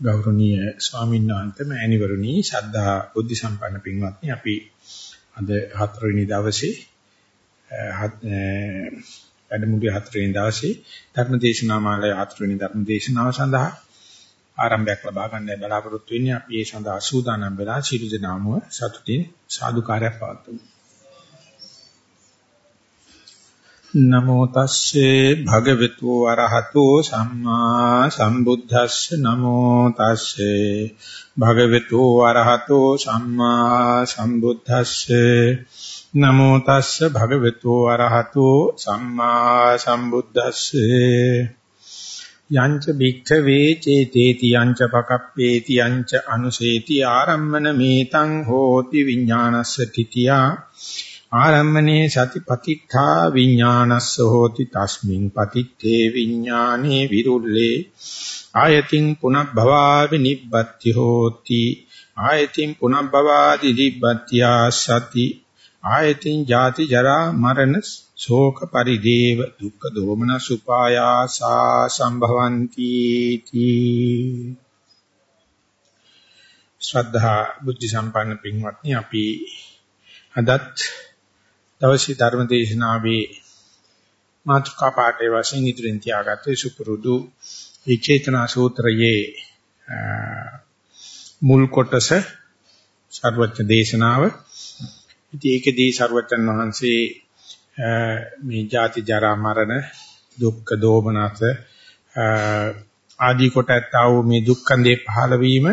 ගෞරවනීය ස්වාමීන් වහන්සේ මෑණිවරුනි ශ්‍රද්ධා බුද්ධ සම්පන්න පින්වත්නි අපි අද හතරවෙනි දවසේ වැඩමුළුවේ හතරවෙනි දවසේ ධර්ම දේශනා මාලාවේ හතරවෙනි ධර්ම දේශනාව සඳහා ආරම්භයක් ලබා ගන්න බලාපොරොත්තු වෙන්නේ. අපි ඒ සඳහා සූදානම් වෙලා සියලු දෙනාම සතුටින් සාදුකාරයක් පවත්වමු. නමෝ තස්සේ භගවතු වරහතෝ සම්මා සම්බුද්දස්ස. නමෝ තස්සේ භගවතු වරහතෝ සම්මා සම්බුද්දස්සේ. නමෝ තස්ස භගවතු වරහතෝ සම්මා සම්බුද්දස්සේ. යංච භික්ඛවේ චේතේති යංච පකප්පේති යංච අනුසේති ආරම්මන මේතං හෝති විඥානස්ස තිතියා. ආරම්මනේ සතිපතිත්ථා විඥානස්ස හෝති තස්මින් පතිත්තේ විඥානේ විරුල්ලේ ආයතින් පුනබ්භවා නිබ්බත්ති හෝති ආයතින් පුනබ්භවාදි නිබ්බත්‍යා සති ආයතින් ජාති ජරා මරණ ශෝක පරිදේව දුක්ඛ දෝමන සුපායාසා සම්භවಂತಿ තී ශ්‍රද්ධා බුද්ධ සම්පන්න පින්වත්නි අපි අදත් දවසේ ධර්ම දේශනාවේ මාතෘකා පාඩේ වශයෙන් ඉදිරියෙන් තියාගත්තේ සුපුරුදු විචේතනා සූත්‍රයේ මුල් කොටස සර්වඥ දේශනාව. ඉතින් ඒකදී සර්වඥන් වහන්සේ මේ ජාති ජරා මරණ දුක්ඛ දෝමනස ආදී කොට ඇත්තා වූ මේ දුක්ඛන්දේ පහළ වීම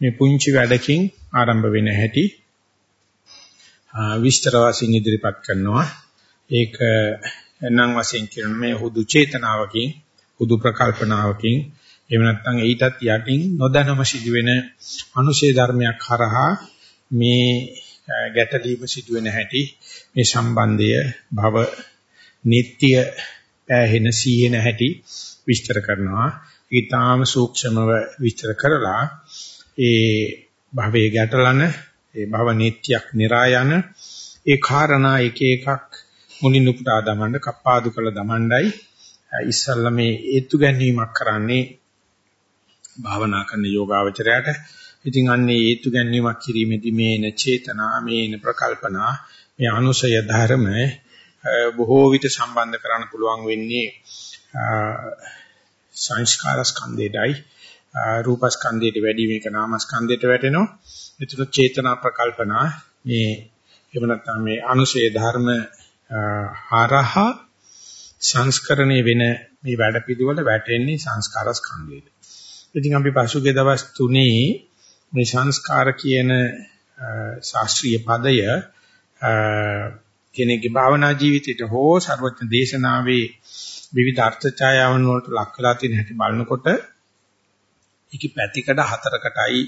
මේ පුංචි වැඩකින් ආරම්භ වෙන හැටි විස්තර වශයෙන් ඉදිරිපත් කරනවා. ඒක නම් වශයෙන් කියන මේ හුදු චේතනාවකින්, හුදු ප්‍රකල්පනාවකින්, එහෙම නැත්නම් ඊටත් යටින් නොදැනම සිදුවෙන අනුශේ ධර්මයක් හරහා මේ ගැටලීම සිදුවෙන හැටි මේ සම්බන්ධය භව නিত্য පැහෙන සීහෙන හැටි විස්තර කරනවා. ඊටාම සූක්ෂමව විස්තර කරලා ඒ භවයේ ගැටලන ඒ භව නීත්‍යයක් નિરાයන ඒ කාරණා එක එකක් මුලින් උපුටා දමන්න කප්පාදු කළ දමණ්ඩයි ඉස්සල්ලා මේ ඒත්තු ගැනීමක් කරන්නේ භාවනා කරන යෝගාවචරයට. ඉතින් අන්නේ ඒත්තු ගැනීමක් කිරීමේදී මේන චේතනා මේන ප්‍රකල්පනා මේ අනුසය ධර්ම බොහෝ විට සම්බන්ධ කරන්න පුළුවන් වෙන්නේ සංස්කාර ස්කන්ධයටයි රූප ස්කන්ධයට වැඩි මේක නාම ස්කන්ධයට වැටෙනවා එතන චේතනා ප්‍රකල්පනා මේ එහෙම නැත්නම් මේ අනුශේ ධර්ම හරහා සංස්කරණය වෙන මේ වැඩ පිළිවෙල වැටෙන්නේ සංස්කාර ස්කන්ධයට. ඉතින් අපි පසුගිය දවස් තුනේ මේ සංස්කාර කියන ශාස්ත්‍රීය පදය කෙනෙකුගේ භාවනා ජීවිතයට හෝ ਸਰවඥ දේශනාවේ විවිධ අර්ථ ඡායාවන් වලට ලක් වෙලා තියෙන හැටි බලනකොට ඒකේ පැතිකඩ හතරකටයි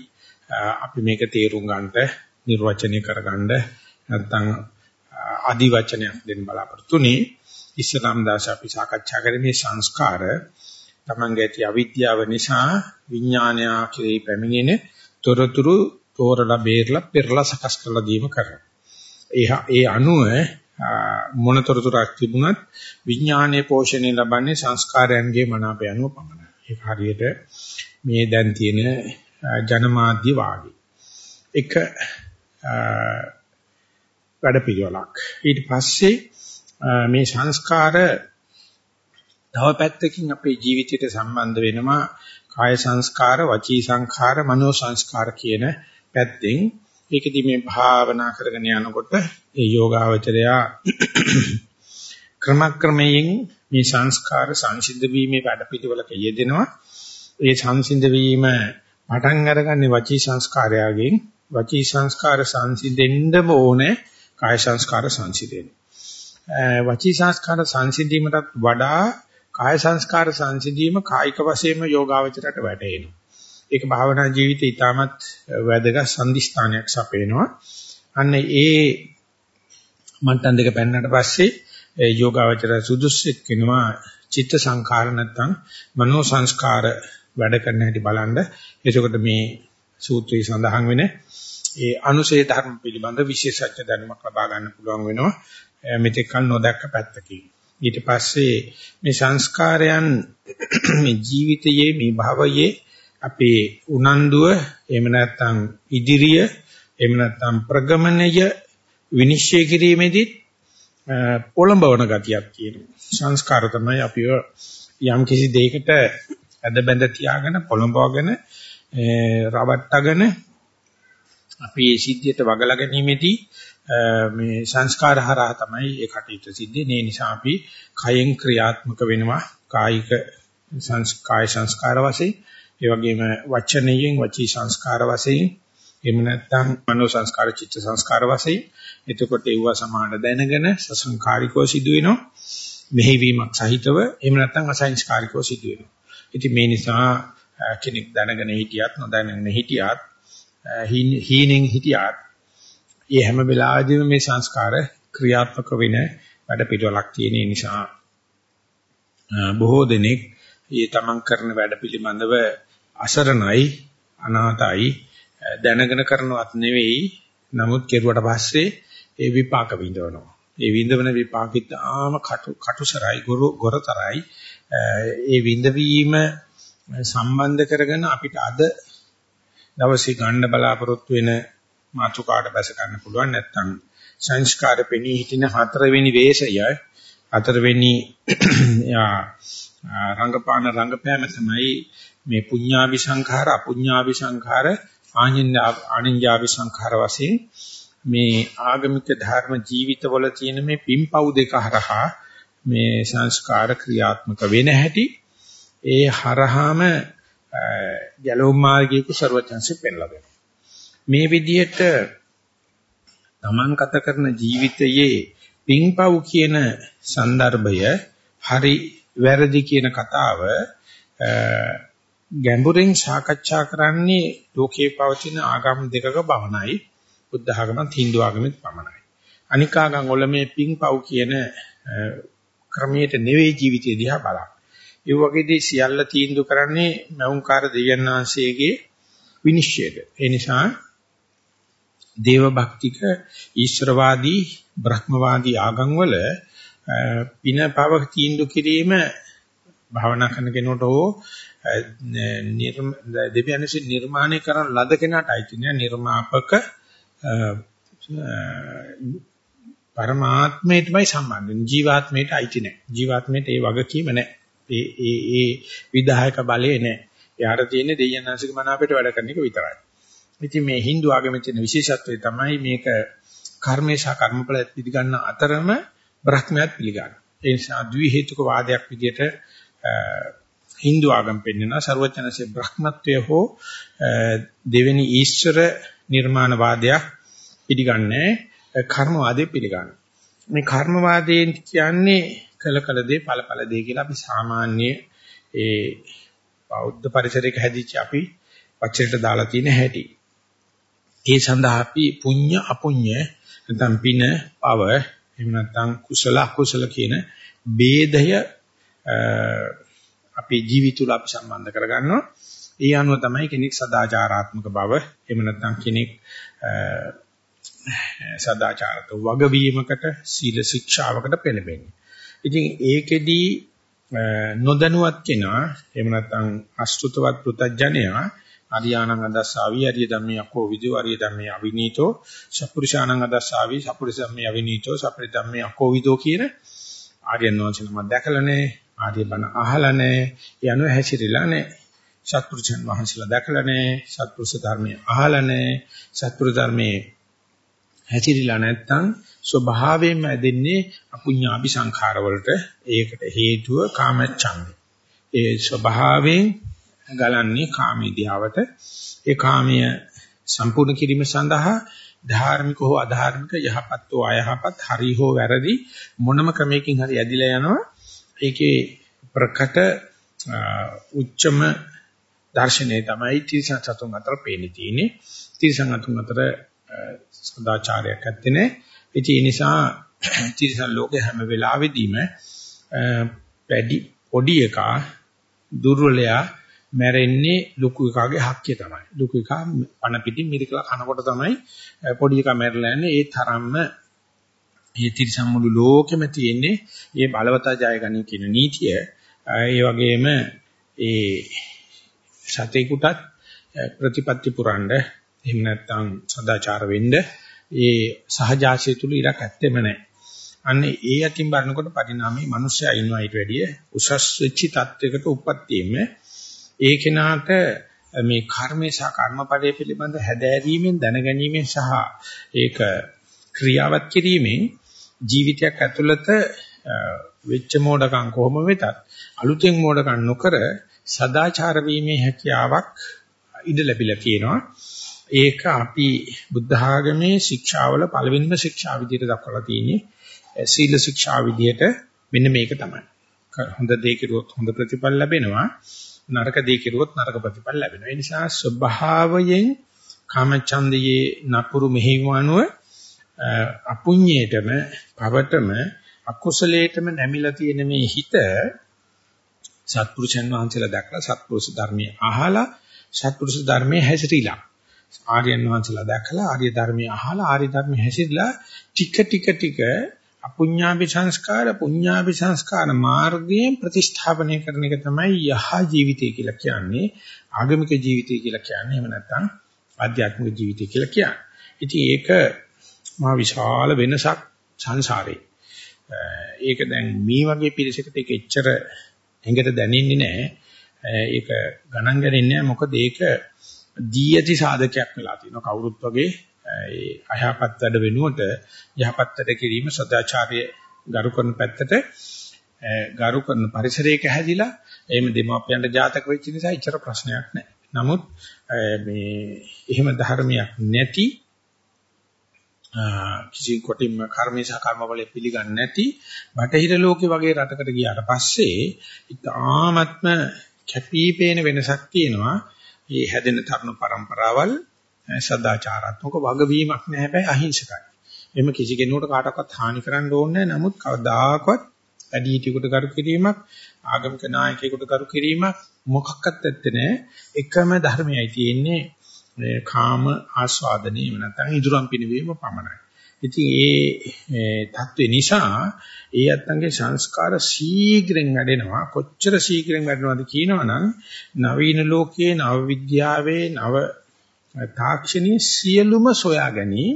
අපි මේක තේරුම් ගන්නට නිර්වචනය කරගන්න නැත්නම් ආදි වචනයක් දෙන්න බලාපොරොත්තුනේ ඉස්ලාම් දාශ අපි සාකච්ඡා කරේ මේ සංස්කාර තමන්ගේ ඇති අවිද්‍යාව නිසා විඥානය කෙරෙහි පැමිණෙන තොරතුරු තෝරලා බේරලා පෙරලා සකස් කරලා දීම කරනවා. ඒ ඒ අනුව මොන තොරතුරක් තිබුණත් විඥානයේ පෝෂණය ලබන්නේ සංස්කාරයන්ගේ මනාපය අනුව පමණයි. ඒක හරියට මේ දැන් තියෙන ජනමාධ්‍ය වාගේ. එක වැඩ පිළිවෙලක්. ඊට පස්සේ මේ සංස්කාර තව පැත්තකින් අපේ ජීවිතයට සම්බන්ධ වෙනවා කාය සංස්කාර, වචී සංස්කාර, මනෝ සංස්කාර කියන පැත්තෙන් ඒකදී මේ භාවනා කරගෙන යනකොට ඒ යෝගාවචරයා ක්‍රමක්‍රමයෙන් මේ සංස්කාර සංසිද්ධ වීමේ වැඩ පිළිවෙලක යෙදෙනවා. ඒ සංසිද්ධ වීම පටන් අරගන්නේ වචී සංස්කාරයගෙන් වචී සංස්කාර සංසිඳෙන්නම ඕනේ කාය සංස්කාර සංසිඳෙන්න. වචී සංස්කාර සංසිඳීමටත් වඩා කාය සංස්කාර සංසිඳීම කායික වශයෙන්ම යෝගාවචරයට වැටෙනවා. ඒක භාවනා ජීවිතේ ඊටමත් වැදගත් සම්දිස්ථානයක් සපේනවා. අන්න ඒ මට්ටම් දෙක පෙන්නට පස්සේ යෝගාවචර සුදුස්සෙක් වෙනවා චිත්ත සංඛාර නැත්තම් මනෝ සංස්කාර වැඩ කරන හැටි බලන්න. එතකොට මේ සූත්‍රයේ සඳහන් වෙන ඒ අනුශේ ධර්ම පිළිබඳ විශේෂඥ දැනුමක් ලබා ගන්න පුළුවන් වෙනවා. මෙතෙක් කල නොදැක්ක පැත්තකින්. ඊට පස්සේ මේ සංස්කාරයන් මේ ජීවිතයේ මේ භවයේ අපේ උනන්දුව එහෙම නැත්නම් ඉදිරිය එහෙම නැත්නම් ප්‍රගමනය විනිශ්චය කිරීමේදී පොළඹවන ගතියක් තියෙනවා. සංස්කාර තමයි අපිව යම් කිසි දෙයකට ඇද බැඳ තියාගෙන පොළඹවගෙන රවට්ටගෙන අපි මේ සිද්ධියට වගලා ගැනීමේදී මේ සංස්කාර හරහා තමයි ඒ කටයුතු සිද්ධ වෙන්නේ. ඒ නිසා අපි කයෙන් ක්‍රියාත්මක වෙනවා. කායික සංස්කාය සංස්කාර වශයෙන්, ඒ වගේම වචනයෙන් වචී සංස්කාර වශයෙන්, එහෙම නැත්නම් මනෝ සංස්කාර චිත්ත සංස්කාර වශයෙන්. එතකොට ඒව සමාන දැනගෙන සසංකාරිකව සිදු වෙනවා. මෙහෙවීමක් සහිතව එහෙම නැත්නම් අසංස්කාරිකව සිදු වෙනවා. ඉතින් මේ නිසා කෙනෙක් දැනගෙන හිටියත් නොදැනගෙන හිටියත් හීනෙන් හිටියත් ඒ හැම වෙලාවෙදීම මේ සංස්කාර ක්‍රියාත්මක වෙන වැඩ පිළිවෙලක් තියෙන නිසා බොහෝ දෙනෙක් මේ තමන් කරන වැඩ පිළිබඳව අසරණයි අනාතයි දැනගෙන කරනවත් නෙවෙයි. නමුත් කෙරුවට පස්සේ ඒ විපාක විඳවනවා. ඒ විඳවන විපාකිත ආම කටු කටුසරයි ගොරතරයි. ඒ විඳවීම සම්බන්ධ කරගෙන අපිට අද දවසේ ගන්න බලාපොරොත්තු වෙන මාතුකාට බැස ගන්න පුළුවන්. නැත්නම් සංස්කාර පෙනී හිටින හතරවෙනි වේශය හතරවෙනි රංගපාන රංගපෑම තමයි මේ පුඤ්ඤාවි සංඛාර අපුඤ්ඤාවි සංඛාර ආනිඤ්ඤාවි සංඛාර වශයෙන් මේ ආගමික ධර්ම ජීවිතවල තියෙන මේ පිම්පව් දෙක හරහා මේ සංස්කාර ක්‍රියාත්මක වෙන හැටි ඒ හරහාම ගැලවුම් මාර්ගයක ਸਰවඥන්සෙ පෙන්ලා දෙනවා. මේ විදිහට තමන් ගත කරන ජීවිතයේ පින්පව් කියන સંદર્ભය හරි වැරදි කියන කතාව ගැඹුරින් සාකච්ඡා කරන්නේ ලෝකේ පවතින ආගම් දෙකක බවනයි බුද්ධ ආගමත් Hindu ආගමත් පමණයි. අනික් ආගම් වල මේ පින්පව් කියන ක්‍රමයට නෙවෙයි ජීවිතය දිහා බලන්නේ. ඒ වගේදී සියල්ල තීන්දුව කරන්නේ මෞංකාර දෙවියන් වහන්සේගේ විනිශ්චයද. ඒ නිසා දේව භක්තික ඊශ්වරවාදී බ්‍රහ්මවාදී ආගම් වල පින පව තීන්දුව කිරීම භාවනා කරන කෙනෙකුට හෝ දෙවියන්සේ නිර්මාණය කරන ලද කෙනාට අයිති නෑ නිර්මාපක පරමාත්මයටමයි සම්බන්ධ වෙන්නේ ජීවාත්මයට අයිති නෑ. ජීවාත්මයට ඒ වගකීම නෑ. ඒ ඒ ඒ විදායක බලය නෑ. එයාට තියෙන්නේ දෙයයන්ාංශික මනාපයට වැඩ කරන එක විතරයි. ඉතින් මේ Hindu ආගමේ තියෙන විශේෂත්වය තමයි මේක කර්මේ සහ කර්මඵල පිළිගන්න අතරම බ්‍රහ්මයාත් පිළිගන්න. ඒ නිසා ද්වි හේතුක වාදයක් විදිහට Hindu ආගම පෙන්වනවා ਸਰවඥාසේ බ්‍රහ්මත්වය හෝ දෙවෙනි ඊශ්වර නිර්මාණ වාදයක් පිළිගන්නේ කර්මවාදයේ පිළිගන්න. මේ කර්මවාදයෙන් කියන්නේ කල කල දේ ඵල ඵල දේ කියලා අපි සාමාන්‍ය ඒ බෞද්ධ පරිසරයක හැදිච්ච අපි වචනට දාලා තියෙන හැටි. ඒ සඳහා අපි පුඤ්ඤ අපුඤ්ඤ නැත්නම් පින පව එහෙම නැත්නම් කුසල අකුසල කියන ભેදය අපේ ජීවිත තුළ අපි සම්බන්ධ කරගන්නවා. ඒ අනුව තමයි කෙනෙක් සදාචාරාත්මක බව එහෙම නැත්නම් කෙනෙක් සදාචාරත වගවීමකට සීල ශික්ෂාවකට පෙළඹෙන්නේ. ඉතින් ඒකෙදී නොදැනුවත් කෙනා එහෙම නැත්නම් අසෘතවත් පෘතජ්ජනයා අරියාණං අදස්සාවි අරිය ධම්මේ අකෝ විදෝ අරිය ධම්මේ අවිනීතෝ සප්පුරිසාණං අදස්සාවි සප්පුරිස ධම්මේ අවිනීතෝ සප්පුරි ධම්මේ අකෝ විදෝ කියන ආර්යයන් වහන්සේනම දැකලා නැහැ ආර්ය බණ අහලා නැහැ යනු හැසිරෙලා නැහැ සත්පුරුෂයන් වහන්සේලා දැකලා නැහැ සත්පුරුෂ ධර්මයේ අහලා නැහැ සත්පුරුෂ ධර්මයේ හැසිරিলা නැත්තම් ස්වභාවයෙන්ම ඇදෙන්නේ අපුඤ්ඤාභි සංඛාර වලට. ඒකට හේතුව කාමච්ඡන්දේ. ඒ ස්වභාවයෙන් ගලන්නේ කාමී දිහාවට. ඒ කාමීය සම්පූර්ණ කිරීම සඳහා ධාර්මික හෝ අධාර්මික යහපත් හෝ අයහපත් හරි හෝ වැරදි මොනම ක්‍රමයකින් හරි ඇදිලා යනවා. ඒකේ ප්‍රකට උච්චම දර්ශනය තමයි තිරසන් සතුන් අතර පේන්නේ තියෙන්නේ. තිරසන් අතුන් අතර සදාචාරයක් ඇත්තේ නැහැ ඒ නිසා තිරසන් ලෝකේ හැම වෙලාවෙදීම පැඩි පොඩි එකා දුර්වලයා මැරෙන්නේ ලොකු එකාගේ හක්කිය තමයි. ලොකු එකා පණ පිටින් මිරිකලා කනකොට තමයි පොඩි එකා මැරලා යන්නේ. ඒ තරම්ම මේ තිරසම් මුළු ලෝකෙම තියෙන්නේ මේ බලවතා ජයගනි කියන නීතිය. ඒ වගේම ඒ සතේකුටත් ප්‍රතිපත්ති පුරන්න එහෙම නැත්නම් සදාචාර වෙන්න ඒ සහජාසය තුල ඉරක් ඇත්තෙම නැහැ. අන්න ඒ යටින් බලනකොට පරිණාමයේ මිනිස්සයා ඉන්නවා ඊට වැඩිය උසස් වෙච්ච තත්වයකට උපත්තියෙම ඒ කෙනාට මේ කර්මේ සහ කර්මපදයේ පිළිබඳ හැදෑරීමෙන් දැනගැනීමෙන් සහ ඒක ක්‍රියාවත් කිරීමෙන් ජීවිතයක් ඇතුළත වෙච්ච මෝඩකම් කොහොම වෙතත් අලුතෙන් මෝඩකම් නොකර සදාචාර වීමේ හැකියාවක් ඉඩ ලැබිලා තියෙනවා. ඒක අපි බුද්ධ ආගමේ ශික්ෂාවල පළවෙනිම ශික්ෂා විදියට දක්වලා තියෙන්නේ සීල ශික්ෂා විදියට මෙන්න මේක තමයි. හොඳ දේ කෙරුවොත් හොඳ ප්‍රතිඵල ලැබෙනවා. නරක දේ කෙරුවොත් නරක ප්‍රතිඵල ලැබෙනවා. ඒ නිසා ස්වභාවයෙන් කාමචන්දයේ නපුරු මෙහිවණුව අපුඤ්ඤේටම පවටම අකුසලයටම නැමිලා තියෙන මේ හිත සත්පුරුෂයන් වහන්සේලා දැක්ලා සත්පුරුෂ ධර්මයේ අහලා සත්පුරුෂ ධර්මයේ හැසිරීලා ආර්යයන් වහන්සේලා දැක්ලා ආර්ය ධර්මයේ අහලා ආර්ය ධර්මයේ හැසිරීලා ටික ටික ටික අපුඤ්ඤාභි සංස්කාර පුඤ්ඤාභි සංස්කාර මාර්ගයෙන් ප්‍රතිස්ථාපනය කරන එක තමයි යහ ජීවිතය කියලා කියන්නේ ආගමික ජීවිතය කියලා කියන්නේ එහෙම නැත්නම් ආධ්‍යාත්මික ජීවිතය කියලා කියන්නේ. ඉතින් ඒක මා විශාල වෙනසක් සංසාරේ. ඒක දැන් මේ වගේ පිරිසකට ඒක එච්චර ඇඟට දැනෙන්නේ නැහැ. ඒක ගණන් ගන්නේ නැහැ මොකද ඒක දී ඇති සාධකයක් වෙලා තියෙනවා. කවුරුත් වගේ ඒ අයහපත් වැඩ වෙනුවට යහපත් වැඩ කිරීම සදාචාරය ගරු කරන පැත්තට ගරු කරන පරිසරයක හැදිලා එහෙම දෙමාපියන්ට ජාතක වෙච්ච නිසා ඉච්චර ප්‍රශ්නයක් නැහැ. නමුත් මේ එහෙම ධර්මයක් නැති කිසි කොටින්ම කර්මේ සහ කර්මවල පිළිගන්නේ නැති බටහිර ලෝකේ වගේ රටකට ගියාට පස්සේ ඉතාමත්ම කැපිපේන වෙනසක් තියෙනවා. මේ හැදෙන තරුණ પરම්පරාවල් සදාචාරාත්මක වගවීමක් නැහැ හැබැයි අහිංසකයි. එimhe කිසි කෙනෙකුට කාටවත් හානි කරන්න ඕනේ නැහැ. නමුත් කවදාකවත් වැඩිහිටියෙකුට කරු කිරීමක්, ආගමික නායකයෙකුට කරු කිරීමක් මොකක්වත් ඇත්තේ නැහැ. එකම ධර්මයයි තියෙන්නේ මේ කාම ආස්වාදනීය නැත්නම් ඉදුරම් පිනවීම පමණයි. ඉතින් ඒ தત્ත්වේ නිසා ඒ අත්තන්ගේ සංස්කාර ශීඝ්‍රයෙන් වැඩෙනවා. කොච්චර ශීඝ්‍රයෙන් වැඩෙනවද කියනවනම් නවීන ලෝකයේ නව විද්‍යාවේ නව තාක්ෂණයේ සියලුම සොයාගනි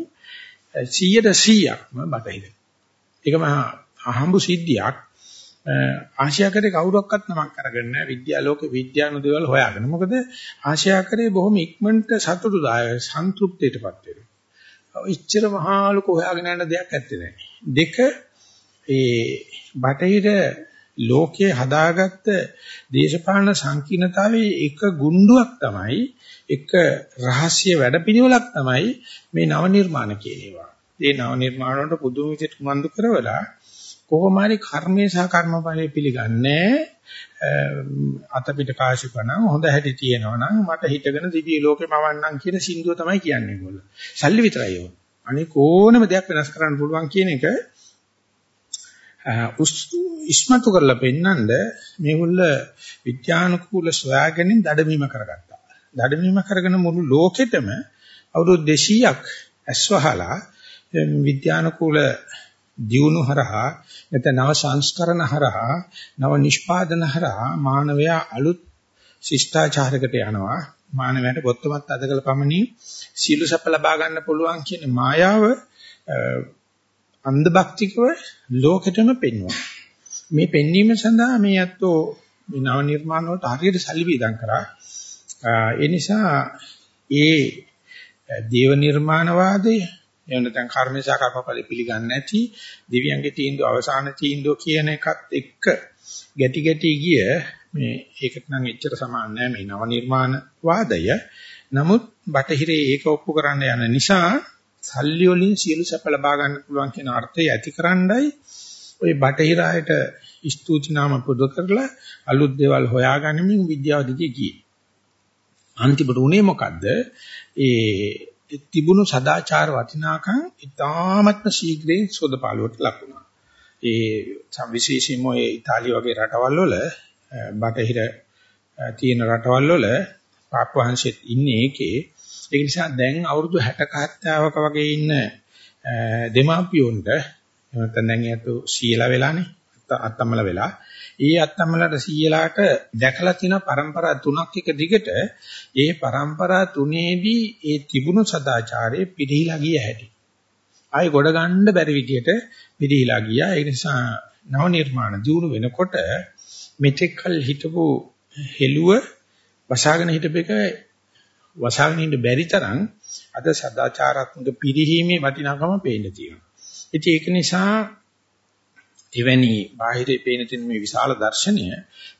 100%ක්ම බටහිර. ඒක මහා අහඹු සිද්ධියක්. ආසියාකරේ කවුරක්වත් නමක් අරගෙන නැහැ විද්‍යාලෝකේ විද්‍යානු දේවල් හොයාගෙන. මොකද ආසියාකරේ බොහොම ඉක්මනට සතුටුදායක සන්තුෂ්ටියටපත් වෙනවා. ඉච්ඡර මහා ලොකු හොයාගෙන යන දෙයක් ඇත්තේ නැහැ. දෙක ඒ බටහිර ලෝකයේ හදාගත්ත දේශපාලන සංකීර්ණතාවයේ එක ගුණ්ඩුවක් තමයි එක රහස්‍ය වැඩපිළිවෙලක් තමයි මේ නව නිර්මාණ කියන ඒවා. මේ නව නිර්මාණ වලට පුදුම විදිහට උනන්දු කරවලා කොහොම හරි කර්මයේ සහ කර්මඵලයේ පිළිගන්නේ අත පිට කාශිපණං හොඳ හැටි තියෙනවා නම් මට හිතගෙන දිවි ලෝකේ මවන්නම් කියන සින්දුව තමයි කියන්නේ ඒගොල්ලෝ. සල්ලි විතරයි ඕන. අනික ඕනම දෙයක් වෙනස් කරන්න පුළුවන් කියන එක ඉස්මතු කරලා පෙන්නඳ මේගොල්ල විද්‍යානුකූල සොයාගැනීම් දඩමීම කරගත්තා. දඩමීම කරගෙන මුළු ලෝකෙටම අවුරුදු 200ක් ඇස්වහලා විද්‍යානුකූල දියුණු හරහා නැත්නම් නව සංස්කරණ හරහා නව නිෂ්පාදන හරහා මානවයා අලුත් ශිෂ්ටාචාරයකට යනවා. මානවයාට බොත්තමත් අදකල පමණි සීල සැප ලබා ගන්න පුළුවන් කියන මායාව අන්ධ භක්තිකව ලෝකෙටම පෙන්වනවා මේ පෙන්වීම සඳහා මේ අතෝ මේ නව නිර්මාණ වලට හරියට සල්ලි වේදම් කරා. ඒ නිසා ඒ දේව නිර්මාණවාදය එහෙම නැත්නම් කර්මේශා කර්මඵල පිළිගන්නේ නැති දිව්‍යංගේ තීන්දුව අවසාන තීන්දුව කියන එකත් එක්ක ගැටි ගැටි ගිය මේ ඒකට නම් එච්චර සමාන නැහැ මේ නව නිර්මාණ වාදය. නමුත් බටහිරේ ඒක ඔප්පු කරන්න යන නිසා සල්ලි වලින් සියලු සැප ලබා ගන්න පුළුවන් කියන අර්ථය ඇතිකරණ්ඩයි ওই බටහිර අයට ස්තුති නාම පුද කරලා අලුත් දේවල් හොයාගනිමින් විද්‍යාව දිගේ ගියේ. අන්තිමට උනේ මොකද්ද? ඒ තිබුණු සදාචාර වටිනාකම් ඉතාමත්ම ශීඝ්‍රයෙන් සෝදපාලුවට ලක් වුණා. ඒ විශේෂයෙන්ම ඒ ඉතාලිය වගේ රටවල් වල බටහිර තියෙන රටවල් වල පාපවංශෙත් ඉන්නේ ඒකේ. ඒ නිසා දැන් අවුරුදු 60 70ක වගේ ඉන්න දෙමාපියොන්ට නැත්නම් දැන් යතු සීලා වෙලානේ අත්තම්මල වෙලා ඒ අත්තමලට සීයලාට දැකලා තියෙන પરම්පරා තුනක් එක දිගට ඒ પરම්පරා තුනේදී ඒ තිබුණු සදාචාරයේ පිළිහිලා ගිය හැටි. ආයෙ ගොඩ ගන්න බැරි විදියට පිළිහිලා ගියා. ඒ නිසා නව නිර්මාණ දියුණු වෙනකොට මෙතෙක්ල් හිටපු හෙළුව වසාගෙන හිටපේක වසාගෙන ඉන්න බැරි තරම් අද සදාචාරාත්මක පිළිහිීමේ වටිනාකම පේන්න තියෙනවා. ඉතින් ඒක නිසා එවැනි බාහිරේ පේන තියෙන මේ විශාල දර්ශනය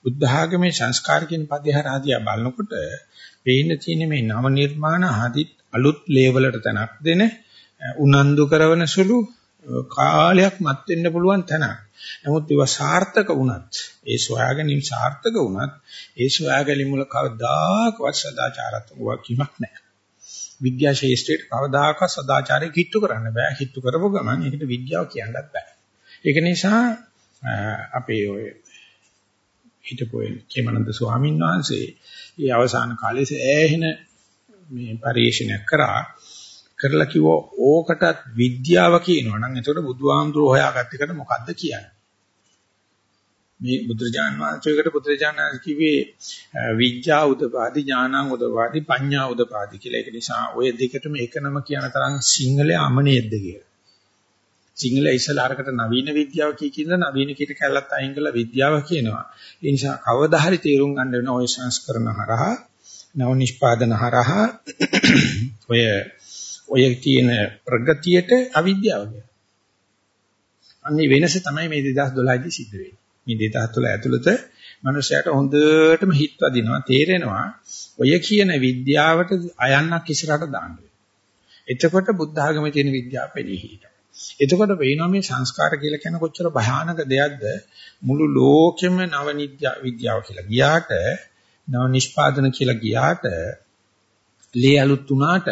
බුද්ධ ආගමේ සංස්කාර කියන පදේහරාදියා බලනකොට පේන්න තියෙන මේ නව නිර්මාණ ආදිත් අලුත් ලේවලට තනක් දෙන උනන්දු කරන සුළු කාලයක් මත් වෙන්න පුළුවන් තැනක්. නමුත් ඒවා සාර්ථක වුණත් ඒ සොයාගැනීම සාර්ථක වුණත් ඒ සොයාගැනීම වල කවදාකවත් සදාචාරාත්මක වකිමක් නැහැ. විද්‍යා ශාස්ත්‍රයට කවදාකවත් සදාචාරය කිට්ටු කරන්න බෑ. කිට්ටු කරපුව ගමන් ඒකට විද්‍යාව කියන්නත් බෑ. ඒක නිසා අපේ ඔය හිටපු කේමනන්ද ස්වාමීන් වහන්සේ ඒ අවසාන කාලයේ සෑහෙන මේ පරිශීලනයක් කරා කරලා කිව්වා ඕකටත් විද්‍යාව කියනවා නම් එතකොට බුදුහාමුදුරුවෝ හොයාගත්ත එකට මොකද්ද කියන්නේ මේ බුදුරජාන් වහන්සේකට බුදුරජාණන් වහන්සේ කිව්වේ විද්‍යා උදපාදි ඥානං උදපාදි පඤ්ඤා උදපාදි කියලා. ඒක නිසා ඔය දෙකටම එකනම කියන තරම් සිංහලයේ අමනේද්ද කියලා. සිංහල ඉස්සලා අරකට නවීන විද්‍යාව කිය කියන නවීන කීට කැලලත් අයින් කරලා විද්‍යාව කියනවා. ඒ නිසා කවදා හරි තේරුම් ගන්න වෙන ඔය සංස්කරණ හරහා නව නිෂ්පාදන හරහා ඔය ඔය තියෙන ප්‍රගතියට අවිද්‍යාව කියනවා. අන්නේ වෙනස තමයි මේ 2012 දී සිද්ධ වෙන්නේ. මේ 2012 ඇතුළත මනුස්සයාට හොඳටම හිත වදිනවා තේරෙනවා ඔය කියන විද්‍යාවට අයන්නක් ඉස්සරහට දාන්න එතකොට බුද්ධ ආගමේ තියෙන විද්‍යාව පෙළී හිටිනවා. එතකොට වෙනවා මේ සංස්කාර කියලා කියන කොච්චර භයානක දෙයක්ද මුළු ලෝකෙම නව විද්‍යාව කියලා ගියාට නව නිෂ්පාදන කියලා ගියාට ලේ අලුත් උනාට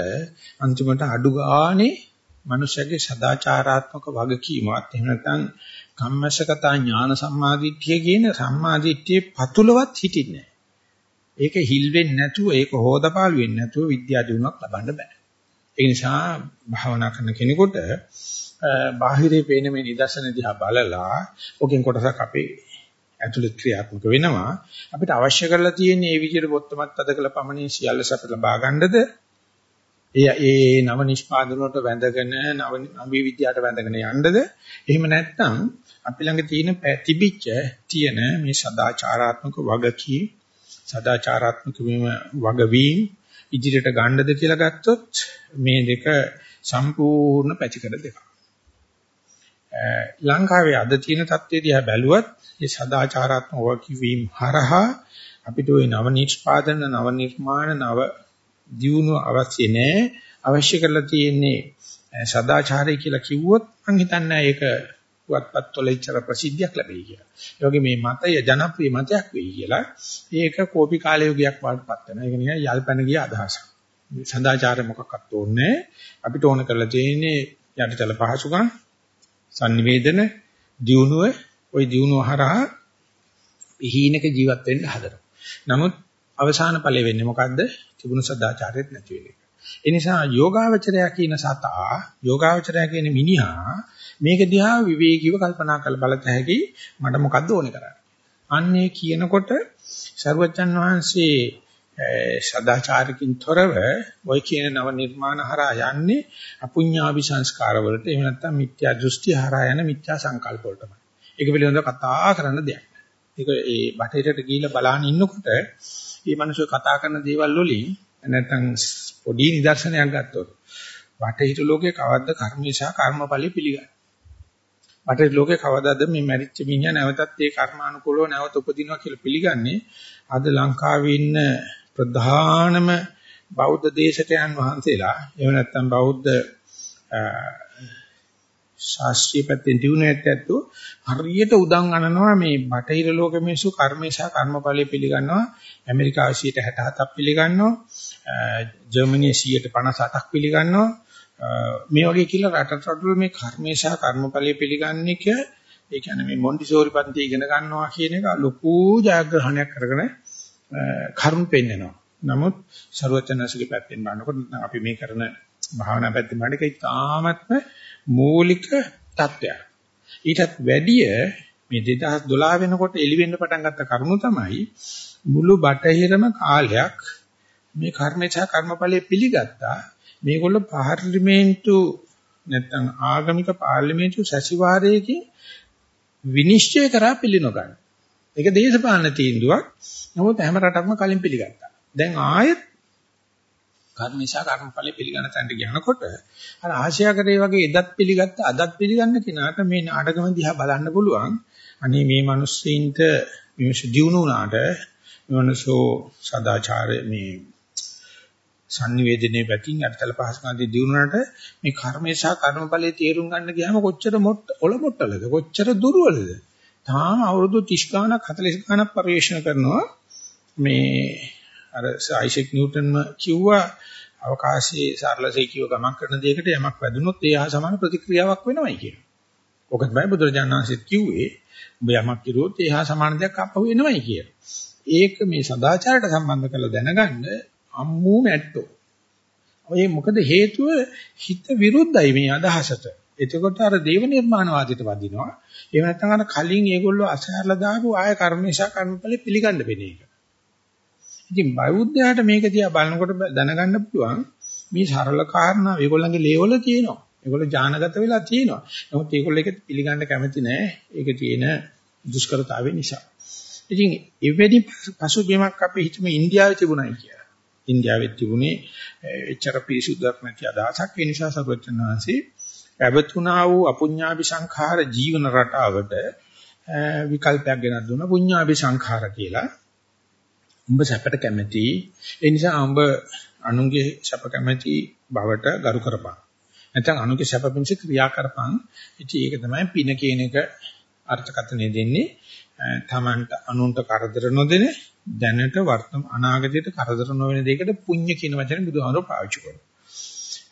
අන්තිමට අඩු ගානේ මනුෂ්‍යගේ සදාචාරාත්මක වගකීමවත් එහෙම නැත්නම් කම්මස්සකතා ඥාන සම්මාදිට්ඨිය කියන සම්මාදිට්ඨියේ පතුලවත් හිටින්නේ ඒක හිල් වෙන්නේ නැතුව ඒක හොදපාලු වෙන්නේ නැතුව විද්‍යා දිනුවක් ලබන්න බෑ. ඒ නිසා භාවනා කරන කෙනෙකුට බාහිරේ පේන මේ නිදර්ශන දිහා බලලා ඔකෙන් කොටසක් අපේ ඇතුළත ක්‍රියාත්මක වෙනවා. අපිට අවශ්‍ය කරලා තියෙන මේ විදිහට බොත්තමත් අද කළ පමණින් සියල්ල සැප ලබා ගන්නද ඒ ඒ නව නිෂ්පාදන වලට වැඳගෙන නව නවී විද්‍යාවට වැඳගෙන යන්නද එහෙම නැත්නම් අපි ළඟ තියෙන තිබිච්ච තියෙන මේ සදාචාරාත්මක වගකීම් සදාචාරාත්මක වගවීම් ඉදිරියට ගන්නද කියලා ගත්තොත් මේ දෙක සම්පූර්ණ පැතිකඩ දෙකක්. ලංකාවේ අද තියෙන தත්ත්වය දිහා බැලුවත් මේ සදාචාරාත්මක වගකීම් හරහා අපිට ওই නව නිෂ්පාදන නව නිර්මාණ නව දියුණුව අවශ්‍ය නැහැ අවශ්‍ය කරලා තියෙන්නේ සදාචාරය කියලා කිව්වොත් මං හිතන්නේ ඒක පුවත්පත් වල ඉච්චර ප්‍රසිද්ධියක් ලැබෙයි කියලා. ඒ වගේ මේ මතය ජනප්‍රිය මතයක් වෙයි කියලා. ඒක කෝපි කාලය යුගයක් වඩපත් වෙනවා. ඒක නිකන් යල්පැන ගිය අදහසක්. සදාචාරය මොකක්වත් ඕනේ අපිට ඕන කරලා තියෙන්නේ යටිතල පහසුකම් sannivedana, දියුණුව, ওই දියුණුව හරහා පිහිනක ජීවත් වෙන්න හදනවා. නමුත් අවසාන ඵලෙ වෙන්නේ මොකද්ද? තිබුණු සදාචාරයත් නැති වෙන එක. ඒ නිසා යෝගාවචරය කියන සතා, යෝගාවචරය කියන මිනිහා මේක දිහා විවේකීව කල්පනා කරලා බලත හැකි මට මොකද්ද ඕනේ කරන්නේ. අන්නේ කියනකොට සර්වජන් වහන්සේ සදාචාරකින් තොරව ওই කියන නව නිර්මාණ හරහා යන්නේ අපුඤ්ඤාභි සංස්කාර වලට එහෙම නැත්නම් මිත්‍යා දෘෂ්ටි හරහා යන මිත්‍යා සංකල්ප වලටමයි. ඒක පිළිබඳව කතා කරන්න දෙයක් නෑ. ඒක ඒ බටහිරට ගිහිල්ලා බලන්න ඉන්නකොට මේ මිනිස්සු කතා කරන දේවල් වලින් නැත්නම් පොඩි නිදර්ශනයක් ගත්තොත් බටහිර ලෝකේ කවද්ද කර්මය සහ කර්මඵලෙ පිළිගන්නේ. බටහිර ලෝකේ කවදාද මේ මැරිච්ච මිනිහා නැවතත් ඒ කර්මානුකූලව නැවත උපදිනවා කියලා පිළිගන්නේ අද ලංකාවේ ඉන්න ප්‍රධානම බෞද්ධ දේශකයන් වහන්සේලා එහෙම නැත්නම් බෞද්ධ ශාස්ත්‍රීය පැත්තෙන් දිනුනෙත් ඇත්තෝ හරියට උදන් අනනවා මේ බටහිර ලෝක මිනිස්සු කර්මේ සහ කර්මඵලයේ පිළිගන්නවා ඇමරිකාව 67ක් පිළිගන්නවා ජර්මනිය 158ක් පිළිගන්නවා මේ වගේ කියලා රටට රටවල මේ කර්මේ සහ කර්මඵලයේ පිළිගන්නේ කිය ඒ කියන්නේ මේ මොන්ටිසෝරි පන්ති ඉගෙන ගන්නවා කියන එක ලොකු ජයග්‍රහණයක් කරගෙන කරුණ පෙන්නනවා. නමුත් ਸਰුවචනසික පැත්තෙන් බලනකොට අපි මේ කරන භාවනා පැත්තෙන් බලනකොට ඉතාමත්ම මූලික தත්වයක්. ඊටත් වැඩිය මේ 2012 වෙනකොට එළි වෙන්න පටන් ගත්ත කරුණු තමයි මුළු බටහිරම කාලයක් මේ කර්මචා කර්මඵලයේ පිළිගත්තා. මේගොල්ලෝ පාර්ලිමේන්තු නැත්නම් ආගමික පාර්ලිමේන්තු සැසිවාරයේකින් විනිශ්චය කරා පිළිනොගන්න. ඒක දේශපාලන තීන්දුවක්. නමුත් හැම රටක්ම කලින් පිළිගත්තා. දැන් ආයෙත් කර්මේශා කර්මඵල පිළිගන්න තැනට යනකොට අර ආශ්‍යාකරේ වගේ එදත් පිළිගත්ත අදත් පිළිගන්න කෙනාට මේ නාටකම දිහා බලන්න පුළුවන්. අනේ මේ මිනිස්සුන්ට මිනිස්සු දිනු වුණාට මිනිස්සු සදාචාරය මේ sannivedanaye පැතින් අර්ථල පහසුකම්දී දිනුනට මේ කර්මේ සහ කර්මඵලයේ තේරුම් ගන්න ගියාම කොච්චර මොට්ට ඔල මොට්ටලද කොච්චර දුර්වලද තාම අවුරුදු 30 ගණක් 40 ගණක් පරිශන කරනවා මේ අර අයිසෙක් නිව්ටන්ම කිව්වා අවකාශයේ සරලසේ කියව ගමන් කරන දෙයකට යමක් වැදුනොත් ඒ හා සමාන ප්‍රතික්‍රියාවක් වෙනවයි කියන. ඔක තමයි බුදුරජාණන් වහන්සේත් කිව්වේ. ඔබ යමක් කිරුවොත් ඒ හා සමාන දෙයක් අපහු වෙනවයි කියන. ඒක මේ සදාචාරයට සම්බන්ධ කරලා දැනගන්න අම්මු මැට්ටෝ. ඔය මොකද හේතුව හිත විරුද්ධයි මේ අදහසට. එතකොට අර දේව නිර්මාණවාදයට වදිනවා. එහෙම නැත්නම් අර කලින් ඒගොල්ලෝ අසහැරලා දාපු ආය කර්මේශා කර්මඵල පිළිගන්න වෙන එක. ඉතින් බෞද්ධයාට මේක දිහා බලනකොට දැනගන්න පුළුවන් මේ සරල කාරණා ඒගොල්ලන්ගේ ලේවල තියෙනවා. ඒගොල්ලෝ ඥානගත වෙලා තියෙනවා. නමුත් ඒගොල්ලෝ ඒක පිළිගන්න කැමති නැහැ. ඒක තියෙන දුෂ්කරතාවය නිසා. ඉතින් එවැනි පසුබිමක් අපි හිතමු ඉන්දියාවේ තිබුණයි කියලා. ඉන්දියාවේ තිබුණේ එච්චර පිරිසුදුක් නැති අදහසක් ඒ නිසා සර්වඥාන්සේ පැවතුනා වූ අපුඤ්ඤාභි සංඛාර ජීවන රටාවට විකල්පයක් ගෙනත් දුන්නා පුඤ්ඤාභි සංඛාර කියලා. උඹ සැපට කැමති ඒ නිසා උඹ අනුන්ගේ සැප කැමති බවට ගරු කරපන්. නැත්නම් අනුන්ගේ සැප පිණිස ක්‍රියා කරපන්. ඉතින් ඒක තමයි පින කියන එක අර්ථකථනය දෙන්නේ. තමන්ට අනුන්ට කරදර නොදෙන දැනට වර්තම අනාගතයට කරදර නොවන දෙයකට පුණ්‍ය කියන වචනේ බුදුහාමරෝ පාවිච්චි කරනවා.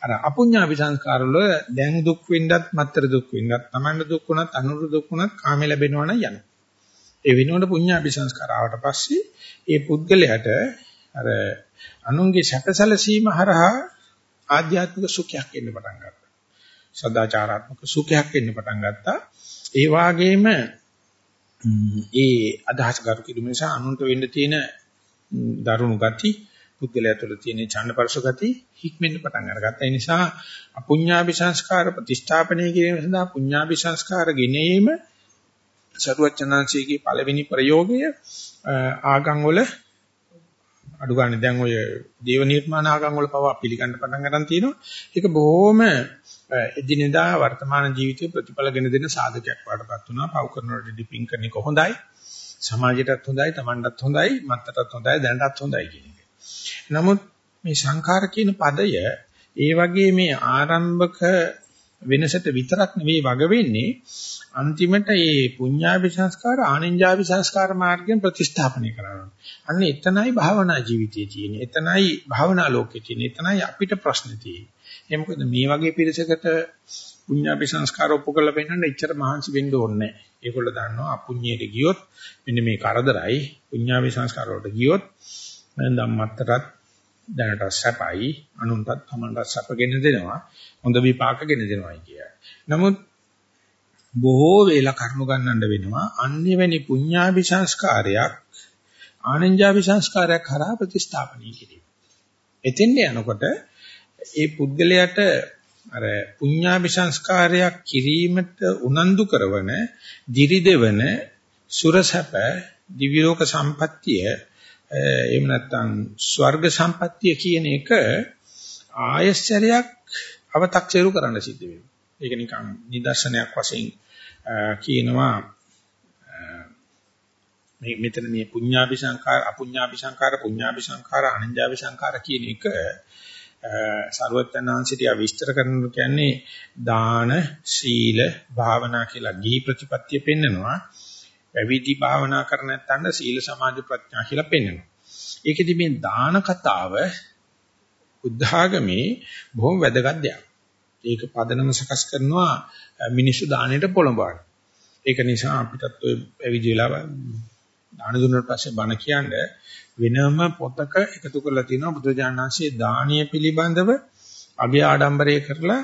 අර අපුඤ්ඤාපි සංස්කාර වල දැන් දුක් වෙන්නත් මත්තර දුක් වෙන්නත් තමන්ට දුක් වුණත් අනුරු දුක් වුණත් කාමේ ලැබෙනවා නම් යන. ඒ වෙනුවට පුඤ්ඤාපි සංස්කාර ආවට පස්සේ ඒ පුද්ගලයාට අර අනුන්ගේ සැකසැලසීම හරහා ආධ්‍යාත්මික සුඛයක් එන්න පටන් ගත්තා. සදාචාරාත්මක සුඛයක් එන්න පටන් ගත්තා. ඒ වාගේම ඒ අදහස් කරු කිරීම නිසා අනුන්ට වෙන්න තියෙන දරුණු ගති පුද්ගලයා තුළ තියෙන ඡන්නපරස ගති හික්මෙන්න පටන් අරගත්තා. ඒ නිසා අපුඤ්ඤාභි සංස්කාර ප්‍රතිස්ථාපනය කිරීම සඳහා පුඤ්ඤාභි සංස්කාර ගෙනීම සරුවචනාංශයේ පළවෙනි ප්‍රයෝගය ආගම් වල අඩු ගන්න දැන් ඔය දේව නිර්මාණ ආගම් වල පව පිළිගන්න පටන් ගන්න තියෙනවා. ඒක බොහොම එදිනෙදා වර්තමාන ජීවිතේ ප්‍රතිඵලගෙන දෙන සාධකයක් වඩපත් වුණා. පව් කරනකොට ඩිපින් කරන එක හොඳයි. සමාජයටත් හොඳයි, Tamanටත් හොඳයි, මත්තටත් හොඳයි, දැනටත් හොඳයි කියන එක. නමුත් මේ සංඛාර කියන පදය ඒ වගේ මේ ආරම්භක වෙනසට විතරක් නෙවෙයි වග වෙන්නේ අන්තිමට මේ පුඤ්ඤාභි සංස්කාර ආනින්ජාභි සංස්කාර මාර්ගයෙන් ප්‍රතිස්ථාපනය කරනවා. අන්න එතනයි භාවනා ජීවිතයේ තියෙන්නේ. එතනයි භාවනා ලෝකයේ තියෙන්නේ. එතනයි අපිට ප්‍රශ්න තියෙන්නේ. ඒ මොකද මේ වගේ පිරිසකට පුඤ්ඤාපි සංස්කාර ඔප්පු කරලා පෙන්නන්න එච්චර මහන්සි වෙන්න ඕනේ නැහැ. ඒගොල්ලෝ දන්නවා අපුඤ්ඤයට ගියොත් මෙන්න මේ කරදරයි පුඤ්ඤාපි සංස්කාර වලට ගියොත් මම ධම්මත්තරත් දැනට සැපයි අනුන්ටත් තමන්ටත් සැපගෙන දෙනවා හොඳ විපාකගෙන දෙනවායි කියයි. නමුත් බොහෝ වේලා කර්ම ගන්නඳ වෙනවා අන්‍යවැනි පුඤ්ඤාපි සංස්කාරයක් ආනන්ජාපි සංස්කාරයක් කරා ප්‍රතිස්ථාපනය කිරීම. එතෙන්ට යනකොට ඒ පුද්ගලයාට අර පුඤ්ඤාභි සංස්කාරයක් කිරීමට උනන්දු කරන, දිරිදෙවන සුරසප දිව්‍ය ලෝක සම්පත්තිය Eh, එහෙම නැත්නම් ස්වර්ග සම්පත්තිය කියන එක ආයශ්චර්යයක් අව탁සේරු කරන්න සිද්ධ වෙනවා. ඒක නිකන් නිදර්ශනයක් වශයෙන් eh, කියනවා eh, මේ මෙතන මේ පුඤ්ඤාභි සංඛාර අපුඤ්ඤාභි සංඛාර පුඤ්ඤාභි සංඛාර අනඤ්ඤාභි සංඛාර කියන එක සරුවත්තනාංශිතිය විස්තර කරනවා කියන්නේ දාන, සීල, භාවනා කියලා ගිහි ප්‍රතිපත්තිය පෙන්නනවා. පැවිදි භාවනා කර නැත්නම් සීල සමාධි ප්‍රඥා කියලා පෙන්නනවා. ඒකෙදි මේ දාන කතාව උද්ධාගමේ බොහොම වැදගත් දෙයක්. ඒක පදනම සකස් කරනවා මිනිස්සු දාණයට පොළඹවන. ඒක නිසා අපිටත් ඔය පැවිදි වෙලා දාන දුන්නාට පස්සේ බණ කියන්නේ වෙනම පොතක එකතු කරලා තියෙනවා බුදුජානනාංශයේ දානීය පිළිබඳව අභි ආඩම්බරය කරලා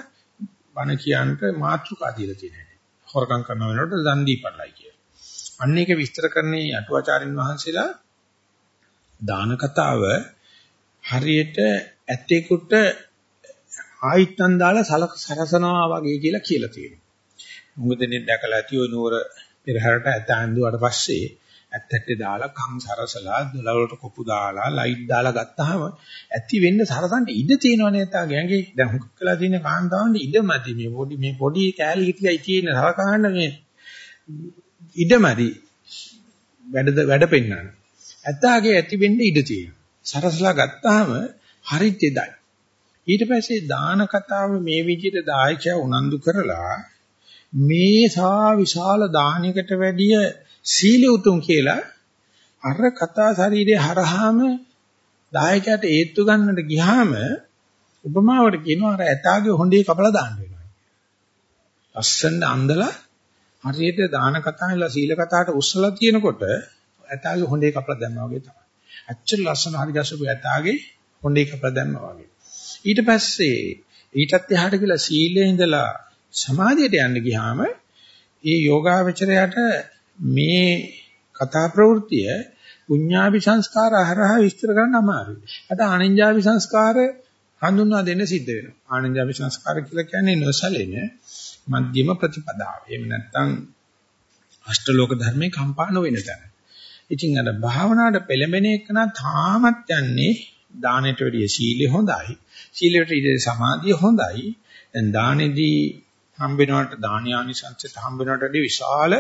බණ කියන්නට මාතෘකා දීලා තියෙනවා. හොරකම් කරන වෙනකොට දන් දීපල්ලයි කිය. අන්න ඒක විස්තර කරන්නේ අටුවාචාරින් වහන්සේලා දාන කතාව හරියට ඇත්තෙකුට ආයිත්තන් දාලා සලක සරසනවා වගේ කියලා කියලා තියෙනවා. මොකද දෙන්නේ දැකලා ඇති ඔය නුවර පෙරහැරට ඇත ඇඳුවාට පස්සේ ඇත්තට දාලා කම් සරසලා දොළවලට කොපු දාලා ලයිට් දාලා ගත්තාම ඇති වෙන්න සරසන්න ඉඩ තියෙනවනේ තාගේ ඇඟේ දැන් හුක් කළා තියෙන කාන්තාවන්ට ඉඩ මැදි මේ පොඩි මේ පොඩි කෑලි හිටියයි තියෙන සරකහන්න මේ ඉඩ මැදි වැඩ වැඩ පෙන්නන. ඇත්තාගේ ඇති වෙන්න ඉඩ තියෙනවා. සරසලා ගත්තාම හරිත් එදයි. ඊට පස්සේ දාන කතාව මේ විදිහට දායකයා උනන්දු කරලා මේ සා විශාල දානයකට වැඩිය සීල උතුම් කියලා අර කතා ශරීරයේ හරහාම දායකයට ඒත්තු ගන්නට ගියාම උපමාවට කියනවා අර ඇතාගේ හොඬේ කපලා දාන්න වෙනවා. ලස්සන අන්දලා හරියට දාන කතාවේලා සීල කතාවට උස්සලා තියෙනකොට ඇතාගේ හොඬේ කපලා දැම්මා වගේ තමයි. අච්චර ලස්සන හරි ගැසපු ඇතාගේ හොඬේ කපලා දැම්මා වගේ. ඊට පස්සේ ඊටත් එහාට කියලා සීලේ ඉඳලා සමාධියට යන්න ගියාම ඒ යෝගාවචරයට මේ කතා ප්‍රවෘත්තිය පුඤ්ඤාභි සංස්කාර අහරහ විස්තර කරන්න අමාරුයි. අද ආනන්ජාභි සංස්කාර හඳුන්වා දෙන්න සිද්ධ වෙනවා. ආනන්ජාභි සංස්කාර කියලා කියන්නේ නොසලෙන මධ්‍යම ප්‍රතිපදාව. එහෙම නැත්නම් අෂ්ටලෝක ධර්මේ කම්පා නොවෙන තැන. ඉතින් අර භාවනාවට පෙළඹෙන එක නා තාමත් යන්නේ දානෙට වැඩිය සීලය හොඳයි. සීලයට ඉඳ සමාධිය හොඳයි. දැන් දානෙදී හම්බ වෙනවට දානියානිසංසයට හම්බ වෙනවටදී විශාල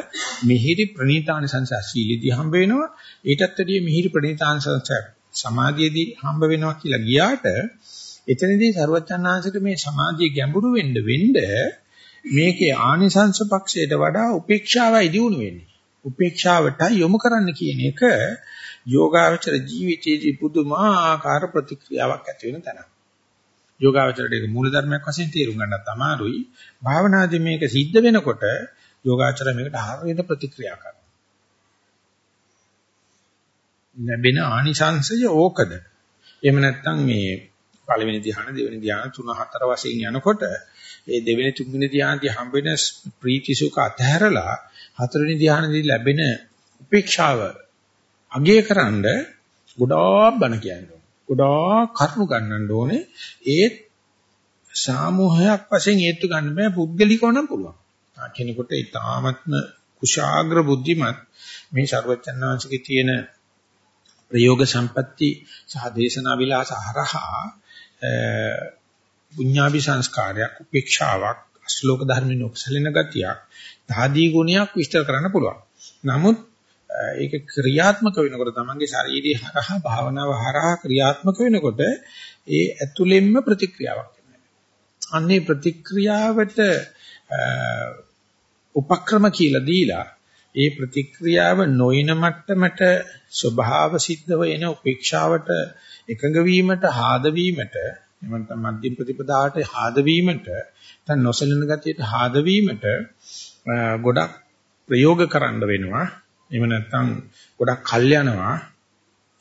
මිහිරි ප්‍රණීතානිසංස සීලෙදී හම්බ වෙනවා ඊටත් වැඩිය මිහිරි ප්‍රණීතානිසංස සමාධියේදී හම්බ වෙනවා කියලා ගියාට එතනදී ਸਰවචන්නාංශයට මේ සමාධිය ගැඹුරු වෙන්න වෙන්න මේකේ ආනිසංස පක්ෂයට වඩා උපේක්ෂාවයි දියුණු වෙන්නේ උපේක්ෂාවට යොමු කරන්න කියන එක යෝගාවචර ජීවිතයේදී පුදුමාකාර ප්‍රතික්‍රියාවක් ඇති වෙන තැනක් යෝගාවචරයට ඒක මූල ධර්මයක් වශයෙන් තේරුම් ගන්නත් අමාරුයි. භාවනාදී මේක සිද්ධ වෙනකොට යෝගාචරය මේකට හරියට ප්‍රතික්‍රියා කරනවා. ලැබෙන ආනිසංශය ඕකද? එහෙම නැත්නම් මේ පළවෙනි ධ්‍යාන, දෙවෙනි ධ්‍යාන, තුන හතර වශයෙන් යනකොට ඒ දෙවෙනි තුන්වෙනි ධ්‍යානදී හම්බ වෙන ප්‍රීති සුඛ අතහැරලා හතරවෙනි ධ්‍යානදී ලැබෙන උපේක්ෂාව අගයකරනද ගොඩාක් බණ කියන්නේ. ගොඩාක් කරුණු ගන්නන්න ඕනේ. ඒ සාමූහයක් වශයෙන් හේතු ගන්න බෑ පුද්ගලිකව නම් පුළුවන්. කෙනෙකුට ඊ타ත්ම කුශාග්‍ර බුද්ධිමත් මේ ਸਰවචන්නාංශිකේ තියෙන ප්‍රයෝග සම්පatti සහ දේශනා විලාස හරහා පුඤ්ඤාභි සංස්කාරයක් උපේක්ෂාවක් අශ්ලෝක ධර්මින උපසලින ගතියක් ධාදී ගුණයක් විස්තර කරන්න පුළුවන්. නමුත් ඒක ක්‍රියාත්මක වෙනකොට තමන්ගේ ශාරීරික හරහා භාවනාව හරහා ක්‍රියාත්මක වෙනකොට ඒ ඇතුළෙන්ම ප්‍රතික්‍රියාවක් වෙනවා. අන්නේ ප්‍රතික්‍රියාවට උපක්‍රම කියලා දීලා ඒ ප්‍රතික්‍රියාව නොයන මට්ටමට ස්වභාව සිද්ධව එන උපේක්ෂාවට එකඟ වීමට ආද වීමට එහෙම නැත්නම් මධ්‍යම ප්‍රතිපදාවට ආද වීමට නැත්නම් නොසලෙන ගතියට ආද වීමට ගොඩක් ප්‍රයෝග කරන්න වෙනවා එහෙම නැත්නම් ගොඩක් කල් යනවා.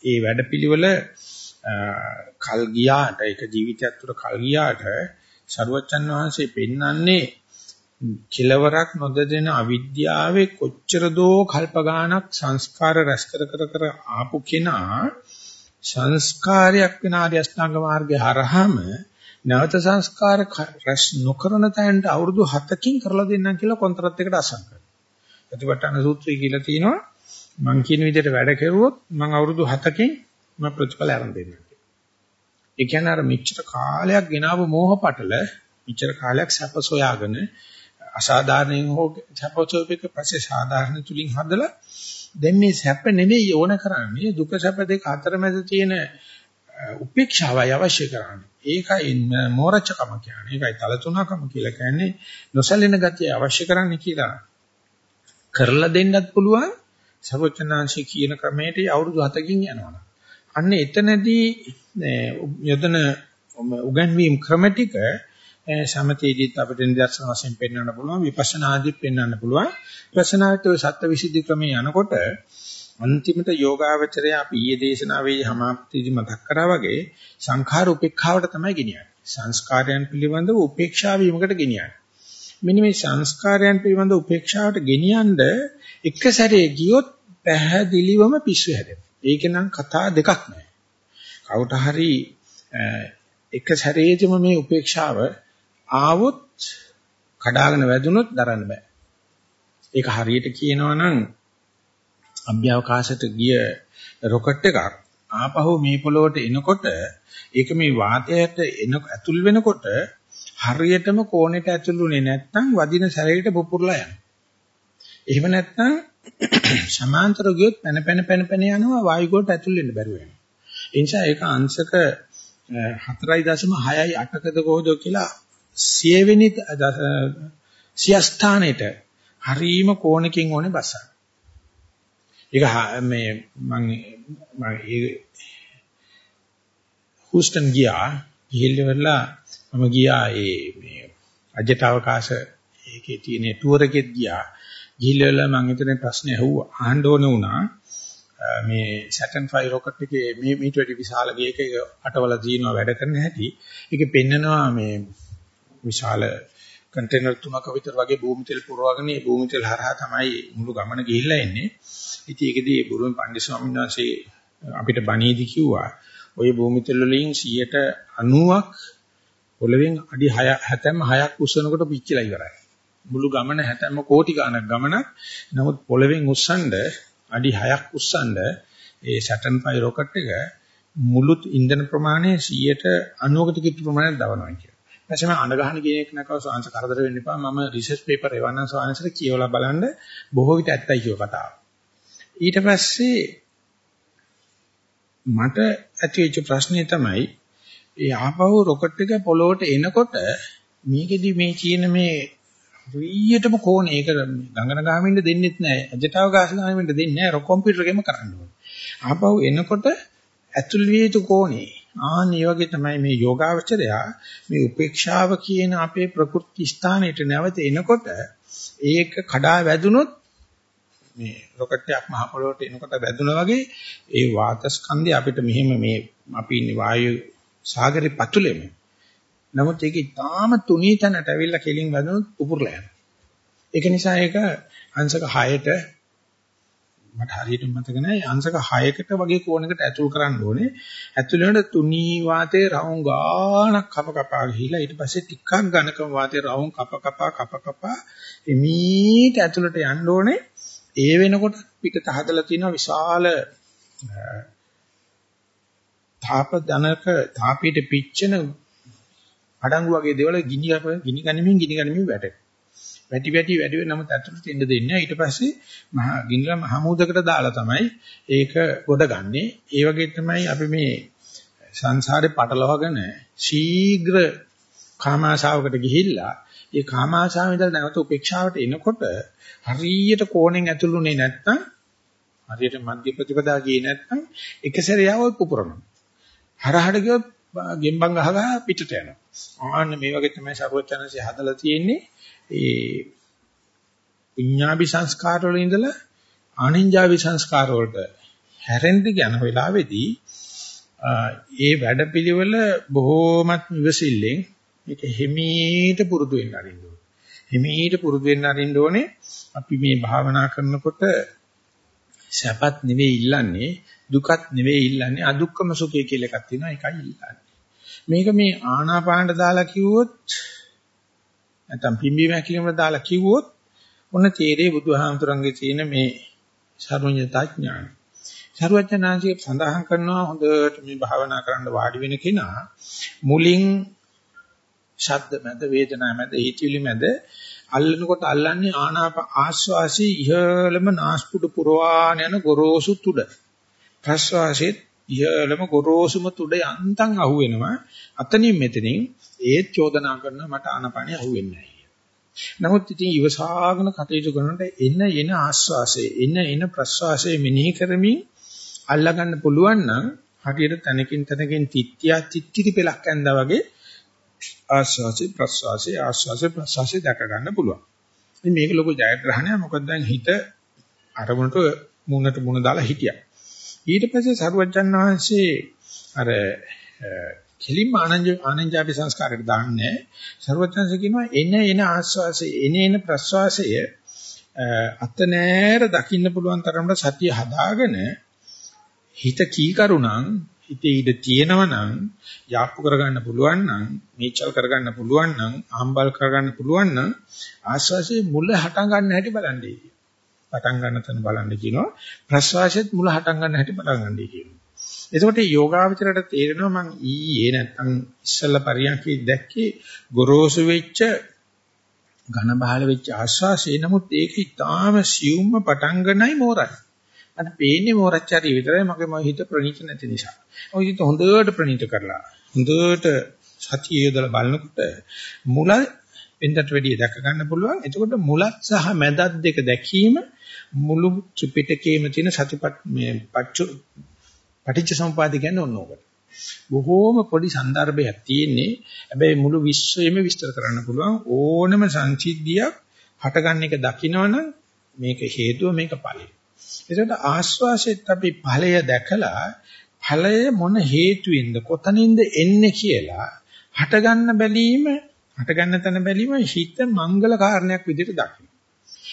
ඒ වැඩපිළිවෙල කල් ගියාට ඒක ජීවිතයත් තුළ කල් ගියාට සරුවච්චන් වහන්සේ පෙන්වන්නේ කෙලවරක් නොදෙන අවිද්‍යාවේ කොච්චර දෝ කල්පගානක් සංස්කාර රැස් කර කර කර ආපු කෙනා සංස්කාරයක් වෙන ආර්ය අෂ්ටාංග මාර්ගයේ හරහාම නැවත සංස්කාර රැස් නොකරන තැනට අවුරුදු 7කින් කරලා දෙන්නම් කියලා කොන්ත්‍රාත් එකට අසං කරනවා. ප්‍රතිපත්තන සූත්‍රය කියලා තියෙනවා මං කියන විදිහට වැඩ කෙරුවොත් මං අවුරුදු 7කින් මම ප්‍රතිඵල ආරම්භ දෙන්නම්. ඒ කියන්නේ අර මෙච්චර කාලයක් ගෙනාවු මෝහ පටල මෙච්චර කාලයක් සැප සොයාගෙන අසාධාරණයෙන් හෝ සැපසෝපික පස්සේ සාධාරණ තුලින් හදලා දැන් මේ සැප නෙමෙයි ඕන කරන්නේ දුක සැප දෙක අතරමැද තියෙන උපේක්ෂාවයි අවශ්‍ය කරන්නේ. ඒකයි මෝරච්චකම කියන්නේ. ඒකයි තලතුණකම කියලා කියන්නේ නොසැලෙන ගතිය අවශ්‍ය කරන්නේ කියලා කරලා දෙන්නත් පුළුවන් සර්වචනාංශي කියන ක්‍රමයට අවුරුදු 7කින් යනවා. අන්න එතනදී යොදන උගන්වීම් ක්‍රම ටික සමතේදීත් අපිට නිදර්ශන වශයෙන් පෙන්වන්න පුළුවන් විපස්සනාදීත් පෙන්වන්න පුළුවන් විපස්සනාට ඔය සත්‍වවිසුද්ධි ක්‍රමයේ යනකොට අන්තිමට යෝගාවචරය අපි ඊයේ දේශනාවේ සමාප්තියදී මතක් කරා වගේ සංඛාර උපේක්ෂාවට තමයි ගෙනියන්නේ සංස්කාරයන් පිළිබඳව උපේක්ෂා වීමකට ගෙනියන්නේ මෙන්න මේ සංස්කාරයන් පිළිබඳ උපේක්ෂාවට ගෙනියන්න එක සැරේ ගියොත් පැහැදිලිවම පිස්සු හැදෙනවා. ඒක නම් කතා දෙකක් නෑ. කවුට හරි එක සැරේදීම මේ උපේක්ෂාව ආවොත් කඩාගෙන වැදුනොත් දරන්න බෑ. ඒක හරියට කියනවා නම් අභ්‍යවකාශයට ගිය රොකට් එකක් ආපහු මේ පොළොවට එනකොට ඒක මේ වාතයට එන ඇතුල් වෙනකොට හරියටම කෝණයට ඇතුළුනේ නැත්නම් වදින සැරේට පුපුරලා යනවා. එහෙම නැත්නම් සමාන්තර ගියොත් පැන පැන පැන පැන යනවා වායු ගොඩට ඇතුල් වෙන්න බැරුව වෙනවා. ඒ නිසා ඒක අංශක 4.6යි 8කද කොහොද කියලා සියවෙනි සියස්ථානෙට හරීම කෝණකින් ඕනේ බසක්. ඒක මේ මම මම හූස්ටන් ගියා ගිහිල්ලා මම ගියා ඒ මේ අජට අවකාශ ඒකේ තියෙන ටුවර් එකෙත් ගියා. ගිහිල්ලා මම එතන ප්‍රශ්න ඇහුවා. අහන්න ඕන වුණා. මේ Saturn 5 rocket එකේ මේ මීට වැඩි විශාල ගේක අටවල දිනනවා වැඩ කරන හැටි. ඒකේ පෙන්නනවා මේ විශාල කන්ටේනර් තුනක විතර වගේ භූමි තෙල් පුරවගෙන ඒ භූමි තෙල් හරහා තමයි මුළු ගමන ගිහිල්ලා එන්නේ ඉතින් ඒකදී බුරුම පණ්ඩිත ස්වාමීන් වහන්සේ අපිට බණීදි කිව්වා ওই භූමි තෙල් වලින් 90ක් පොළවෙන් අඩි 6 හැතැම්ම 6ක් උස්සනකොට පිච්චිලා ඉවරයි. මුළු ගමන හැතැම්ම කෝටි ගණක් ගමනක්. නමුත් පොළවෙන් උස්සනද අඩි 6ක් උස්සනද ඒ Saturn 5 rocket එක මුළු ඉන්ධන ප්‍රමාණය 190කට කිට්ටු ප්‍රමාණයක් දවනවා කියලා. ඊපස්සේ මම අඬ ගහන කෙනෙක් නැකව සාංශ කරදර වෙන්න එපා. මම රිසර්ච් පේපර් එවන්නම් සාංශට කියවලා බලන්න බොහෝ විට ඇත්තයි කියව කතාව. ඊට පස්සේ මට ඇති වෙච්ච ප්‍රශ්නේ තමයි ඒ ආපහු රොකට් එක පොළොවට එනකොට මේකෙදි මේ කියන මේ රීයටම කෝණේ ඒක ගංගන ගාමින්ද දෙන්නෙත් නැහැ අජටව ගාස ගාමින්ද දෙන්නේ නැහැ රො කම්පියුටර් එකෙම කරන්න ඕනේ ආපහු එනකොට ඇතුල් විය යුතු කෝණේ ආන් මේ වගේ තමයි මේ යෝගාවචරයා මේ උපේක්ෂාව කියන අපේ ප්‍රකෘති ස්ථානෙට නැවත එනකොට ඒක කඩා වැදුනොත් මේ රොකට් එකක් මහ පොළොවට එනකොට වැදුනා වගේ ඒ වාත ස්කන්ධය අපිට මෙහෙම මේ අපි ඉන්නේ වායු සාගරේ පතුලෙම. නමුත් ඒක ඊටාම තුනී තැනට ඇවිල්ලා කෙලින් වැදුනොත් උපුරලා යනවා. ඒක නිසා ඒක අංශක 6ට මට හරියට මතක නැහැ අංශක 6කට වගේ කෝණයකට ඇතුල් කරන්න ඕනේ. ඇතුල් වෙනකොට තුනී වාතයේ රවුම් ගානක් කප කපා ගිහිලා ඊට පස්සේ ටිකක් ඝනකම වාතයේ රවුම් කප කපා කප කපා එමීට ඇතුළට යන්න ඕනේ. ඒ වෙනකොට පිටත හදලා තියෙන විශාල තාප ධනක තාපීට පිච්චෙන අඩංගු වගේ දේවල් ගිනි ගිනි ගනිමින් ගිනි ගනිමින් වැටේ. වැටි වැටි වැඩි වෙන නමුත් ඇතුළට එන්න දෙන්නේ ඊට පස්සේ මහා ගින්නල මහමූදකට දාලා තමයි ඒක ගොඩගන්නේ. ඒ වගේ තමයි අපි මේ සංසාරේ පටලවාගෙන ශීඝ්‍ර කාමාශාවකට ගිහිල්ලා ඒ කාමාශාවෙන් ඉඳලා නැවත උපේක්ෂාවට එනකොට හරියට කෝණෙන් ඇතුළුනේ නැත්නම් හරියට මධ්‍ය ප්‍රතිපදා ගියේ නැත්නම් එක සැරේව පුපුරනවා. හරහට ගියොත් ගෙම්බන් ගහගා පිටට යනවා. ආන්න මේ වගේ තමයි සර්වචනසේ හදලා තියෙන්නේ. ඒ විඤ්ඤාභි සංස්කාර වල ඉඳලා ආනින්ජාභි සංස්කාර වලට හැරෙන්න යන වෙලාවේදී ඒ වැඩපිළිවෙල බොහෝමත් විවසිල්ලෙන් මේක හිමීට පුරුදු වෙන්න අරින්න ඕනේ. හිමීට පුරුදු වෙන්න අරින්න ඕනේ. අපි මේ භාවනා කරනකොට සැපත් නෙවෙයි ඉල්ලන්නේ දුකත් නෙවෙයි ඉල්ලන්නේ අදුක්කම සුඛය කියලා එකක් තියෙනවා ඒකයි ඉල්ලන්නේ. මේක මේ ආනාපානට දාලා කිව්වොත් නැත්නම් පිම්බීම හැකිලිමට දාලා කිව්වොත් ඔන්න තේරේ බුදුහාමුදුරන්ගේ තියෙන මේ සර්වඥතා ඥාන. සර්වඥාන්සේ සඳහන් කරනවා හොඳට මේ භාවනා කරන්න වාඩි වෙන කෙනා මුලින් ශබ්ද මැද වේදනා මැද හිතවිලි මැද අල්ලනකොට අල්ලන්නේ ආනාප ආස්වාසී ඉහළම නාස්පුඩු පුරවාන යන ගොරෝසු තුඩ ප්‍රස්වාසයේ ඉහළම ගොරෝසුම තුඩ යන්තම් අහුවෙනවා අතනින් මෙතනින් ඒත් චෝදනා කරනවා මට ආනපනිය අහුවෙන්නේ නැහැ නමුත් ඉතින් ඉවසාගෙන කටයුතු කරනකොට එන එන ආස්වාසයේ එන එන ප්‍රස්වාසයේ මෙනෙහි කරමින් අල්ලගන්න පුළුවන් නම් හරියට තනකින් තනකින් තිත්‍යා තිත්‍තිරි පෙලක් ඇඳා වගේ ආස්වාසේ ප්‍රස්වාසේ ආස්වාසේ ප්‍රස්වාසේ දැක ගන්න පුළුවන්. ඉතින් මේක ලොකු ජයග්‍රහණයක්. මොකද දැන් හිත අරමුණට මුණට මුණ දාලා හිටියා. ඊට පස්සේ සරුවච්චන් වහන්සේ අර කෙලින්ම ආනන්ද ආනන්ජාපි සංස්කාරයට දාන්නේ ਸਰවඥාන්ස කියනවා එන එන ආස්වාසය එන එන ප්‍රස්වාසය අත නෑර දකින්න පුළුවන් තරමට සතිය හදාගෙන හිත කීකරුණම් හිතේ ඉඳ තියෙනවනම් යාප්පු කරගන්න පුළුවන් නම් මේචල් කරගන්න පුළුවන් නම් ආම්බල් කරගන්න පුළුවන් නම් ආස්වාසියේ මුල හටන් ගන්න හැටි බලන්නේ. පටන් ගන්න තැන බලන්න කියනවා. ප්‍රස්වාසයේත් මුල හටන් ගන්න හැටි බලන් ගන්නයි කියනවා. එතකොට යෝගාවචරයට තේරෙනවා මං ඊයේ නැත්තම් ඉස්සල්ලා පරියන්කේ දැක්කේ ගොරෝසු වෙච්ච ඝන බහල වෙච්ච ආස්වාසේ නමුත් ඒක ඊටාම සියුම්ම පටන් ගන්නයි මෝරයි. අර පේන්නේ මෝරච්චාරිය විතරයි මගේ මම හිත ප්‍රණීත නැති නිසා. ඔය හිත හොඳට ප්‍රණීත කරලා හොඳට සතිය යොදලා බලනකොට මුල වෙනදට වැඩිය දැක ගන්න පුළුවන්. එතකොට මුලත් සහ මැදත් දෙක දැකීම මුළු ත්‍රිපිටකයේම තියෙන සතිපත් මේ පච්චු පටිච්ච සමුපාද කියන්නේ ඔන්න ඕකට. බොහෝම පොඩි સંદર્ભයක් තියෙන්නේ. හැබැයි මුළු විශ්වයම විස්තර කරන්න පුළුවන් ඕනම සංසිද්ධියක් හටගන්න එක දකිනවනම් මේක හේතුව මේක ඵලය. එතකොට ආස්වාසෙත් අපි ඵලය දැකලා ඵලය මොන හේතුවෙන්ද කොතනින්ද එන්නේ කියලා හටගන්න බැලීම හටගන්න තැන බැලීම හිත මංගල කාරණයක් විදිහට දකින්න.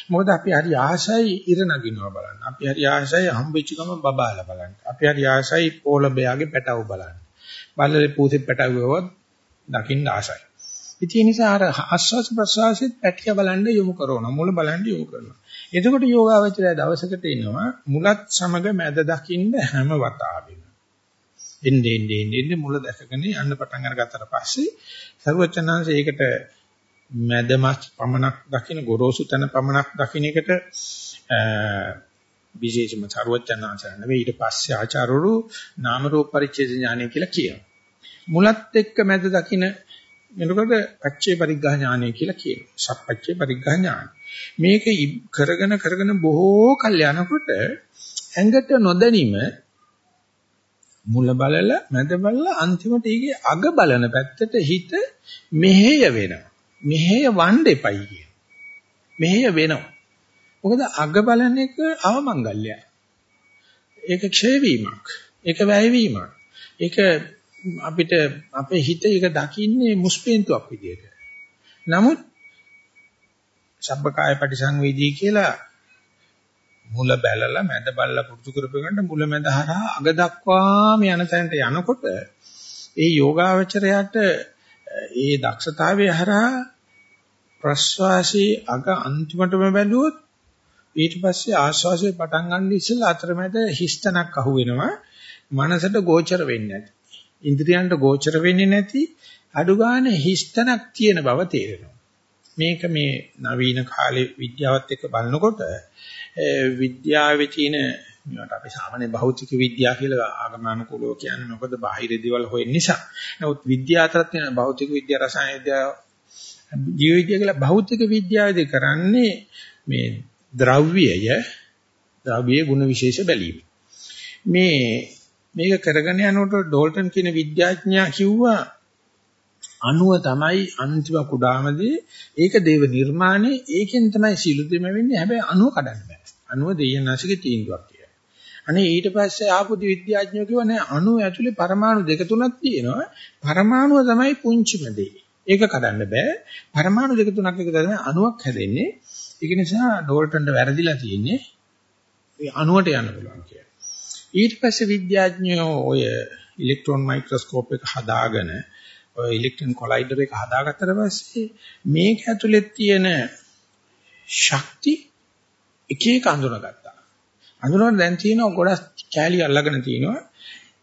මොකද අපි හරි ආසයි ඉර නගිනවා බලන්න. අපි හරි ආසයි හම්බෙච්ච ගම බබාලා බලන්න. අපි හරි ආසයි පොළඹයාගේ පැටව බලන්න. බල්ලේ පූතේ පැටවුවවත් දකින්න ආසයි. ඉතින් ඒ නිසා අර ආස්වාස ප්‍රසවාසෙත් පැටිය බලන්න යොමු කරනවා. මුල බලන්න යොමු කරනවා. එතකොට යෝගාවචරය දවසකට එනවා මුලත් සමග මැද දකින්න හැම වතාවෙම. එන්නේ එන්නේ එන්නේ මුල දැකගෙන යන්න පටන් අරගත්තට පස්සේ සර්වචනංශ ඒකට මැදමත් පමණක් දකින්න ගොරෝසු තැන පමණක් දකින්න එකට විශේෂම සර්වචනංශ නෙවෙයි ඊට පස්සේ ආචාරවරු නාම රූප පරිච්ඡේද ඥානය කියලා කියනවා. මුලත් එක්ක මැද දකින්න එනකොට පච්චේ පරිග්ඝා ඥානය කියලා කියනවා. සප්පච්චේ පරිග්ඝා ඥාන. මේක කරගෙන කරගෙන බොහෝ කල් යනකොට ඇඟට නොදැනීම මුල බලලා මැද බලලා අන්තිමට ඊගේ අග බලන පැත්තට හිත මෙහෙය වෙනවා. මෙහෙය වන්න එපයි කියන. මෙහෙය වෙනවා. මොකද අග බලන එක අවමංගල්‍යයි. ඒක ක්ෂය වීමක්. ඒක වැය වීමක්. ඒක අපිට අපේ හිත ඒක දකින්නේ මුස්පේන්තුවක් විදියට. නමුත් සබ්බකාය පටිසංවේදී කියලා මුල බැලලා මැද බල්ලා පුරුදු කරපෙන්නට මුල මැද හරහා අග දක්වාම යන තැනට යනකොට ඒ යෝගාවචරයට ඒ දක්ෂතාවය හරහා ප්‍රස්වාසී අග අන්තිමටම බැලුවොත් ඊට පස්සේ ආශ්වාසය පටන් ගන්න ඉස්සෙල්ලා අතරමැද හිස්තනක් අහු වෙනවා. මනසට ගෝචර වෙන්නේ නැති. ඉන්ද්‍රියන්ට ගෝචර වෙන්නේ නැති. අඩු ගන්න හිස්තනක් තියෙන බව තේරෙනවා. මේක මේ නවීන කාලේ විද්‍යාවත් එක්ක බලනකොට විද්‍යාවේ තියෙන මේවට අපි සාමාන්‍ය භෞතික විද්‍යාව කියලා ආගමනුකූලව කියන්නේ මොකද බාහිර දේවල් හොයන නිසා. නමුත් විද්‍යාව අතරත් තියෙන භෞතික විද්‍යාව, රසායන විද්‍යාව, ජීව විද්‍යාව කියලා භෞතික විද්‍යාවේදී කරන්නේ මේ ද්‍රව්‍යය, ද්‍රව්‍යයේ ගුණ විශේෂ බැලීම. මේ මේක කරගෙන යනකොට ඩෝල්ටන් කියන විද්‍යාඥයා කිව්වා අණුව තමයි අන්තිම කුඩාමදී ඒක දේව නිර්මාණේ ඒකෙන් තමයි සිළුදෙම වෙන්නේ හැබැයි අණුව කඩන්න බෑ අණුව දෙයනාසිකේ තීන්දුවක් කියලා. අනේ ඊට පස්සේ ආපු විද්‍යාඥයෝ කිව්වා නෑ අණුව ඇතුලේ පරමාණු දෙක තුනක් තියෙනවා. පරමාණුව තමයි පුංචිම දේ. ඒක කඩන්න බෑ. පරමාණු දෙක තුනක් එක තමයි අණුවක් හැදෙන්නේ. ඒක නිසා ඩෝල්ටන්ට වැරදිලා තියෙන්නේ මේ අණුවට යන්න පුළුවන් කියලා. ඊට පස්සේ විද්‍යාඥයෝ ඔය ඉලෙක්ට්‍රෝන මයික්‍රොස්කෝප් එක හදාගෙන ඔය ඉලෙක්ට්‍රෝන කොලයිඩර් එක හදාගත්තට පස්සේ මේක ඇතුලේ තියෙන ශක්ති එක එක අඳුනගත්තා. අඳුනන දැන් තියෙනවා ගොඩක් කැලි අල්ලගෙන තියෙනවා.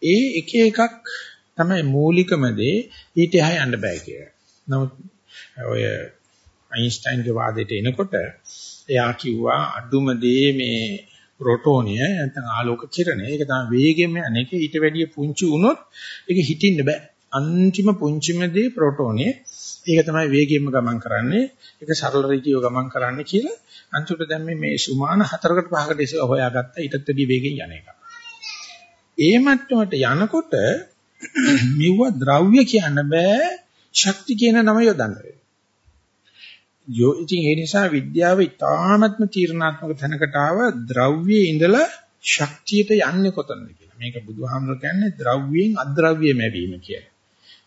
ඒ එක එකක් තමයි මූලිකම දේ ඊට එහා යන්න බෑ කියලා. නමුත් ඔය අයින්ස්ටයින්ගේ වාදයට එනකොට එයා කිව්වා අඩුම දේ මේ ප්‍රෝටෝනිය නැත්නම් ආලෝක කිරණය. ඒක තමයි වේගෙම අනේක ඊට වැඩිය පුංචි වුණොත් ඒක හිටින්න බෑ. අන්තිම පුංචිම දේ ප්‍රෝටෝනිය. ඒක තමයි වේගෙම ගමන් කරන්නේ. ඒක සරල රීතියව ගමන් කරන්නේ කියලා අන්තිමට දැන් මේ සුමාන හතරකට පහකට ඉස්සෙල්ලා හොයාගත්ත ඊටත් වැඩි වේගෙන් යන එක. ඒ මට්ටමට යනකොට මෙව ද්‍රව්‍ය කියන්න බෑ ශක්ති කියන නම යොදන්න වෙනවා. යෝ ඉතින් ඒ නිසා විද්‍යාව ඉතාමත්ම තීරණාත්මක තැනකට ආව ද්‍රව්‍යයේ ඉඳලා ශක්තියට යන්නේ කොතනද කියලා. මේක බුදුහාමුදුර කියන්නේ ද්‍රව්‍යයෙන් අද්‍රව්‍ය මැවීම කියලා.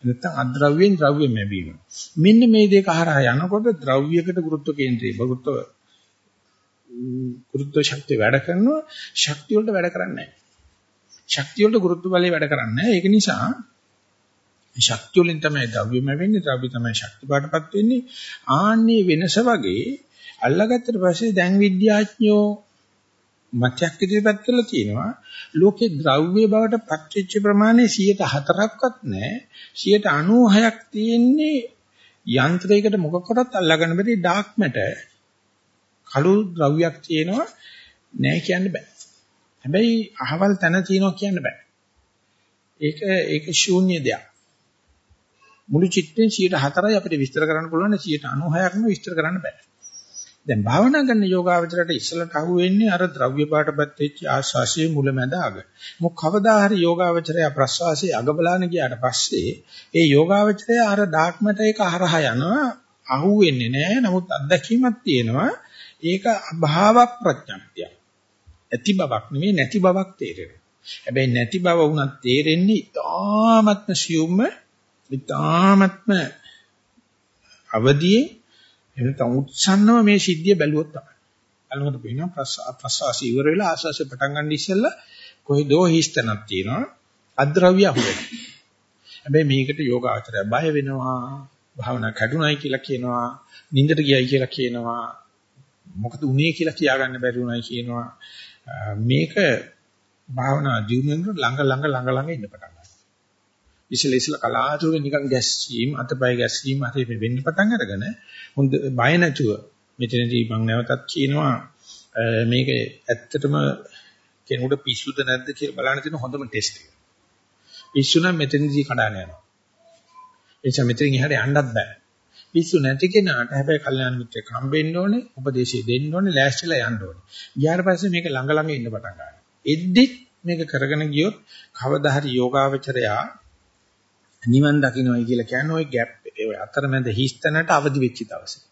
නැත්නම් අද්‍රව්‍යයෙන් ද්‍රව්‍යෙ ලැබීම. මෙන්න මේ දෙක හරහා යනකොට ද්‍රව්‍යයකට ගුරුත්ව කේන්ද්‍රය ගුරුත්ව ගුරුත්ව ශක්තිය වැඩ කරනවා ශක්තිය වලට වැඩ කරන්නේ නැහැ. ශක්තිය වලට ගුරුත්ව බලය වැඩ කරන්නේ නැහැ. ඒක නිසා ශක්තිය වලින් තමයි ද්‍රව්‍යම වෙන්නේ ද්‍රව්‍ය තමයි ශක්ති පාටපත් වෙන්නේ. ආන්නේ වෙනස වගේ අල්ලගත්තට පස්සේ දැන් විද්‍යාඥයෝ මතයක් ඉදිරිපත් කරලා තියෙනවා. ලෝකේ ද්‍රව්‍ය බවට පත්වෙච්ච ප්‍රමාණය 104ක්වත් නැහැ 96ක් තියෙන්නේ යන්ත්‍රයකට මොකකටවත් අල්ලගන්න බැරි ඩාර්ක් මැටර්. කළු ද්‍රව්‍යයක් තියෙනවා. නෑ කියන්න බෑ. හැබැයි අහවල් තැන තියෙනවා කියන්න බෑ. ඒක ඒක ශූන්‍ය දෙයක්. මුළු චිත්තෙන් 104යි අපිට විස්තර කරන්න පුළුවන්. 96ක්ම විස්තර කරන්න බෑ. දැන් භාවනා කරන යෝගාවචරයට ඉස්සලට අහු වෙන්නේ අර ද්‍රව්‍ය පාටපත් වෙච්ච ආස්වාසියේ මුලැමැද අග. මොක කවදා හරි යෝගාවචරය ප්‍රස්වාසයේ අග බලන ගියාට පස්සේ ඒ යෝගාවචරය අර ඩාක්මට ඒක හරහා යනවා අහු වෙන්නේ නැහැ. නමුත් අත්දැකීමක් තියෙනවා. ඒක අභාව ප්‍රඥාක්තිය. ඇති බවක් නෙවෙයි නැති බවක් තේරෙනවා. හැබැයි නැති බව වුණත් තේරෙන්නේ ඉතාමත්ම සියුම්ම ඉතාමත්ම අවදියේ එහෙම නැත්නම් උත්සන්නව මේ සිද්ධිය බැලුවොත් තමයි. බලනකොට පේනවා ප්‍රසවාසය ඉවර වෙලා ආස්වාසය පටන් ගන්න ඉස්සෙල්ලා කොහෙදෝ හිස්තනක් තියෙනවා. අද්‍රව්‍ය අහුවෙනවා. හැබැයි මේකට යෝගාචරය බය වෙනවා. භාවනා කැඩුනයි කියලා කියනවා. නින්දට ගියයි කියලා කියනවා. මොකද උනේ කියලා කියාගන්න බැරි උනායි කියනවා. මේක භාවනා ජීවණයට ළඟ ළඟ ළඟ ළඟ ඉන්න පටන් ගන්නවා. ඉස්සෙල්ල ඉස්සෙල්ල කලාතුරකින් නිකන් ගැස්සීම් අතපය ගැස්සීම් අතේ වෙන්න පටන් අරගෙන හොඳ බය නැතුව මෙතනදී මම නැවතත් කියනවා මේක ඇත්තටම කෙනෙකුට පිස්සුද නැද්ද කියලා බලන්න තියෙන හොඳම ටෙස්ට් එක. පිස්සු නම් මෙතනදී කඩාන යනවා. ඒ නිසා මෙතනින් එහාට යන්නත් බෑ. පිස්සු නැති කෙනාට හැබැයි කල්යාණ මිත්‍රෙක් හම්බෙන්න ඕනේ, උපදේශය දෙන්න ඕනේ, ලෑස්තිලා යන්න ඕනේ. ගියාට පස්සේ මේක ළඟ ළඟ ඉන්න පටන් ගන්නවා. එද්දි මේක කරගෙන ගියොත් කවදා හරි යෝගාවචරයා නිවන් දකින්නයි කියලා කියන්නේ ওই ગેප් ඒ අතරමැද හිස්තැනට අවදි වෙච්ච දවසේ.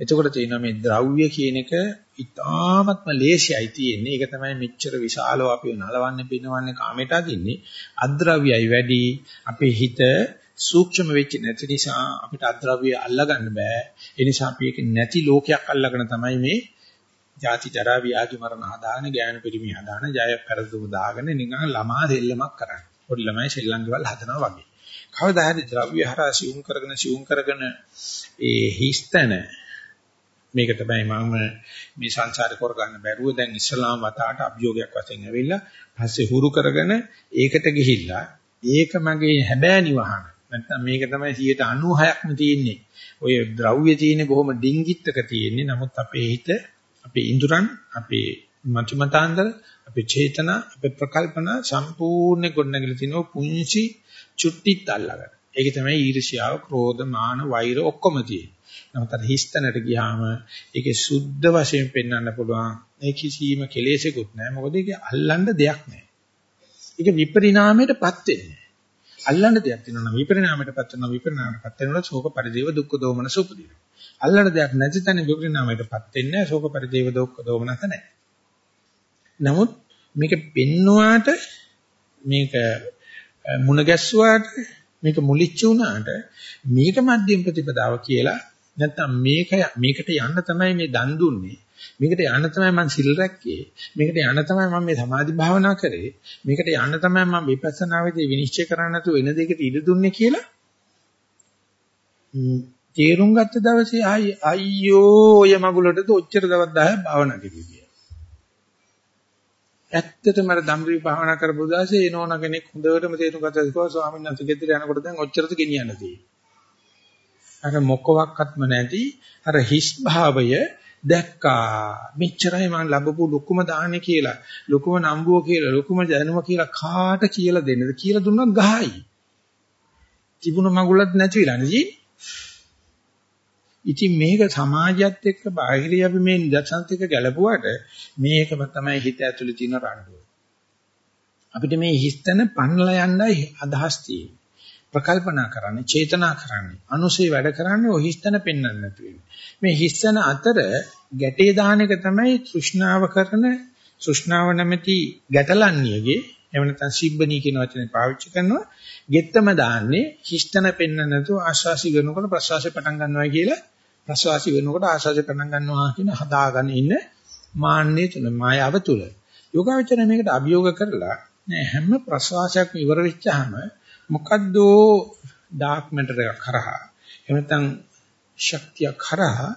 එතකොට තියෙනවා මේ ද්‍රව්‍ය කියන එක ඉතාමත්ම ලේසියයි තියෙන්නේ. ඒක තමයි මෙච්චර විශාලව අපි නලවන්නේ පිනවන්නේ කාමයට අදින්නේ. අද්‍රව්‍යයි වැඩි. අපේ හිත සූක්ෂම වෙච්ච නැති නිසා අපිට අද්‍රව්‍ය අල්ලගන්න බෑ. ඒ නිසා අපි ඒක නැති ලෝකයක් අල්ලගෙන තමයි මේ ජාති ජරා ව්‍යාධි මරණ හදාන ඥාන පිරිමි හදාන ජය පෙරදුම දාගෙන නිකන් ළමා දෙල්ලමක් කරන්නේ. පොඩි ළමයි ශ්‍රී ලංකාවල් හදනවා වගේ. කවදා හරි ද්‍රව්‍ය හරහා සිවුම් කරගෙන සිවුම් කරගෙන ඒ හිස්තන මේක තමයි මම මේ සංසාරේ කරගන්න බැරුව දැන් ඉස්ලාම් වතාවට අභියෝගයක් වශයෙන් ඇවිල්ලා පස්සේ හුරු කරගෙන ඒකට ගිහිල්ලා ඒක මගේ හැබෑ නිවහන. නැත්නම් මේක තමයි 96ක්ම තියෙන්නේ. ඔය ද්‍රව්‍ය තියෙන්නේ බොහොම ඩිංගිත්තක තියෙන්නේ. නමුත් අපේ හිත අපේ ඉඳුරන් අපේ මතිමතාන්තර අපේ චේතනා අපේ ප්‍රකල්පනා සම්පූර්ණ ගොඩනැගිලා තිනෝ පුංචි චුට්ටිත් අල්ලගන්න. ඒක තමයි ඊර්ෂ්‍යාව, ක්‍රෝධ, මාන, වෛර ඔක්කොම තියෙන්නේ. නමුත් අර හිස්තැනට ගියාම ඒකේ සුද්ධ වශයෙන් පෙන්වන්න පුළුවන්. ඒ කිසිම කෙලෙසෙකුත් නැහැ. මොකද ඒක අල්ලන්න දෙයක් නැහැ. ඒක විපරිණාමයටපත් වෙන්නේ. අල්ලන්න දෙයක් තියෙනවා නම් විපරිණාමයටපත් වෙනවා විපරිණාමයටපත් වෙනකොට ශෝක පරිදේව දුක්ඛ දෝමනස උපදිනවා. අල්ලන්න දෙයක් නැති තැන විපරිණාමයටපත් වෙන්නේ නැහැ ශෝක පරිදේව දුක්ඛ දෝමනස නැහැ. නමුත් මේක පෙන්නුවාට මේක මුණ ගැස්සුවාට මේක මුලිච්ච වුණාට මේක මධ්‍යම ප්‍රතිපදාව කියලා නැත්නම් මේක මේකට යන්න තමයි මේ දන් දුන්නේ. මේකට යන්න තමයි මම සිල් රැක්කේ. මේකට යන්න තමයි මම මේ සමාධි භාවනා කරේ. මේකට යන්න තමයි මම විපස්සනා වේදී විනිශ්චය කරන්න නැතුව වෙන දෙයකට ඉඩ දුන්නේ කියලා. තේරුම් ගත්ත දවසේ අයියෝ ඔය මගුලටද ඔච්චර දවස් 10ක් භාවනා කිව්වේ ඇත්තටම අර ධම්රි භාවනා කරපු දාසේ එනෝන කෙනෙක් හොඳටම තේරුම් ගත්තා කිව්වා ස්වාමීන් වහන්සේ ගෙදර යනකොට දැන් ඔච්චරද ගෙනියන්න තියෙන්නේ. අර මොකවත්ක්ත්ම නැති අර හිස් භාවය දැක්කා. මෙච්චරයි මම ලැබපු ලොකුම දාහනේ කියලා, ලොකුම නම්බුව කියලා, ලොකුම දැනුම කියලා කාට කියලා දෙන්නද කියලා දුන්නත් ගහයි. තිබුණ මගුලත් නැති වෙලා නේ ඉතින් මේක සමාජයත් එක්ක බාහිරයි අපි මේ නිදර්ශනත් එක්ක ගැලපුවාට මේකම තමයි හිත ඇතුලේ තියෙන රණ්ඩුව. අපිට මේ හිස්තන පන්නලා යන්නයි අදහස් තියෙන්නේ. ප්‍රකල්පනා කරන්නේ, චේතනා කරන්නේ, අනුසේ වැඩ කරන්නේ ඔය හිස්තන පෙන්වන්න නැතු මේ හිස්තන අතර ගැටේ දාන එක තමයි තෘෂ්ණාව කරන තෘෂ්ණාව නැමැති ගැටලන්නියගේ එහෙම නැත්නම් සිබ්බනී කියන වචනේ පාවිච්චි කරනවා. ගෙත්තම දාන්නේ හිස්තන පෙන්න නැතුව ආශ්වාසි කරනකොට ප්‍රශ්වාසය පටන් ගන්නවා කියලා ප්‍රශ්වාසි වෙනකොට ආශ්වාසය පටන් ගන්නවා කියන හදාගෙන ඉන්න මාන්නේ තුන මායාව තුල. යෝගාවචරය මේකට අභියෝග කරලා නෑ හැම ප්‍රශ්වාසයක්ම ඉවර වෙච්චාම මොකද්ද ඩාර්ක් මැටර් එකක් කරහා එහෙම නැත්නම් ශක්තිය කරහා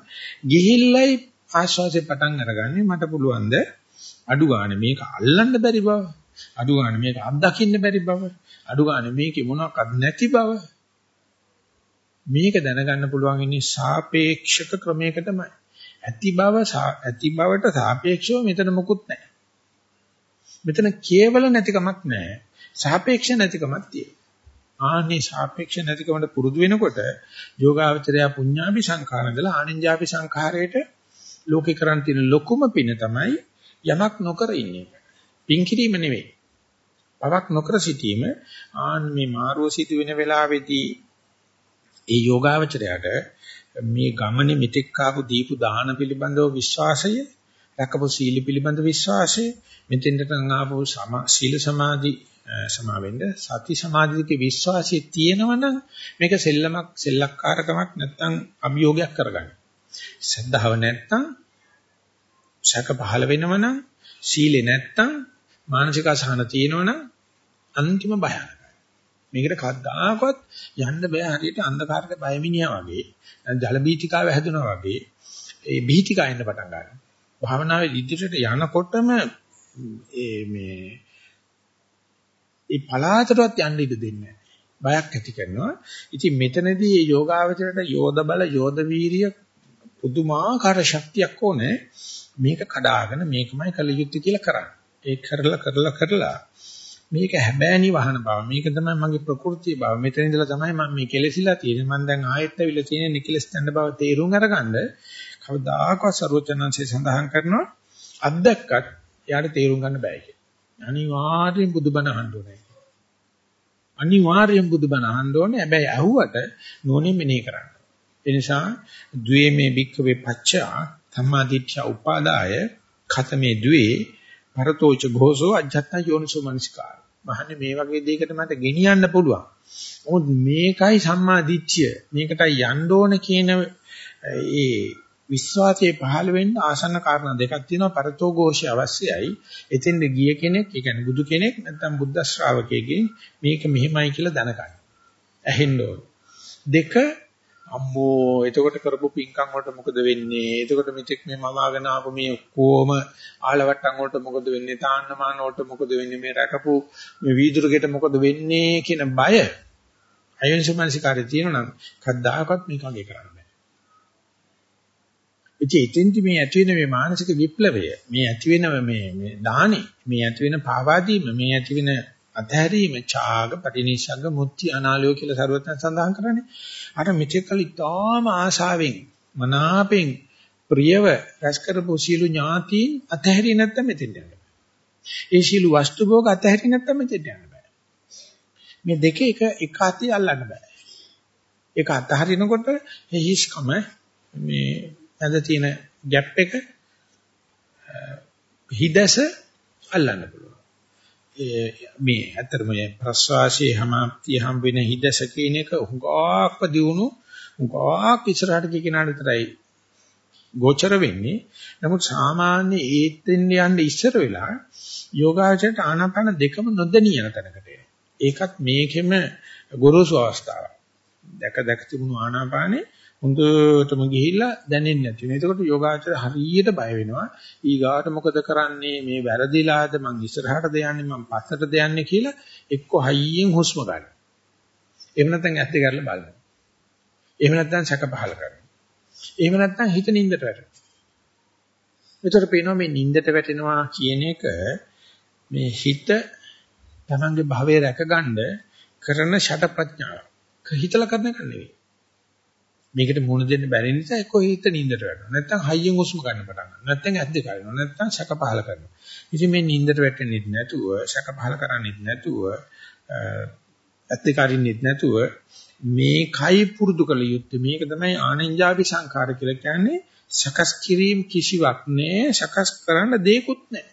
ගිහිල්ලයි ආශ්වාසය පටන් අරගන්නේ මට පුළුවන් ද අඩු ගන්න මේක අල්ලන්න බැරි බව අඩු ගන්න මේක අත්දකින්න බැරි බව අඩු ගන්න මේකේ මොනවාක්වත් නැති බව මේක දැනගන්න පුළුවන් ඉන්නේ සාපේක්ෂක ක්‍රමයකටමයි. ඇති බව ඇති බවට සාපේක්ෂව මෙතන මොකුත් නැහැ. මෙතන කේවල නැතිකමක් නැහැ. සාපේක්ෂ නැතිකමක් තියෙනවා. ආනේ සාපේක්ෂ නැතිකමට පුරුදු වෙනකොට යෝගාවචරය පුඤ්ඤාභි සංඛාරඳලා ආනින්ජාභි සංඛාරයට ලෝකේ කරන් තියෙන ලොකුම පින තමයි යමක් නොකර ඉන්නේ. පින් කිරීම නෙවෙයි. පවක් නොකර සිටීම. ආන් මේ මාරුව සිදු වෙන වෙලාවේදී ඒ යෝගාවචරයට මේ ගමනේ මෙතෙක් ආපු දීපු දාන පිළිබඳව විශ්වාසය, රැකපු සීල පිළිබඳ විශ්වාසය, මෙතෙන්ට ආපු සීල සමාධි සමාවෙන්න සති සමාධියක විශ්වාසය තියෙනවනම් මේක සෙල්ලමක් සෙල්ලක්කාරකමක් නැත්නම් අභියෝගයක් කරගන්න. සද්ධාව නැත්නම් ශක පහළ වෙනවනම් සීලේ නැත්නම් මානසික අසහන තියෙනවනම් අන්තිම භයානකයි. මේකට කද්දාකවත් යන්න බෑ හරියට අන්ධකාරයට බය මිනිහා වගේ. ජල බීතිකාව හැදුනා වගේ ඒ බීතිකා එන්න පටන් ගන්නවා. භාවනාවේ ඉදිරියට යනකොටම ඒ මේ ඒ පලාතටවත් යන්න ඉඩ දෙන්නේ බයක් ඇති කරනවා. ඉතින් මෙතනදී මේ යෝගාවචරයට යෝධ බල යෝධ වීරිය පුදුමාකාර ශක්තියක් ඕනේ. මේක කඩාගෙන මේකමයි කළ යුත්තේ කියලා කරන්නේ. ඒ කරලා කරලා කරලා මේක හැබෑනි වහන බව. මේක තමයි මගේ ප්‍රകൃතිය බව. මෙතන ඉඳලා තමයි මම මේ කෙලෙසිලා තියෙන්නේ. මම දැන් ආයෙත් ඇවිල්ලා තියෙන්නේ නිකලස් තන්න බව තේරුම් අරගන්න. කවදාකවත් ਸਰවචනංශය සඳහන් කරනවා අද්දක්කත් යාට තේරුම් ගන්න බෑ කියලා. අනිවාර්යෙන් බුදුබණ අහන්න ඕනේ. අනිවාර්යෙන් බුදුබණ අහන්න ඕනේ. හැබැයි අහුවට නෝනේ මෙනේ කරන්න. ඒ නිසා ද්වේමේ භික්ඛවේ පච්චා ධම්මාදිච්ඡ උපාදාය ඛතමේ ද්වේ පරතෝච ഘോഷෝ අජත්ත යෝනිසෝ මනසිකාර මහන්නේ මේ වගේ දෙයකට මට ගෙනියන්න පුළුවන්. මොකද මේකයි සම්මා දිට්ඨිය. මේකටයි යන්න ඕන කියන ඒ විශ්වාසයේ පහළ වෙන්න ආසන්න කාරණා දෙකක් තියෙනවා පරතෝ ഘോഷය අවශ්‍යයි. එතෙන්ද ගිය කෙනෙක්, ඒ කියන්නේ බුදු කෙනෙක් නැත්නම් බුද්ධ ශ්‍රාවකයෙක්ගෙන් මේක මෙහෙමයි කියලා දැනගන්න. ඇහෙන්න ඕන. දෙක අම්මෝ එතකොට කරපු පින්කම් වලට මොකද වෙන්නේ? එතකොට මෙතෙක් මේ මවාගෙන ආපු මේ කොම ආලවට්ටම් වලට මොකද වෙන්නේ? තාන්නමාන වලට මොකද වෙන්නේ? මේ රැකපු මේ වීදුරුගෙට මොකද වෙන්නේ කියන බය අයෝනිසමනසිකාරය තියෙනවා නම් කද්දාකවත් මේක අගේ කරන්න බෑ. ඉතින් එතෙන්දි මේ ඇති වෙන මේ මානසික විප්ලවය, මේ ඇති වෙන මේ මේ දාහනේ, මේ ඇති වෙන පාවාදීම, මේ ඇති වෙන අධහැරීම ඡාග පටිනිසග්ග මුත්‍ති අනාලයෝ කියලා සරුවත්න සඳහන් කරන්නේ. අර මෙතෙකල් ඉතාම ආශාවෙන් මනාපෙන් ප්‍රියව රැස් කරපු සීළු ඥාතීන් අධහැරිය නැත්තම් මෙතෙන් යන්න බෑ. ඒ සීළු වස්තු භෝග අධහැරිය නැත්තම් මෙතෙන් යන්න බෑ. මේ දෙක එක එක අතේ අල්ලන්න බෑ. ඒක අතහරිනකොට හිස්කම මේ නැද තියෙන ગેප් එක හිදස අල්ලන්න පුළුවන්. මේ ඇත්තටම ප්‍රස්වාසයේ හැමාප්තිය හම් වෙන හිදස කියන එක හුඟාක්ව දියුණු හුඟාක් ඉස්සරහට ගිය කෙනාට විතරයි ගෝචර වෙන්නේ. නමුත් සාමාන්‍ය ඒත්ෙන් යන්න ඉස්සර වෙලා යෝගාචරයට ආනාපාන දෙකම නොදැනී යන තැනකට ඒකත් මේකෙම ගොරෝසු අවස්ථාවක්. දැක දැක තිබුණු ආනාපානේ හොඳටම ගිහිල්ලා දැනෙන්නේ නැති වෙනවා. එතකොට යෝගාචර හරියට බය වෙනවා. ඊගාට මොකද කරන්නේ? මේ වැරදිලාද මං ඉස්සරහටද යන්නේ මං පස්සටද යන්නේ කියලා එක්ක හයියෙන් හුස්ම ගන්න. එහෙම නැත්නම් ඇත්ත කරලා බලන්න. එහෙම නැත්නම් සැක පහල කරනවා. එහෙම නැත්නම් හිත නින්දට වැටෙනවා. මෙතන පේනවා මේ නින්දට වැටෙනවා කියන එක මේ හිත තමන්ගේ භවයේ රැකගන්න කරන ෂට ප්‍රඥාව. හිතලා කරන එක නෙවෙයි. මේකට මුහුණ දෙන්න බැරි නිසා එක්ක හිත නින්දට වැටෙනවා. නැත්නම් හයියෙන් හුස්ම ගන්න පටන් ගන්නවා. නැත්නම් ඇද්ද කරනවා. නැත්නම් සැක පහල කරනවා. ඉතින් මේ නින්දට වැටෙන්නෙත් නැතුව, සැක පහල කරන්නෙත් නැතුව, ඇත්ත කරින්නෙත් නැතුව මේකයි පුරුදු කළ යුත්තේ. මේක තමයි ආනෙන්ජාපි සංඛාර කියලා කියන්නේ. සකස් කිරීම කිසිවක් නෑ. සකස් කරන්න දෙයක්වත් නෑ.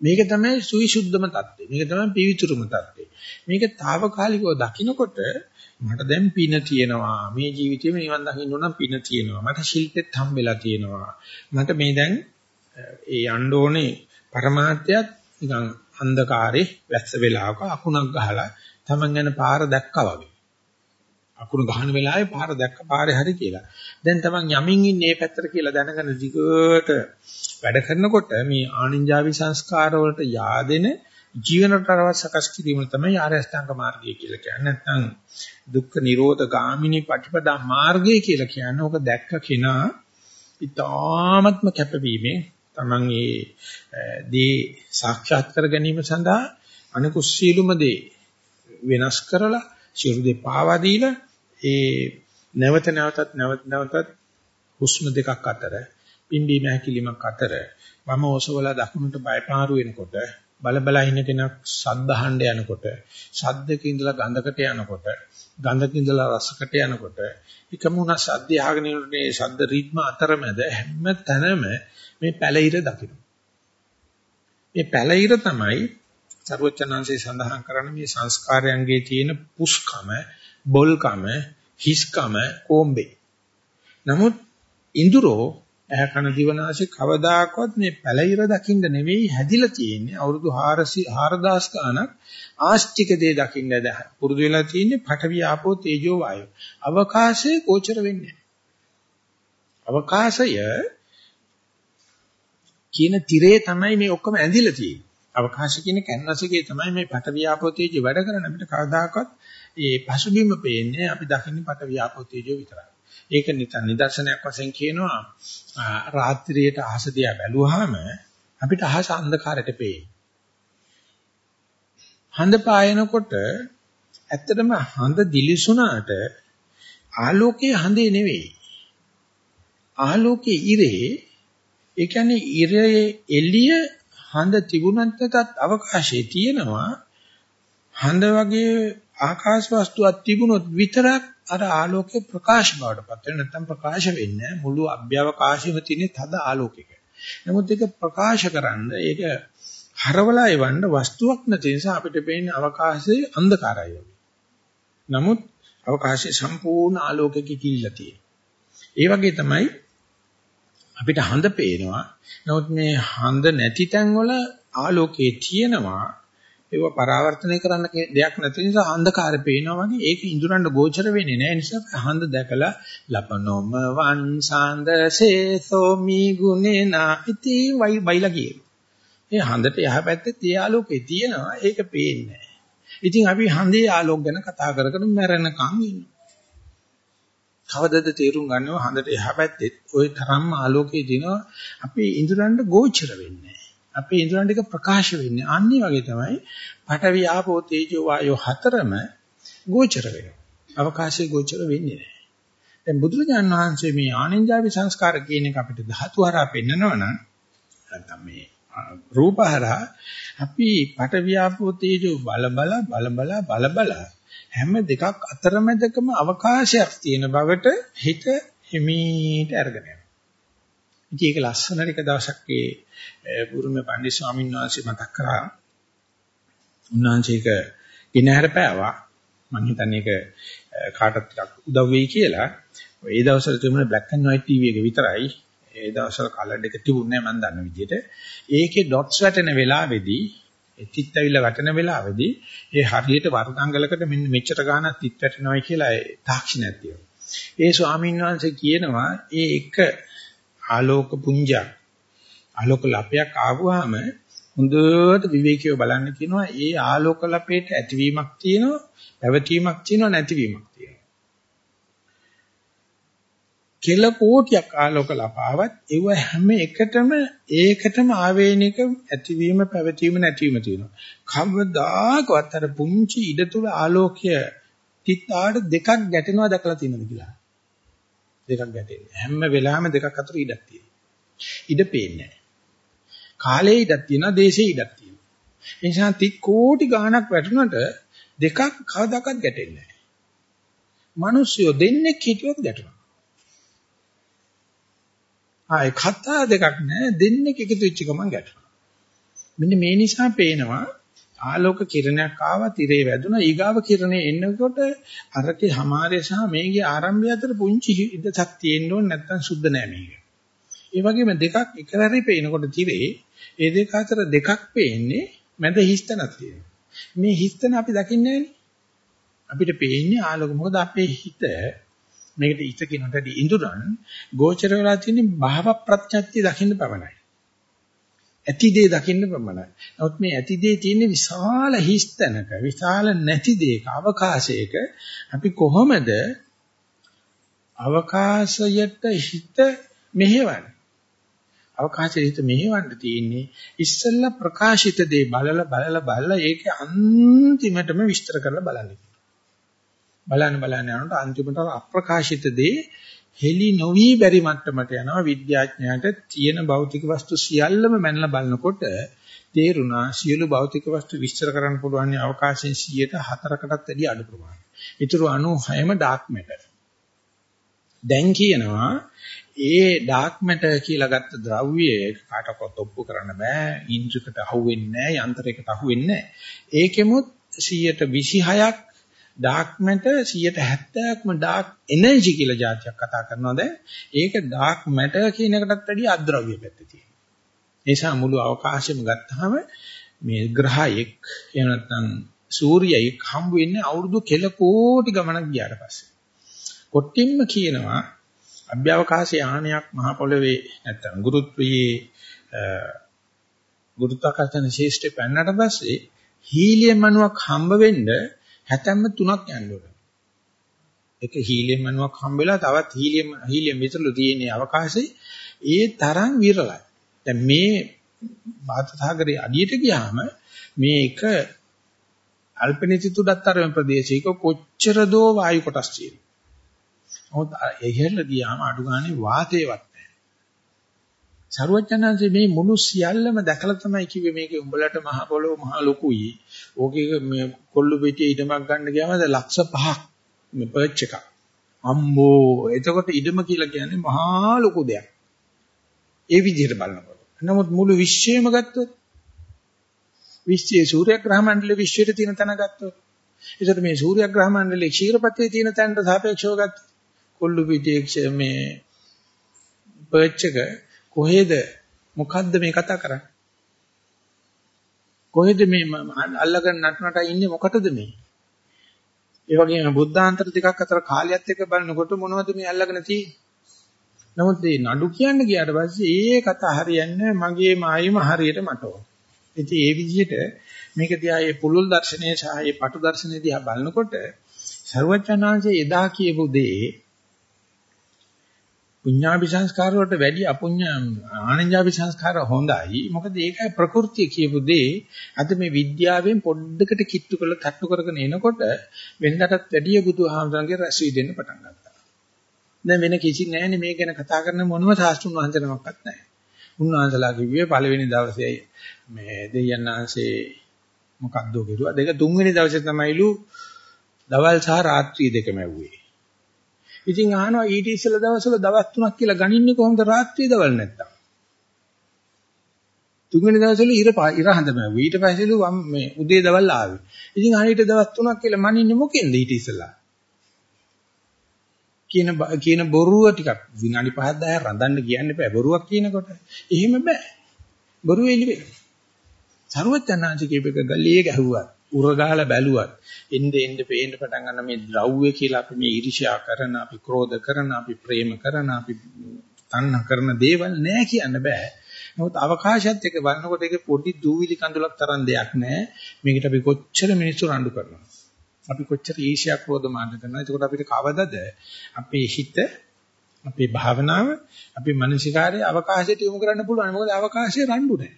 මේක තමයි සුවිසුද්ධම தත්ත්වය. මේක තමයි පිවිතුරුම தත්ත්වය. මේක తాවකාලිකව දකිනකොට මට දැන් පින තියෙනවා. මේ ජීවිතේ මේ වන් දකින්න ඕන පින තියෙනවා. මට ශිල්පෙත් හම්බෙලා තියෙනවා. මට මේ දැන් ඒ යන්න ඕනේ પરමාර්ථයත් නිකන් අන්ධකාරේ වැස්ස වෙලාවක අකුණක් ගහලා තමන් ගැන පාර දැක්කා වගේ. අකුණු ගහන වෙලාවේ පාර දැක්ක පාරේ හරි කියලා. දැන් Taman යමින් ඉන්නේ මේ පැත්තට කියලා දැනගෙන දිගට වැඩ කරනකොට මේ ආනින්ජාවි සංස්කාර වලට yaadෙන ජීවන රටාවක් සකස් කිරීම තමයි ආර්ය අෂ්ටාංග මාර්ගය කියලා කියන්නේ. නැත්නම් දුක්ඛ නිරෝධ ගාමිනී පටිපදා මාර්ගය කියලා කියන්නේ. ඕක දැක්ක කෙනා ඊ타ත්ම කැපවීමෙන් Taman ඒ දී සාක්ෂාත් කර ගැනීම සඳහා අනිකුත් සීලුම දේ වෙනස් කරලා සියලු දේ පාවා දීලා ඒ නැවත නැවතත් නැවත නැවතත් හුස්ම දෙකක් අතර පිම්බීම හැකිලිමක් අතර වම ඔසවලා දකුණට බයපාරු වෙනකොට බල බල ඉන්න කෙනෙක් සද්ද අහන්න යනකොට සද්දක ඉඳලා ගඳකට යනකොට ගඳක ඉඳලා රසකට යනකොට එකම උනා සද්ද අහගෙන ඉන්නේ සද්ද රිද්ම අතරමැද හැම තැනම මේ පැලිර දකින්න. මේ පැලිර තමයි සර්වචනංශේ සඳහන් කරන මේ සංස්කාරයන්ගේ තියෙන පුස්කම, බොල්කම, හිස්කම, කොම්බේ. නමුත් ඉඳුරෝ ඇහ කන දිවනාසය කවදාකවත් මේ පැලිර දකින්න නෙවෙයි හැදිලා තියෙන්නේ අවුරුදු 400 4000 ගණක් ආස්තික දේ දකින්න පුරුදු වෙලා තියෙන්නේ පඨවි ආපෝ තේජෝ වායෝ. අවකාශයේ ගෝචර වෙන්නේ අවකාශය කියන tire තමයි මේ ඔක්කොම ඇඳිලා තියෙන්නේ. අවකාශ කියන කැන්වස් එකේ තමයි මේ පඨවි ආපෝ තේජෝ වැඩ කරන්නේ. අපිට කවදාකවත් ඒ පසුබිම පේන්නේ අපි දකින්නේ පඨවි ආපෝ තේජෝ විතරයි ඒක නිදර්ශනයක් වශයෙන් කියනවා රාත්‍රියේට අහස දිහා බැලුවාම අපිට අහස අන්ධකාරයට පේයි. හඳ පායනකොට ඇත්තටම හඳ දිලිසුණාට ආලෝකයේ හඳේ නෙවෙයි. ආලෝකයේ ඉරේ ඒ කියන්නේ ඉරේ එළිය හඳ තිබුණත් නැතත් අවකාශයේ තියෙනවා හඳ වගේ ආකාශ වස්තුවක් තිබුණොත් විතරක් අර ආලෝකේ ප්‍රකාශ බවට පත් වෙන නැත්නම් ප්‍රකාශ වෙන්නේ මුළු අභ්‍යවකාශයේම තියෙන තද ආලෝකයක. නමුත් ඒක ප්‍රකාශ කරන්න ඒක හරවලා එවන්න වස්තුවක් නැති නිසා අපිට පේන්නේ අවකාශයේ අන්ධකාරය වගේ. නමුත් අවකාශයේ සම්පූර්ණ ආලෝකයක කිලිලා තියෙනවා. ඒ වගේ තමයි අපිට හඳ පේනවා. නමුත් මේ හඳ නැති තැන්වල ආලෝකයේ තියෙනවා. ඒව පරාවර්තනය කරන්න දෙයක් නැති නිසා අන්ධකාරය පේනවා වගේ ඒක ඉඳුරන්න ගෝචර වෙන්නේ නැහැ. නිසා හඳ දැකලා ලපනොම වංසාන්ද සේසෝ මි ගුනේනා ඉති වයි බයිලා කියන. ඒ හඳට යහපැත්තේ තිය ආලෝකේ තියෙනවා. ඒක පේන්නේ ඉතින් අපි හඳේ ආලෝක ගැන කතා කර කර මැරෙනකන් ඉන්නවා. කවදද තේරුම් ගන්නව හඳට යහපැත්තේ ওই තරම්ම ආලෝකයේ දිනවා. අපි ඉඳුරන්න ගෝචර වෙන්නේ අපේ ඉන්ද්‍රයන් ටික ප්‍රකාශ වෙන්නේ. අනිත් වගේ තමයි පඨවි ආපෝ තේජෝ වායෝ හතරම ගෝචර වෙනවා. අවකාශයේ ගෝචර වෙන්නේ නැහැ. දැන් බුදුරජාණන් වහන්සේ මේ ආනෙන්ජාවි සංස්කාර කියන එක අපිට ධාතු හරහා පෙන්නනවා නම් නැත්නම් මේ රූප හරහා අපි පඨවි ආපෝ තේජෝ බල බල බල බල බල බල හැම දෙකක් අතරමැදකම අවකාශයක් තියෙන බවට හිත හිමීට අරගෙන යනවා. ඉතින් ඒක ලස්සනට එක දවසක් ඒ බුරුමේ පණ්ඩිත ස්වාමීන් වහන්සේ මතක් කරා. උන්වහන්සේක ගෙනහැර පෑවා. මම හිතන්නේ ඒක කාටත් ටිකක් උදව් වෙයි කියලා. ඒ දවස්වල තිබුණේ black and white TV එක විතරයි. ඒ දවස්වල කලර් එක තිබුණේ නැහැ මම දන්න විදිහට. ඒකේ dots වැටෙන වෙලාවේදී තිත් ඇවිල්ලා වැටෙන වෙලාවේදී ඒ හරියට වර්ගංගලකට මෙන්න මෙච්චර ගාණක් තිත් වැටෙනවයි කියලා තාක්ෂණයක් තියෙනවා. ඒ ස්වාමීන් වහන්සේ කියනවා ඒ එක ආලෝක පුංජක් ආලෝක ලපයක් ආවම හොඳට විවේකීව බලන්න කියනවා ඒ ආලෝක ලපේට ඇතිවීමක් තියෙනවා පැවතීමක් තියෙනවා නැතිවීමක් තියෙනවා. කෙල කෝටියක් ආලෝක ලපාවත් ඒව හැම එකටම ඒකටම ආවේනික ඇතිවීම පැවතීම නැතිවීම තියෙනවා. කවදාකවත් අර පුංචි ඉඩ තුල ආලෝකය තිත්තාට දෙකක් ගැටෙනවා දැකලා තියෙනවද කියලා? දෙකක් ගැටෙන්නේ. හැම වෙලාවෙම දෙකක් අතර ඉඩක් තියෙනවා. ඉඩ පේන්නේ නැහැ. කාලේ ඉඩක් තියෙනවා, දේශේ ඉඩක් තියෙනවා. ඒ නිසා තික් කෝටි ගාණක් වැටුණට දෙකක් කවදාකවත් ගැටෙන්නේ නැහැ. මිනිස්සු දෙන්නේ හිටියොත් ගැටෙනවා. ආයේ කතා දෙකක් නැහැ දෙන්නේ එකතු වෙච්ච ගමන් ගැටෙනවා. මෙන්න මේ නිසා පේනවා ආලෝක කිරණයක් ආවා තිරේ වැදුනා ඊගාව කිරණේ එන්නකොට අරකේ හමාරය සහ මේකේ ආරම්භය අතර පුංචි ඉදසක් තියෙන්න ඕනේ නැත්නම් සුද්ධ නෑ මේක. ඒ වගේම දෙකක් එකවරේ පේනකොට තිරේ ඒ දෙක අතර දෙකක් පේන්නේ මැද හිස්තනක් තියෙනවා. මේ හිස්තන අපි දකින්නේ අපිට පේන්නේ ආලෝක මොකද අපේ හිත මේකට හිත කියනට ඉඳුරන් ගෝචර වෙලා තියෙන භාව ප්‍රඥාත්‍ය දකින්න පමණයි. ඇති දේ දකින්න පමණයි. නමුත් මේ ඇති දේ තියෙන විශාල හිස්තැනක, විශාල නැති දේක, අවකාශයක අපි කොහොමද අවකාශයට හිත මෙහෙවන්නේ? අවකාශයට හිත මෙහෙවන්න තියෙන්නේ ඉස්සෙල්ලා ප්‍රකාශිත දේ බලලා බලලා බලලා ඒක අන්තිමටම විස්තර කරලා බලන්න. බලන්න බලන්න යනකොට අන්තිමට අප්‍රකාශිත දේ හෙලි නොවි බැරි මට්ටමට යනවා විද්‍යාඥයාට තියෙන භෞතික වස්තු සියල්ලම මැනලා බලනකොට තේරුණා සියලු භෞතික වස්තු විස්තර කරන්න පුළුවන් අවකාශයෙන් 104කටත් වැඩි අඩු ප්‍රමාණයක්. ඊටු 96ම ඩාර්ක් මැටර්. දැන් කියනවා ඒ ඩාර්ක් මැටර් කියලා ගත්ත ද්‍රව්‍ය කාටවත් ඔප්පු කරන්න බෑ ඉන්ද්‍රියකට අහුවෙන්නේ නෑ යන්ත්‍රයකට අහුවෙන්නේ නෑ ඒකෙමුත් 126ක් ඩාර්ක් මැටර් 170ක්ම ඩාර්ක් එනර්ජි කියලා જાතියක් කතා කරනවා දැන්. ඒක ඩාර්ක් මැටර් කියන එකටත් වැඩිය අද්‍රව්‍ය පැත්තේ තියෙනවා. ඒ නිසා මුළු අවකාශයම ගත්තාම මේ ග්‍රහයෙක් එහෙම නැත්නම් සූර්යයෙක් හම්බ වෙන්නේ අවුරුදු කෙල කෝටි ගණනක් ගියාට පස්සේ. කොටින්ම කියනවා අභ්‍යවකාශ යානයක් මහ පොළවේ නැත්නම් ගුරුත්වයේ ගුරුත්වාකර්ෂණ ශේෂ්ඨ පැන්නට පස්සේ හීලියම් අණුවක් හම්බ වෙන්න හැතැම්ම තුනක් යන්න ඕන. එක හීලියම් අණුවක් හම්බ වෙලා තවත් හීලියම් හීලියම් විතරලු තියෙන අවකාශයේ ඒ තරම් විරලයි. දැන් මේ භාරත සාගරයේ අඩියට ගියාම මේ එක අල්පනිතිතුඩත් තරම ප්‍රදේශයක කොච්චර දෝ වායු කොටස් තියෙනවා. නමුත් එහෙල්ල ගියාම අඩු ගානේ වාතේවත් නැහැ. සරුවචනන්සේ මේ මුළු සියල්ලම දැකලා තමයි කිව්වේ මේකේ උඹලට මහ පොළොව මහ ලොකුයි. ඕකේ මේ කොල්ලු පිටියේ ඉඩමක් ගන්න ගියාම ලක්ෂ 5ක් මේ පර්ච් එකක්. අම්මෝ එතකොට ඉඩම කියලා කියන්නේ මහා ලොකු දෙයක්. ඒ විදිහට බලනකොට. නමුත් මුළු විශ්වයම ගත්තොත් විශ්වයේ සූර්යග්‍රහ මණ්ඩලයේ විශ්වයට තියෙන තැන ගත්තොත් ඒකට මේ සූර්යග්‍රහ මණ්ඩලයේ ක්ෂීරපතේ තියෙන තැනට සාපේක්ෂව ගත්තොත් කොල්ලු පිටියේ මේ පර්ච් එක කොහෙද? මොකද්ද මේ කතා කරන්නේ? කොහෙද මේ අල්ලගෙන නටනට ඉන්නේ? මොකටද මේ? ඒ වගේම බුද්ධාන්තර දෙකක් අතර කාලයත් එක්ක බලනකොට මොනවද මේ අල්ලගෙන තියෙන්නේ? නමුත් මේ නඩු කියන්න ගියාට පස්සේ ඒ කතා හරියන්නේ මගේ මායිම හරියට මට ඕන. ඉතින් ඒ විදිහට මේක දිහා මේ පුලුල් දර්ශනය සහ මේ පටු දර්ශනය දිහා බලනකොට ਸਰවඥාන්සේ එදා කියපු දේ පුඤ්ඤාභි සංස්කාර වලට වැඩි අපුඤ්ඤ ආනන්ජාභි සංස්කාර හොඳයි. මොකද ඒකයි ප්‍රകൃතිය කියපු දේ අද මේ විද්‍යාවෙන් පොඩ්ඩකට කිට්ටු කරලා තට්ටු කරගෙන එනකොට වෙනදටත් වැඩිය බුදුහාමරන්ගේ රැස් වී දෙන්න පටන් ගත්තා. දැන් වෙන කිසි නැහැනේ මේ ගැන කතා කරන මොනම සාස්ත්‍රුන් වහන්සේනමක්වත් නැහැ. උන්වහන්සේලා කිව්වේ පළවෙනි දවසේ මේ දෙයයන් ආංශේ මොකක්ද කිව්වා. දෙක තුන්වෙනි දවසේ තමයිලු දවල් සහ රාත්‍රී දෙකම ඇව්වේ. ඉතින් අහනවා ඊට ඉස්සෙල්ලා දවස්වල දවස් තුනක් කියලා ගණින්නේ කොහොමද රාත්‍රී දවල් නැත්තම්? තුන්වෙනි දවස්වල ඉර ඉර හඳම ඇව්වේ. ඊට පස්සේලු මේ උදේ දවල් ආවේ. ඉතින් අනිත් දවස් තුනක් කියලා මනින්නේ මොකෙන්ද ඊට ඉස්සෙල්ලා? කියන කියන බොරුව ටිකක් විනාඩි 5 10 රඳන්න කියන්න බෑ බොරුවක් කියනකොට. එහෙම බෑ. බොරුව එලි වෙනවා. සරුවචනාංශ කීපක ගලියේ ගැහුවා. උරගාලා බැලුවත් එnde එnde පේන්න පටන් ගන්න මේ ද්‍රව්‍ය කියලා අපි මේ ඊර්ෂ්‍යා කරන අපි ක්‍රෝධ කරන අපි ප්‍රේම කරන අපි තණ්හ කරන දේවල් නෑ කියන්න බෑ. නමුත් අවකාශයත් එක්ක බලනකොට ඒක පොඩි දූවිලි කඳුලක් තරම් දෙයක් නෑ. මේකට අපි කොච්චර මිනිස්සු රණ්ඩු කරනවා. අපි කොච්චර ඊර්ෂ්‍යා ක්‍රෝධ මාන කරනවා. එතකොට අපිට කවදද අපේ හිත අපේ භාවනාව අපේ මානසිකාරයේ අවකාශයට යොමු කරන්න පුළුවන්. මොකද අවකාශයේ රණ්ඩු නැහැ.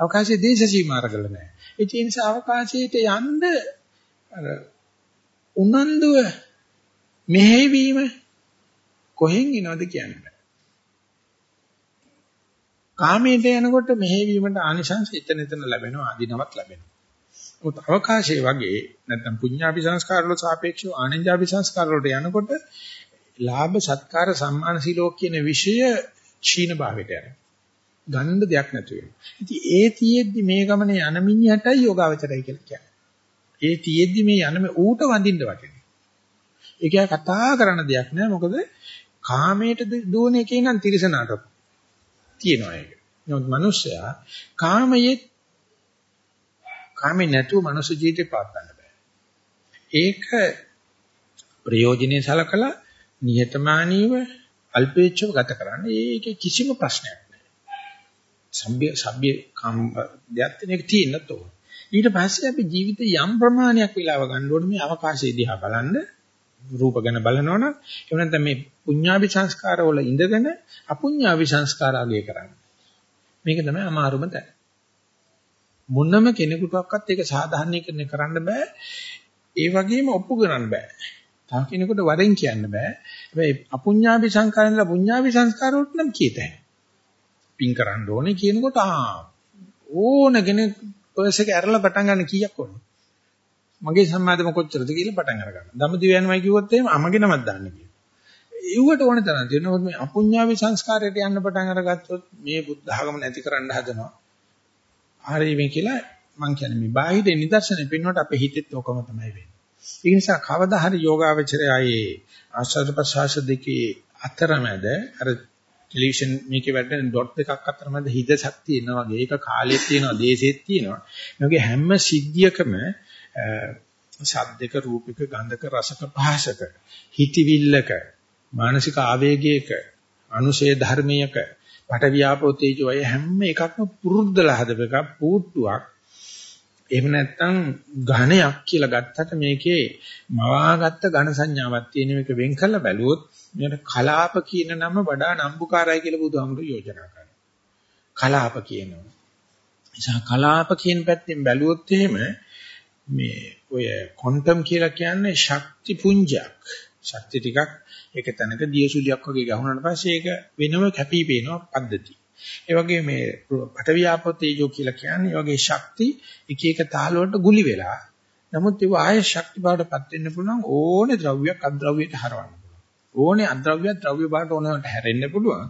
අවකාශයේ දේශ සීමා කරගල නැහැ. ඒ නිසා අවකාශයට යන්න අර උනන්දුව මෙහෙවීම කොහෙන් එනවද කියන්නේ. කාමයට යනකොට මෙහෙවීමට ආනිශංස එතන එතන ලැබෙනවා ආධිනවක් ලැබෙනවා. මොකද අවකාශයේ වගේ නැත්නම් පුඤ්ඤාභි සංස්කාර වල සාපේක්ෂව ආනන්ජාභි සංස්කාර වලට යනකොට ලාභ සත්කාර සම්මාන සිලෝක කියන විෂය ක්ෂීණ භාවයට යනවා. ගන්න දෙයක් නැතු වෙනවා. ඉතින් ඒ තියෙද්දි මේ ගමනේ යන මිනිහටයි යෝගාවචරයි කියලා කියන්නේ. ඒ තියෙද්දි මේ යන මේ ඌට වඳින්න වටිනවා. ඒක කතා කරන දෙයක් නෑ මොකද කාමයට දුවන එකේ නම් තිරසනාට තියෙනවා ඒක. නමුත් මිනිස්සයා කාමයේ කාමේ නැතුව මනුස්ස ජීවිතේ පාත්තන්න බෑ. ඒක ප්‍රයෝජනේ සලකලා නිහතමානීව අල්පේච්ඡව ගත කරන්න. ඒකේ කිසිම ප්‍රශ්නයක් නෑ. සම්බ්‍ය සබ්බ්‍ය කාම දෙයක් තියෙනක තියෙන්නත් ඕන. ඊට පස්සේ අපි ජීවිතේ යම් ප්‍රමාණයක් විලාව ගන්න ඕනේ මේ අවකාශය දිහා බලන්න රූප ගැන බලනවනම් එහෙම නැත්නම් මේ පුඤ්ඤාභි සංස්කාර වල ඉඳගෙන අපුඤ්ඤාභි සංස්කාර අගය කරන්න. මේක තමයි අමාරුම තැන. මොනම කෙනෙකුටවත් ඒක සාධාරණීකරණය කරන්න බෑ. ඒ වගේම ඔප්පු කරන්න බෑ. තව කෙනෙකුට වරෙන් කියන්න බෑ. හැබැයි අපුඤ්ඤාභි සංස්කාරෙන්ලා පුඤ්ඤාභි සංස්කාර වලට නම් කියතයි. පින් කරන්න ඕනේ කියනකොට ආ ඕන කෙනෙක් පර්ස් එක ඇරලා පටන් ගන්න කීයක් ඕනද? මගේ සම්මාදම කොච්චරද කියලා පටන් අරගන්න. දඹදිව යනවායි කිව්වොත් එහෙම අමගේ නමක් දාන්න කියනවා. ඒවට ඕන තරම් තියෙනවා. මේ අපුඤ්ඤාවි සංස්කාරයට යන්න පටන් අරගත්තොත් මේ බුද්ධ ධර්ම නැති කරන්න හදනවා. හරි මේ කියලා මම කියන්නේ මේ බාහිර නිදර්ශනේ පින්නොට අපේ හිතෙත් ඔකම තමයි වෙන්නේ. ඒ නිසා කවදා හරි යෝගාවචරය ආයේ ආස්වාද ප්‍රසආස දෙකේ අතරමැද අර ටෙලිවිෂන් මේකේ වැඩ ඩොට් එකක් අතරමැද හිතසක් තියෙනවා වගේ ඒක කාලෙත් තියෙනවා දේශෙත් තියෙනවා. මේකේ හැම සිද්ධියකම ශබ්දක රූපික ගන්ධක රසක පහසක හිතවිල්ලක මානසික ආවේගයක අනුශේ ධර්මයක පට වියාපෝ තේජෝ අය හැම එකක්ම පුරුද්දලා හදපු එකක් පූට්ටුවක් එහෙම නැත්නම් ඝණයක් කියලා ගත්තට මේකේ මවාගත්ත ඝන සංඥාවක් තියෙන එක වෙන් කරලා බැලුවොත් මේකට කලාප කියන නම වඩා නම්බුකාරයි කියලා බුදුහාමුදුරු යෝජනා කරනවා. කලාප කියනවා. නිසා කලාප කියන පැත්තෙන් බැලුවොත් එහෙම මේ ඔය ක්වොන්ටම් කියලා කියන්නේ ශක්ති පුංජයක්. ශක්ති ටිකක් ඒක තැනක දියසුලියක් වගේ ගහුනට පස්සේ ඒක වෙනම කැපී පෙනෙන පද්ධතිය. ඒ වගේ මේ පඨවි ආපෝ තේජෝ කියලා කියන්නේ වගේ ශක්ති එක එක තාල වලට ගුලි වෙලා නමුත් ඒව ආයේ ශක්ති බවටපත් වෙන්න පුළුවන් ඕනේ ද්‍රව්‍යයක් අද්‍රව්‍යයට හරවන්න පුළුවන්. ඕනේ අද්‍රව්‍යයක් ද්‍රව්‍ය බවට ඕනකට හැරෙන්න පුළුවන්.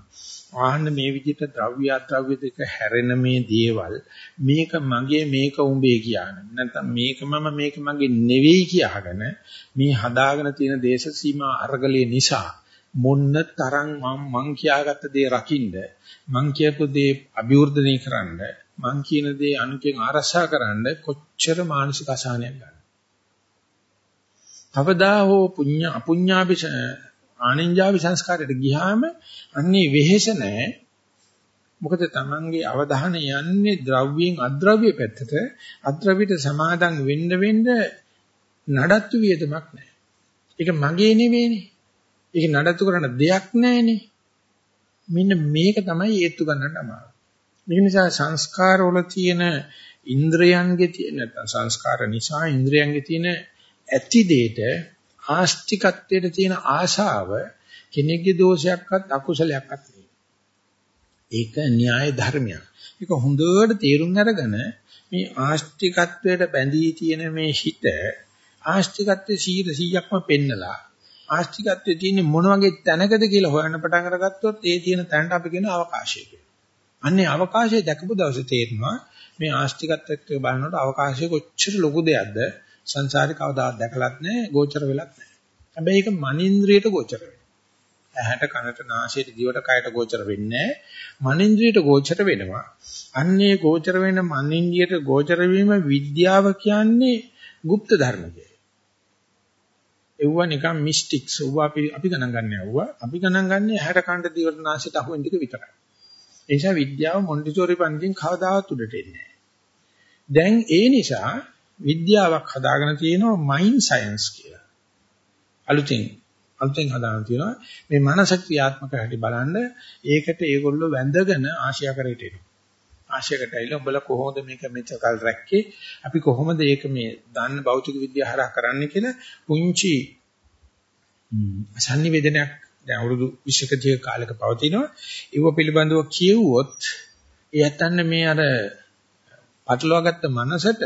ආහන්න මේ විදිහට ද්‍රව්‍ය අද්‍රව්‍ය දෙක හැරෙන මේ දේවල් මේක මගේ මේක උඹේ කියන නැත්නම් මේක මම මේක මගේ නෙවෙයි කියහගෙන මේ හදාගෙන තියෙන දේශ සීමා අරගලයේ නිසා මොන්න තරම් මම මං කියාගත්ත දේ රකින්න මං කියපු දේ අභිවර්ධනය කරන්න මං කියන දේ අනුකෙන් ආරක්ෂා කරන්න කොච්චර මානසික අසහනයක් ගන්න. අවදා හෝ පුඤ්ඤ අපුඤ්ඤාபிෂ ආනින්ජාවි සංස්කාරයට ගියාම අන්නේ වෙහෙස නැහැ. මොකද Tamange අවධානය යන්නේ ද්‍රව්‍යයෙන් අද්‍රව්‍ය පැත්තට අද්‍රව්‍යට සමාදන් වෙන්න වෙන්න නඩත්තු වියදමක් නැහැ. ඒක මගේ නෙවෙයිනේ. ඒක නඩත්තු කරන්න දෙයක් නැහැනේ. මෙන්න මේක තමයි ඒත්තු ගන්නට අමාරු. මේ නිසා සංස්කාරවල තියෙන ඉන්ද්‍රයන්ගේ තියෙන නැත්නම් සංස්කාර නිසා ඉන්ද්‍රයන්ගේ තියෙන ඇති දෙයට ආස්තිකත්වයට තියෙන ආශාව කෙනෙක්ගේ දෝෂයක්වත් අකුසලයක්වත් නෙවෙයි. ඒක න්‍යාය ධර්මයක්. ඒක හොඳට තේරුම් අරගෙන මේ ආස්තිකත්වයට බැඳී තියෙන මේ හිත ආස්තිකත්වයේ 100%ක්ම පෙන්නලා ආස්තිකත්වයේ තියෙන මොන වගේ තැනකද කියලා හොයන්න පටන් අරගත්තොත් ඒ තියෙන තැනට අපි කියන අවකාශය කියලා. අන්නේ අවකාශය දැකපු දවසේ තේරෙනවා මේ ආස්තිකත්වයට බලනකොට අවකාශය කොච්චර ලොකු දෙයක්ද සංසාරේ කවදාවත් දැකලත් නැහැ, ගෝචර වෙලත් නැහැ. හැබැයි ඒක මනින්ද්‍රියට ගෝචර වෙනවා. ඇහැට, කනට, නාසයට, දිවට, කයට ගෝචර වෙන්නේ මනින්ද්‍රියට ගෝචර වෙනවා. අන්නේ ගෝචර වෙන මනින්ද්‍රියට ගෝචර වීම විද්‍යාව කියන්නේ গুপ্ত ධර්මකය. එව්වා නිකන් මිස්ටික්ස්. එව්වා අපි අපි ගණන් ගන්න යවුවා. අපි ගණන් ගන්නේ ඇහැට, කනට, දිවට, නාසයට අහුවෙන ටික විතරයි. ඒ නිසා විද්‍යාව මොන්ටිසෝරි පන්තිෙන් කවදාවත් උඩට එන්නේ නැහැ. දැන් ඒ නිසා විද්‍යාවක් හදාගෙන තියෙනවා මයින්ඩ් සයන්ස් කියලා. අලුතින් අලුතෙන් හදාගෙන තියෙනවා මේ මනස ක්‍රියාත්මක හැටි බලන්න ඒකට ඒගොල්ලෝ වැඳගෙන ආශියාකරයට එනවා. ආශියාකට ඇවිල්ලා උඹලා කොහොමද මේක මෙතකල් රැක්කේ? අපි කොහොමද ඒක මේ දන්න භෞතික විද්‍යාව හරහා කරන්න කියලා පුංචි සංනිවේදනයක් දැන් අවුරුදු 20ක ජීව කාලයක පවතිනවා. ඒව පිළිබඳව කියවුවොත් ඒ ඇත්තන්නේ මේ අර පටලවාගත්ත මනසට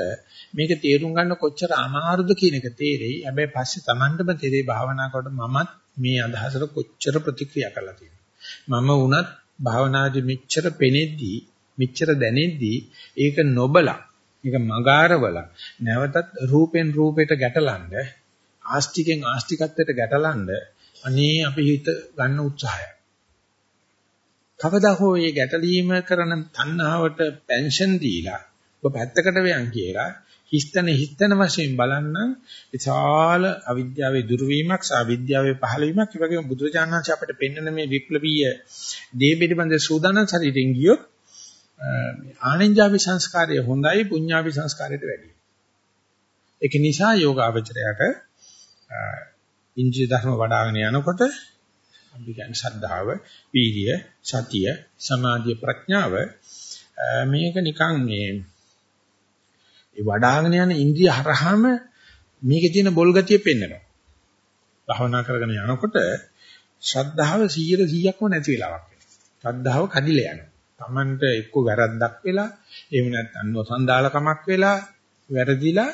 මේක තේරුම් ගන්න කොච්චර අමාරුද කියන එක තේරෙයි. හැබැයි පස්සේ Tamanටම තේරෙයි භාවනා කරනකොට මමත් මේ අදහසට කොච්චර ප්‍රතික්‍රියා කරලා තියෙනවා. මම වුණත් භාවනාදී මෙච්චර පෙනෙද්දී මෙච්චර දැනෙද්දී ඒක නොබලා ඒක මගාරවල නැවතත් රූපෙන් රූපයට ගැටලන්න ආස්තිකෙන් ආස්තිකත්වයට ගැටලන්න අනේ අපි හිත ගන්න උත්සාහය. කවදා හෝ මේ ගැටලීම කරන තණ්හාවට පෙන්ෂන් දීලා ඔබ පැත්තකට වෙයන් කියලා හිස්තන හිස්තන වශයෙන් බලන්න විශාල අවිද්‍යාවේ දුර්වීමක් සහ විද්‍යාවේ පහළවීමක් ඒ වගේම බුදුරජාණන්සේ අපිට පෙන්වන මේ විප්ලවීය දේ පිළිබඳ සූදානම් ශරීරයෙන් ගියොත් ආනෙන්ජාවි සංස්කාරය හොඳයි පුඤ්ඤාවි සංස්කාරයට වැඩියි. ඒක නිසා යෝගාවචරයට ඉන්ද්‍රිය ධර්ම වඩ아가න යනකොට අපි කියන්නේ ශ්‍රද්ධාව, වීර්ය, සතිය, සමාධිය, ප්‍රඥාව මේක නිකන් මේ ඒ වඩ아가න යන ඉන්ද්‍රිය හරහාම මේකේ තියෙන බොල් ගතිය පෙන්වනවා. භාවනා කරගෙන යනකොට ශ්‍රද්ධාව 100%ක්ම නැති වෙලාවක් වෙනවා. ශ්‍රද්ධාව කඩිලා යනවා. Tamanට එක්ක වැරද්දක් වෙලා එහෙම නැත්නම් නොසන්ඩාලකමක් වෙලා වැරදිලා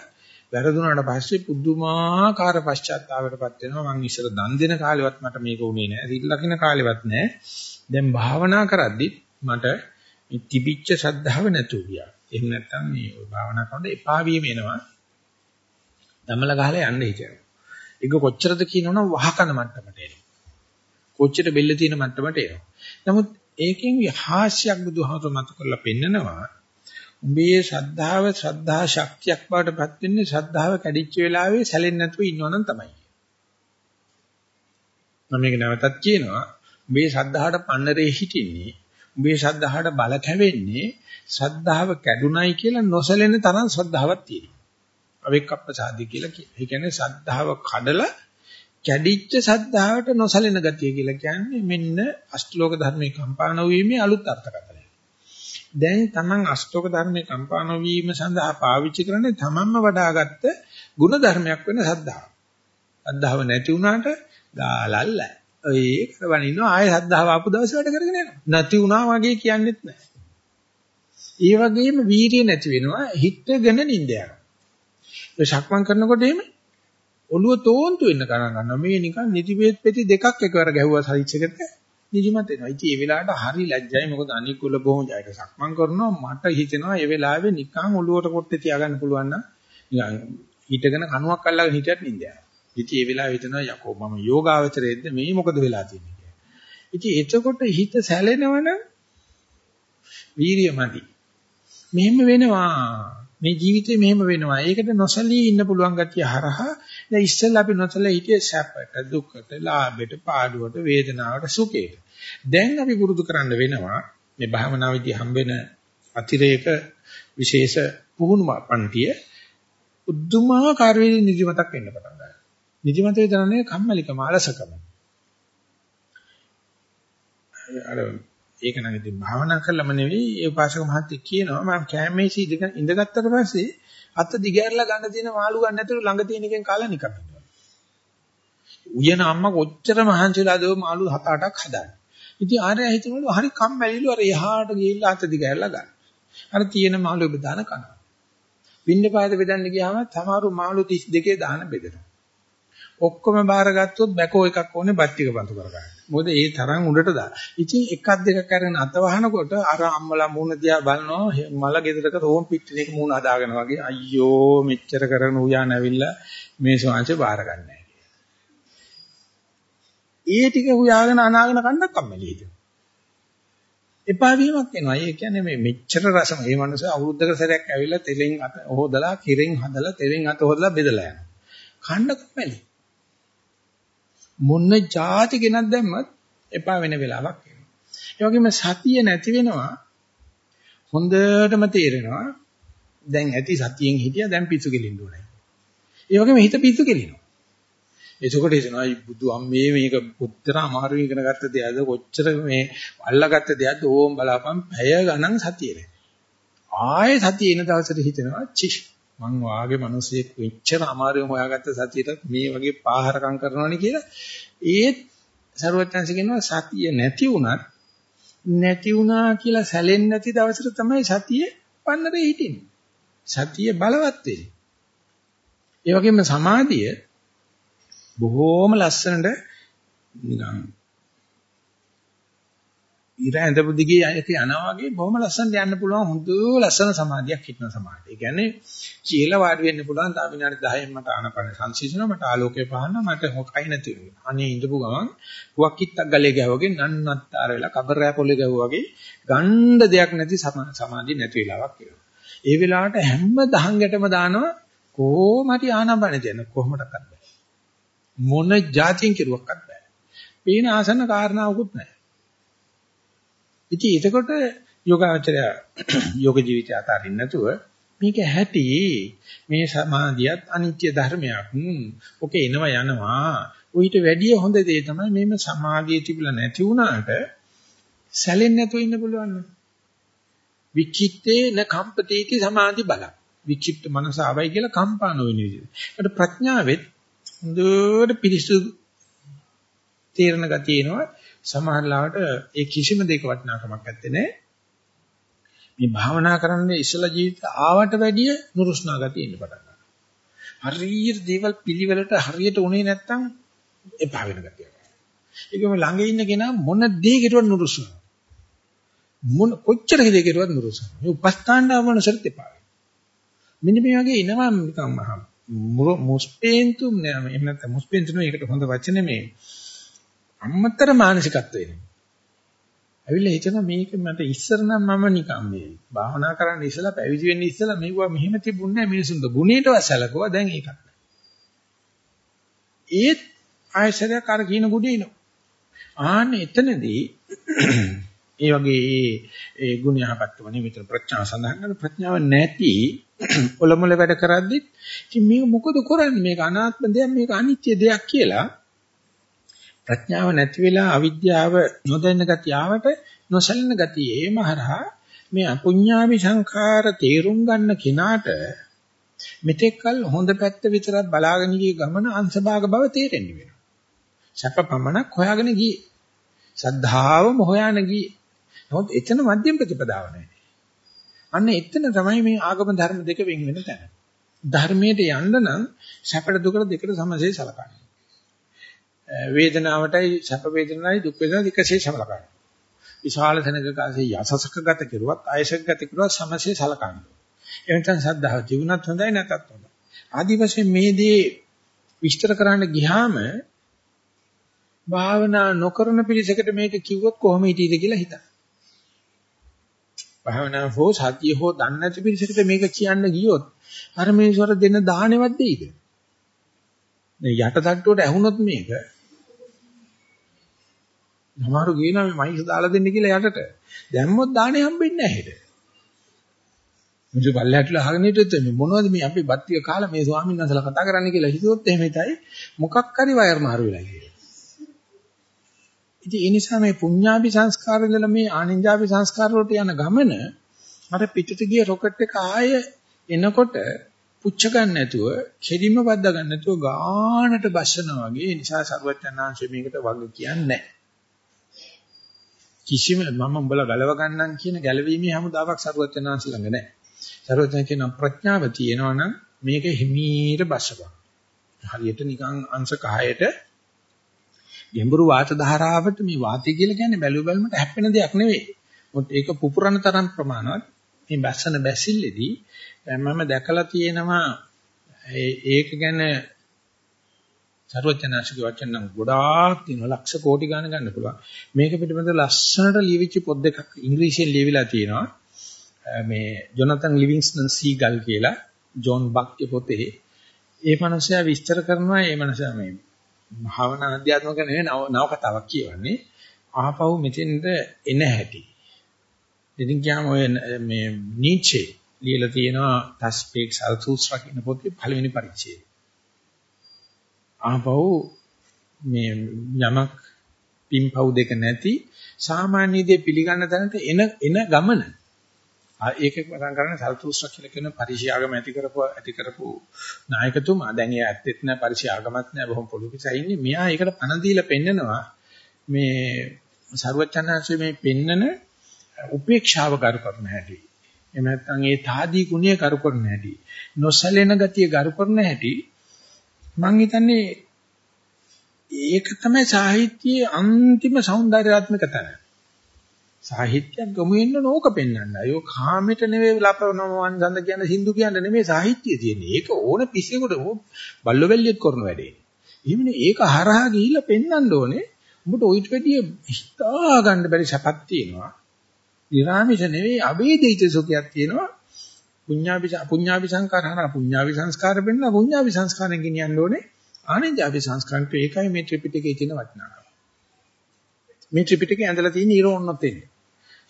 වැරදුනාට පස්සේ පුදුමාකාර පශ්චාත්තාවයටපත් වෙනවා මං ඉස්සර දන් දෙන කාලෙවත් මට මේක උනේ නෑ සිල් ලකින කාලෙවත් නෑ දැන් භාවනා කරද්දි මට මේ තිබිච්ච ශ්‍රද්ධාව නැතුව ගියා එහෙම නැත්නම් මේ භාවනා කරනකොට එපා වීම එනවා. දමල ගහලා යන්න හිතෙනවා. ඒක කොච්චරද කියනවනම් වහකන මට්ටමට එනවා. කොච්චර බෙල්ල තියෙන මට්ටමට එනවා. නමුත් ඒකෙන් විහාස්‍යයක් බුදුහාමර මත කරලා පෙන්නනවා. උඹේ ශ්‍රද්ධාව ශ්‍රද්ධා ශක්තියක් බවටපත් වෙන්නේ ශ්‍රද්ධාව කැඩිච්ච වෙලාවේ සැලෙන්නේ නැතුව ඉන්නවනම් තමයි. මම මේක නැවතත් කියනවා. උඹේ ශ්‍රද්ධාවට පන්නරේ හිටින්නේ උඹේ ශ්‍රද්ධාවට බල කැවෙන්නේ ශ්‍රද්ධාව කැඩුනයි කියලා නොසැලෙන තරම් ශ්‍රද්ධාවක් තියෙනවා. අවෙක්කප්පසාදී කියලා කියනවා. ඒ කියන්නේ ශ්‍රද්ධාව කඩලා කැඩිච්ච සද්ධාවට නොසලෙන ගතිය කියලා කියන්නේ මෙන්න අෂ්ටලෝක ධර්මයේ කම්පාන වීමේ අලුත් අර්ථකථනය. දැන් Taman අෂ්ටලෝක ධර්මයේ කම්පාන වීම සඳහා පාවිච්චි කරන්නේ Tamanම වඩාගත්ත ගුණ ධර්මයක් වෙන සද්ධාව. සද්ධාව නැති වුණාට ගාලල්ල. ඒ කරවනින්න ආයෙ සද්ධාව ආපු දවසේ වැඩ කරගෙන යනවා. නැති වුණා වගේ කියන්නෙත් නැහැ. ඒ වගේම වීරිය නැති වෙනවා හිටගෙන නිඳ යනවා. ඒ ශක්මන් කරනකොට එimhe ඔළුව තෝන්තු වෙන්න ගණන් ගන්නවා. මේ නිකන් නිදිවේත් පෙති දෙකක් එකවර ගැහුවා සයිච් එකට නිදිමත එනවා. ඉතින් ඒ වෙලාවට හරි ලැජ්ජයි. මොකද අනිකුල බොහොම ජයක සක්මන් කරනවා. මට හිතෙනවා ඒ වෙලාවේ නිකන් ඔළුවට කොට්ටේ තියාගන්න පුළුවන් නම් නිකන් හිටගෙන කණුවක් අල්ලගෙන හිටියත් නින්ද යනවා. ඉතින් ඒ වෙලාවේ හිතනවා යකෝ මම යෝගාවචරයේද මේ මොකද වෙලා තියෙන්නේ කියලා. ඉතින් එතකොට හිත සැලෙනවනම් වීරියමදි. මෙහෙම වෙනවා. මේ ජීවිතේ මෙහෙම වෙනවා. ඒකට නොසලී ඉන්න පුළුවන් ගතිය හරහා දැන් ඉස්සෙල්ලා අපි නොසලී හිටියේ සැපට, දුකට, ලාභයට, පාඩුවට, වේදනාවට, සුඛයට. දැන් අපි පුරුදු කරන්න වෙනවා මේ භාවනා විදි හම්බෙන අතිරේක විශේෂ පුහුණු පන්තිය උද්දුමාකාර වේදී නිදිමතක් වෙන්න පටන් ගන්නවා. නිදිමත වේදනනේ කම්මැලිකම, අලසකම. අර ඒක නම් ඉතින් භාවනා කළම නෙවෙයි ඒ උපාසක මහත්තයෙක් කියනවා මම කැමේසි ඉඳගත්තට පස්සේ අත දිගහැරලා ගන්න තියෙන මාළු ගන්න නැතුව ළඟ තියෙන එකෙන් කාලා නිකන් ඉන්නවා. උයන අම්මා කොච්චර මහන්සිලාද මාළු 7-8ක් හදාන්නේ. ඉතින් ආරය හිතනවලු හරි කම්මැලිලු අර එහාට ගිහිල්ලා අත දිගහැරලා ගන්න. අර තියෙන මාළු බෙදාන කනවා. පින්න පාද බෙදන්න ගියාම තමාරු මාළු 32 දාන බෙදෙනවා. ඔක්කොම බාරගත්තොත් බැකෝ එකක් ඕනේ බත් ටික බඳු කරගන්න. මොකද ඒ තරම් උඩට දා. ඉතින් එකක් දෙකක් අරගෙන අත වහනකොට අර අම්මලා මූණ දිහා බලනවා මල ගෙදරක රෝම් පිටිනේක මූණ හදාගෙන වගේ අයියෝ මෙච්චර කරගෙන උයන් ඇවිල්ලා මේ ශාංශ බාර ගන්නෑ ඒ ටික හුයාගෙන අනාගෙන කන්නක් කම්මැලි හිටියා. එපා වීමක් එනවා. ඒ කියන්නේ මේ මෙච්චර රසම මේ මනුස්සය අවුරුද්දක සැරයක් ඇවිල්ලා තෙලෙන් අත හොදලා කිරෙන් හදලා තෙලෙන් අත හොදලා බෙදලා යනවා. කන්න කම්මැලි. මොන જાති ගෙනත් දැම්මත් එපා වෙන වෙලාවක් එනවා. ඒ වගේම සතිය නැති වෙනවා හොඳටම තේරෙනවා දැන් ඇති සතියෙන් හිටියා දැන් පිස්සු කෙලින්න ඕනේ. ඒ වගේම හිත පිස්සු කෙලිනවා. එතකොට එනවා බුදු අම්මේ මේක උත්තර අමාරුවෙන් ඉගෙන ගත්ත දෙයක්ද කොච්චර මේ අල්ලාගත්ත දෙයක්ද ඕම් බලාපන් පැය ගණන් සතියේ නැහැ. ආයේ සතියේ එන දවසට හිතෙනවා චිෂ් මං වාගේ මිනිස්සෙක් වෙච්චර අමාරුවෙන් හොයාගත්ත සතියට මේ වගේ පාහරකම් කරනවනේ කියලා ඒත් ਸਰවඥාන්සේ කියනවා සතිය නැති වුණත් නැති වුණා කියලා සැලෙන්නේ නැති දවසට තමයි සතිය පන්නරේ හිටින්නේ. සතිය බලවත් වෙන්නේ. ඒ වගේම සමාධිය බොහෝම ලස්සනට නිකන් ඉර ඇඳපු දිගේ යක යනවා වගේ බොහොම ලස්සනට යන්න පුළුවන් හොඳ ලස්සන සමාධියක් හිටන සමාධිය. ඒ කියන්නේ කියලා වාඩි වෙන්න පුළුවන් තා විනාඩි 10න් මට ආනපන සංසිඳනවා මට ආලෝකය පහනවා මට හොකයි නැති වෙනවා. අනේ ඉඳපු ගමන් පුවක් කිත්තක් ගලේ ගැහුවාගේ නන්නත්තර වෙලා කබරෑ පොලේ ගැහුවා වගේ ගණ්ඩ දෙයක් නැති සමාධිය නැති වෙලාවක් වෙනවා. ඒ වෙලාවට හැම දහංගටම දානවා කොහොම හරි ආනපන දෙන්න කොහොමඩක්වත් බෑ. මොන જાතියෙන් කෙරුවක්වත් බෑ. පේන ආසන්න කාරණාවකුත් නැහැ. ඉතින් එතකොට යෝගාචරය යෝග ජීවිතය අතරින් නැතුව මේක හැටි මේ සමාධියත් අනිත්‍ය ධර්මයක්. ඔක එනවා යනවා. උහිට වැඩිය හොඳ දේ තමයි මේම සමාධිය තිබුණා නැති වුණාට සැලෙන්නේ නැතුව ඉන්න පුළුවන්. විචිත්තේ න කම්පතේති සමාධි බල. විචිත්ත මනස ආවයි කියලා කම්පා නොවෙන විදිහට. ඒකට ප්‍රඥාවෙත් හොඳට පිරිසුදු තීරණ ගතිය එනවා. සමහරලාවට ඒ කිසිම දෙයක වටිනාකමක් නැත්තේ නේ. මේ භාවනා කරන්නේ ඉස්සලා ජීවිත ආවට වැඩිය නුරුස්නා ගතිය ඉන්න පටන් ගන්නවා. හරියට දේවල් පිළිවෙලට හරියට උනේ නැත්තම් එපා වෙන ගතිය. ඒකම ළඟ ඉන්න කෙනා මොන දේ කෙරුවත් නුරුස්නා. මොන කොච්චර දේ කෙරුවත් නුරුස්නා. මේ උපස්ථාන ආවනසරත් එපා. මෙන්න මේ වගේ එනවා නිකන් මහා මුස්පේන්තු නෑ එහෙම නැත්නම් මුස්පේන්තු නෙවෙයි ඒකට හොඳ වචනේ මේ අම්මතර මානසිකත්වය එන්නේ. ඇවිල්ලා හිතන මේක මට ඉස්සර නම් මම නිකන් මේ භාවනා කරන්න ඉස්සලා පැවිදි වෙන්න ඉස්සලා මෙවුවා මෙහෙම තිබුණේ නැහැ මිනිසුන්ට ගුණයටව සැලකුවා දැන් ඒකක් නැහැ. ඒත් ආයසරයක් අර කියන ගුඩේ ඉනවා. ආන්න එතනදී ඒ වගේ ඒ ගුණයහපත්කම නෙමෙතන ප්‍රඥාව සඳහන් කරන ප්‍රඥාව නැති ඔලොමල වැඩ කරද්දි ඉතින් මේක මොකද කරන්නේ මේක අනාත්ම දෙයක් මේක අනිත්‍ය දෙයක් කියලා ප්‍රඥාව නැති වෙලා අවිද්‍යාව නොදැන්න ගතිය ආවට නොසැලෙන ගතිය ඒමහරහා මේ අපුඤ්ඤාවි සංඛාර තේරුම් ගන්න කෙනාට මෙතෙක්කල් හොඳ පැත්ත විතරක් බලාගෙන ගිය ගමන අංශභාග බව තේරෙන්න වෙනවා. සැප පමණක් හොයාගෙන ගියේ. සද්ධාවම හොයාන ගියේ. නමුත් එතන මධ්‍යම ප්‍රතිපදාව නැහැ. අන්න එතන තමයි මේ ආගම ධර්ම දෙක වෙන් වෙන තැන. ධර්මයට යන්න නම් සැපට දුකට දෙකට සමසේ සලකන්න. වේදනාවටයි සැප වේදනාවයි දුක් වේදනාවයි එකසේ සමලකන්න. විශාල තැනක කාසේ යසසක ගත කෙරුවත් ආයසක ගත කෙරුවත් සමසේ සලකන්න. එවෙන්තන් සද්ධාව ජීවුණත් හොඳයි නැතත් හොඳයි. ආදි වශයෙන් මේ දේ විස්තර කරන්න ගියාම භාවනා නොකරන පිළිසකට මේක කිව්වොත් කොහොම හිතීද කියලා හිතන්න. භාවනා හෝ සතිය හෝ දන්නේ නැති පිළිසකට මේක කියන්න ගියොත් අර මේසොර දෙන දාහනෙවත් දෙයිද? මේ යට තට්ටුවට ඇහුනොත් මේක සමහරු කියනවා මේ මයිස් දාලා දෙන්න කියලා යටට. දැම්මොත් දාණේ හම්බෙන්නේ නැහැ හෙට. මුජු බල්ලැටලා අහගෙන හිටියොත් මේ මොනවද මේ අපි බත්තිය කාලා මේ ස්වාමීන් වහන්සේලා කතා කරන්නේ කියලා හිතුවොත් එහෙම හිතයි මොකක් හරි වයර් මාරු වෙලා කියලා. ඉතින් ඒ නිසා මේ පුඤ්ඤාභි සංස්කාර ඉඳලා මේ ආනින්ජාභි සංස්කාර වලට යන ගමන අර පිටට ගිය රොකට් එක ආය එනකොට පුච්ච ගන්න නැතුව, කෙලින්ම වද්දා ගන්න නැතුව ගානට බස්සනවා වගේ. ඒ නිසා සර්වඥාන්සේ මේකට වග කියන්නේ නැහැ. කිසිම මම උඹලා ගලව ගන්නම් කියන ගැලවීමේ හැමදාවක් සරුවචනාංශ ළඟ නැහැ. සරුවචන කියන ප්‍රඥාව තියෙනවා නම් මේක හිමීට බස්සපන්. හරියට නිකන් අංශ කහයට ගැඹුරු වාත ධාරාවට මේ වාතය කියලා කියන්නේ බැලු බැලමට හැප්පෙන දෙයක් නෙවෙයි. මොකද ඒක පුපුරන තරම් ප්‍රමාණවත් මේ බැස්සන බැසිල්ලේදී මම දැකලා තියෙනවා ඒක ගැන සර්වඥාශික වචන නම් ගොඩාක් තියෙනවා ලක්ෂ කෝටි ගණන් ගන්න පුළුවන්. මේක පිටිපස්ස ලස්සනට ලියවිච්ච පොත් දෙකක් ඉංග්‍රීසියෙන් ලියවිලා තියෙනවා. මේ ජොනතන් ලිවින්ස්ටන් සීගල් කියලා ජෝන් බක්ගේ පොතේ ඒ මනුස්සයා විස්තර කරනවා ඒ මනුස්සයා මේ භාවනා අධ්‍යාත්මක නෙවෙයි නව කතාවක් කියවන්නේ. ආපහු මෙතෙන්ද එන හැටි. ඉතින් කියම ඔය මේ නීචේ ලියලා තියෙනවා තස්පේක් සල්සූත්‍ර කියන පොතේ පළවෙනි පරිච්ඡේදය. ආපහු මේ යමක් පින්පව් දෙක නැති සාමාන්‍ය දේ පිළිගන්න තැනට එන එන ගමන. ඒක පටන් ගන්න සල්තුස්ර කියලා කියන පරිශයාගම ඇති කරපු ඇති කරපු නායකතුමා. දැන් එයා ඇත්තෙත් නෑ පරිශයාගමත් නෑ බොහොම පොළු පිටයි ඉන්නේ. මෙයා ඒකට පණ දීලා පෙන්නනවා. මේ ਸਰවචනංශයේ මේ පෙන්නන උපේක්ෂාව කරු කරන හැටි. එහෙම නැත්නම් ඒ තාදී ගුණය කරු කරන හැටි. නොසැලෙන ගතිය කරු කරන හැටි. මම හිතන්නේ ඒක තමයි සාහිත්‍යයේ අන්තිම సౌందర్యාත්මක තැන. සාහිත්‍යයක් ගමු වෙන්න නෝක පෙන්වන්න. අයෝ කාමෙට නෙවෙයි ලපනම වන්දන කියන සින්දු කියන්න නෙමෙයි සාහිත්‍යය තියෙන්නේ. ඒක ඕන පිස්සෙකුට බල්ලොවැල්ලියෙක් කරන වැඩේ. එහෙමනේ ඒක හරහා ගිහිල්ලා පෙන්වන්න ඕනේ. උඹට ඔයිට වැඩිය හිතා ගන්න බැරි සැපක් තියෙනවා. නිරාමිෂ නෙවෙයි අවේදිත සුඛයක් තියෙනවා. පුඤ්ඤාපි පුඤ්ඤාපි සංස්කාරහන පුඤ්ඤාපි සංස්කාර වෙන්න පුඤ්ඤාපි සංස්කාරෙන් ගෙනියන්න ඕනේ. ආනෙන්ජාපි සංස්කාරට ඒකයි මේ ත්‍රිපිටකයේ තියෙන වටිනාකම. මේ ත්‍රිපිටකේ ඇඳලා තියෙන ඊරෝන්නොත් එන්නේ.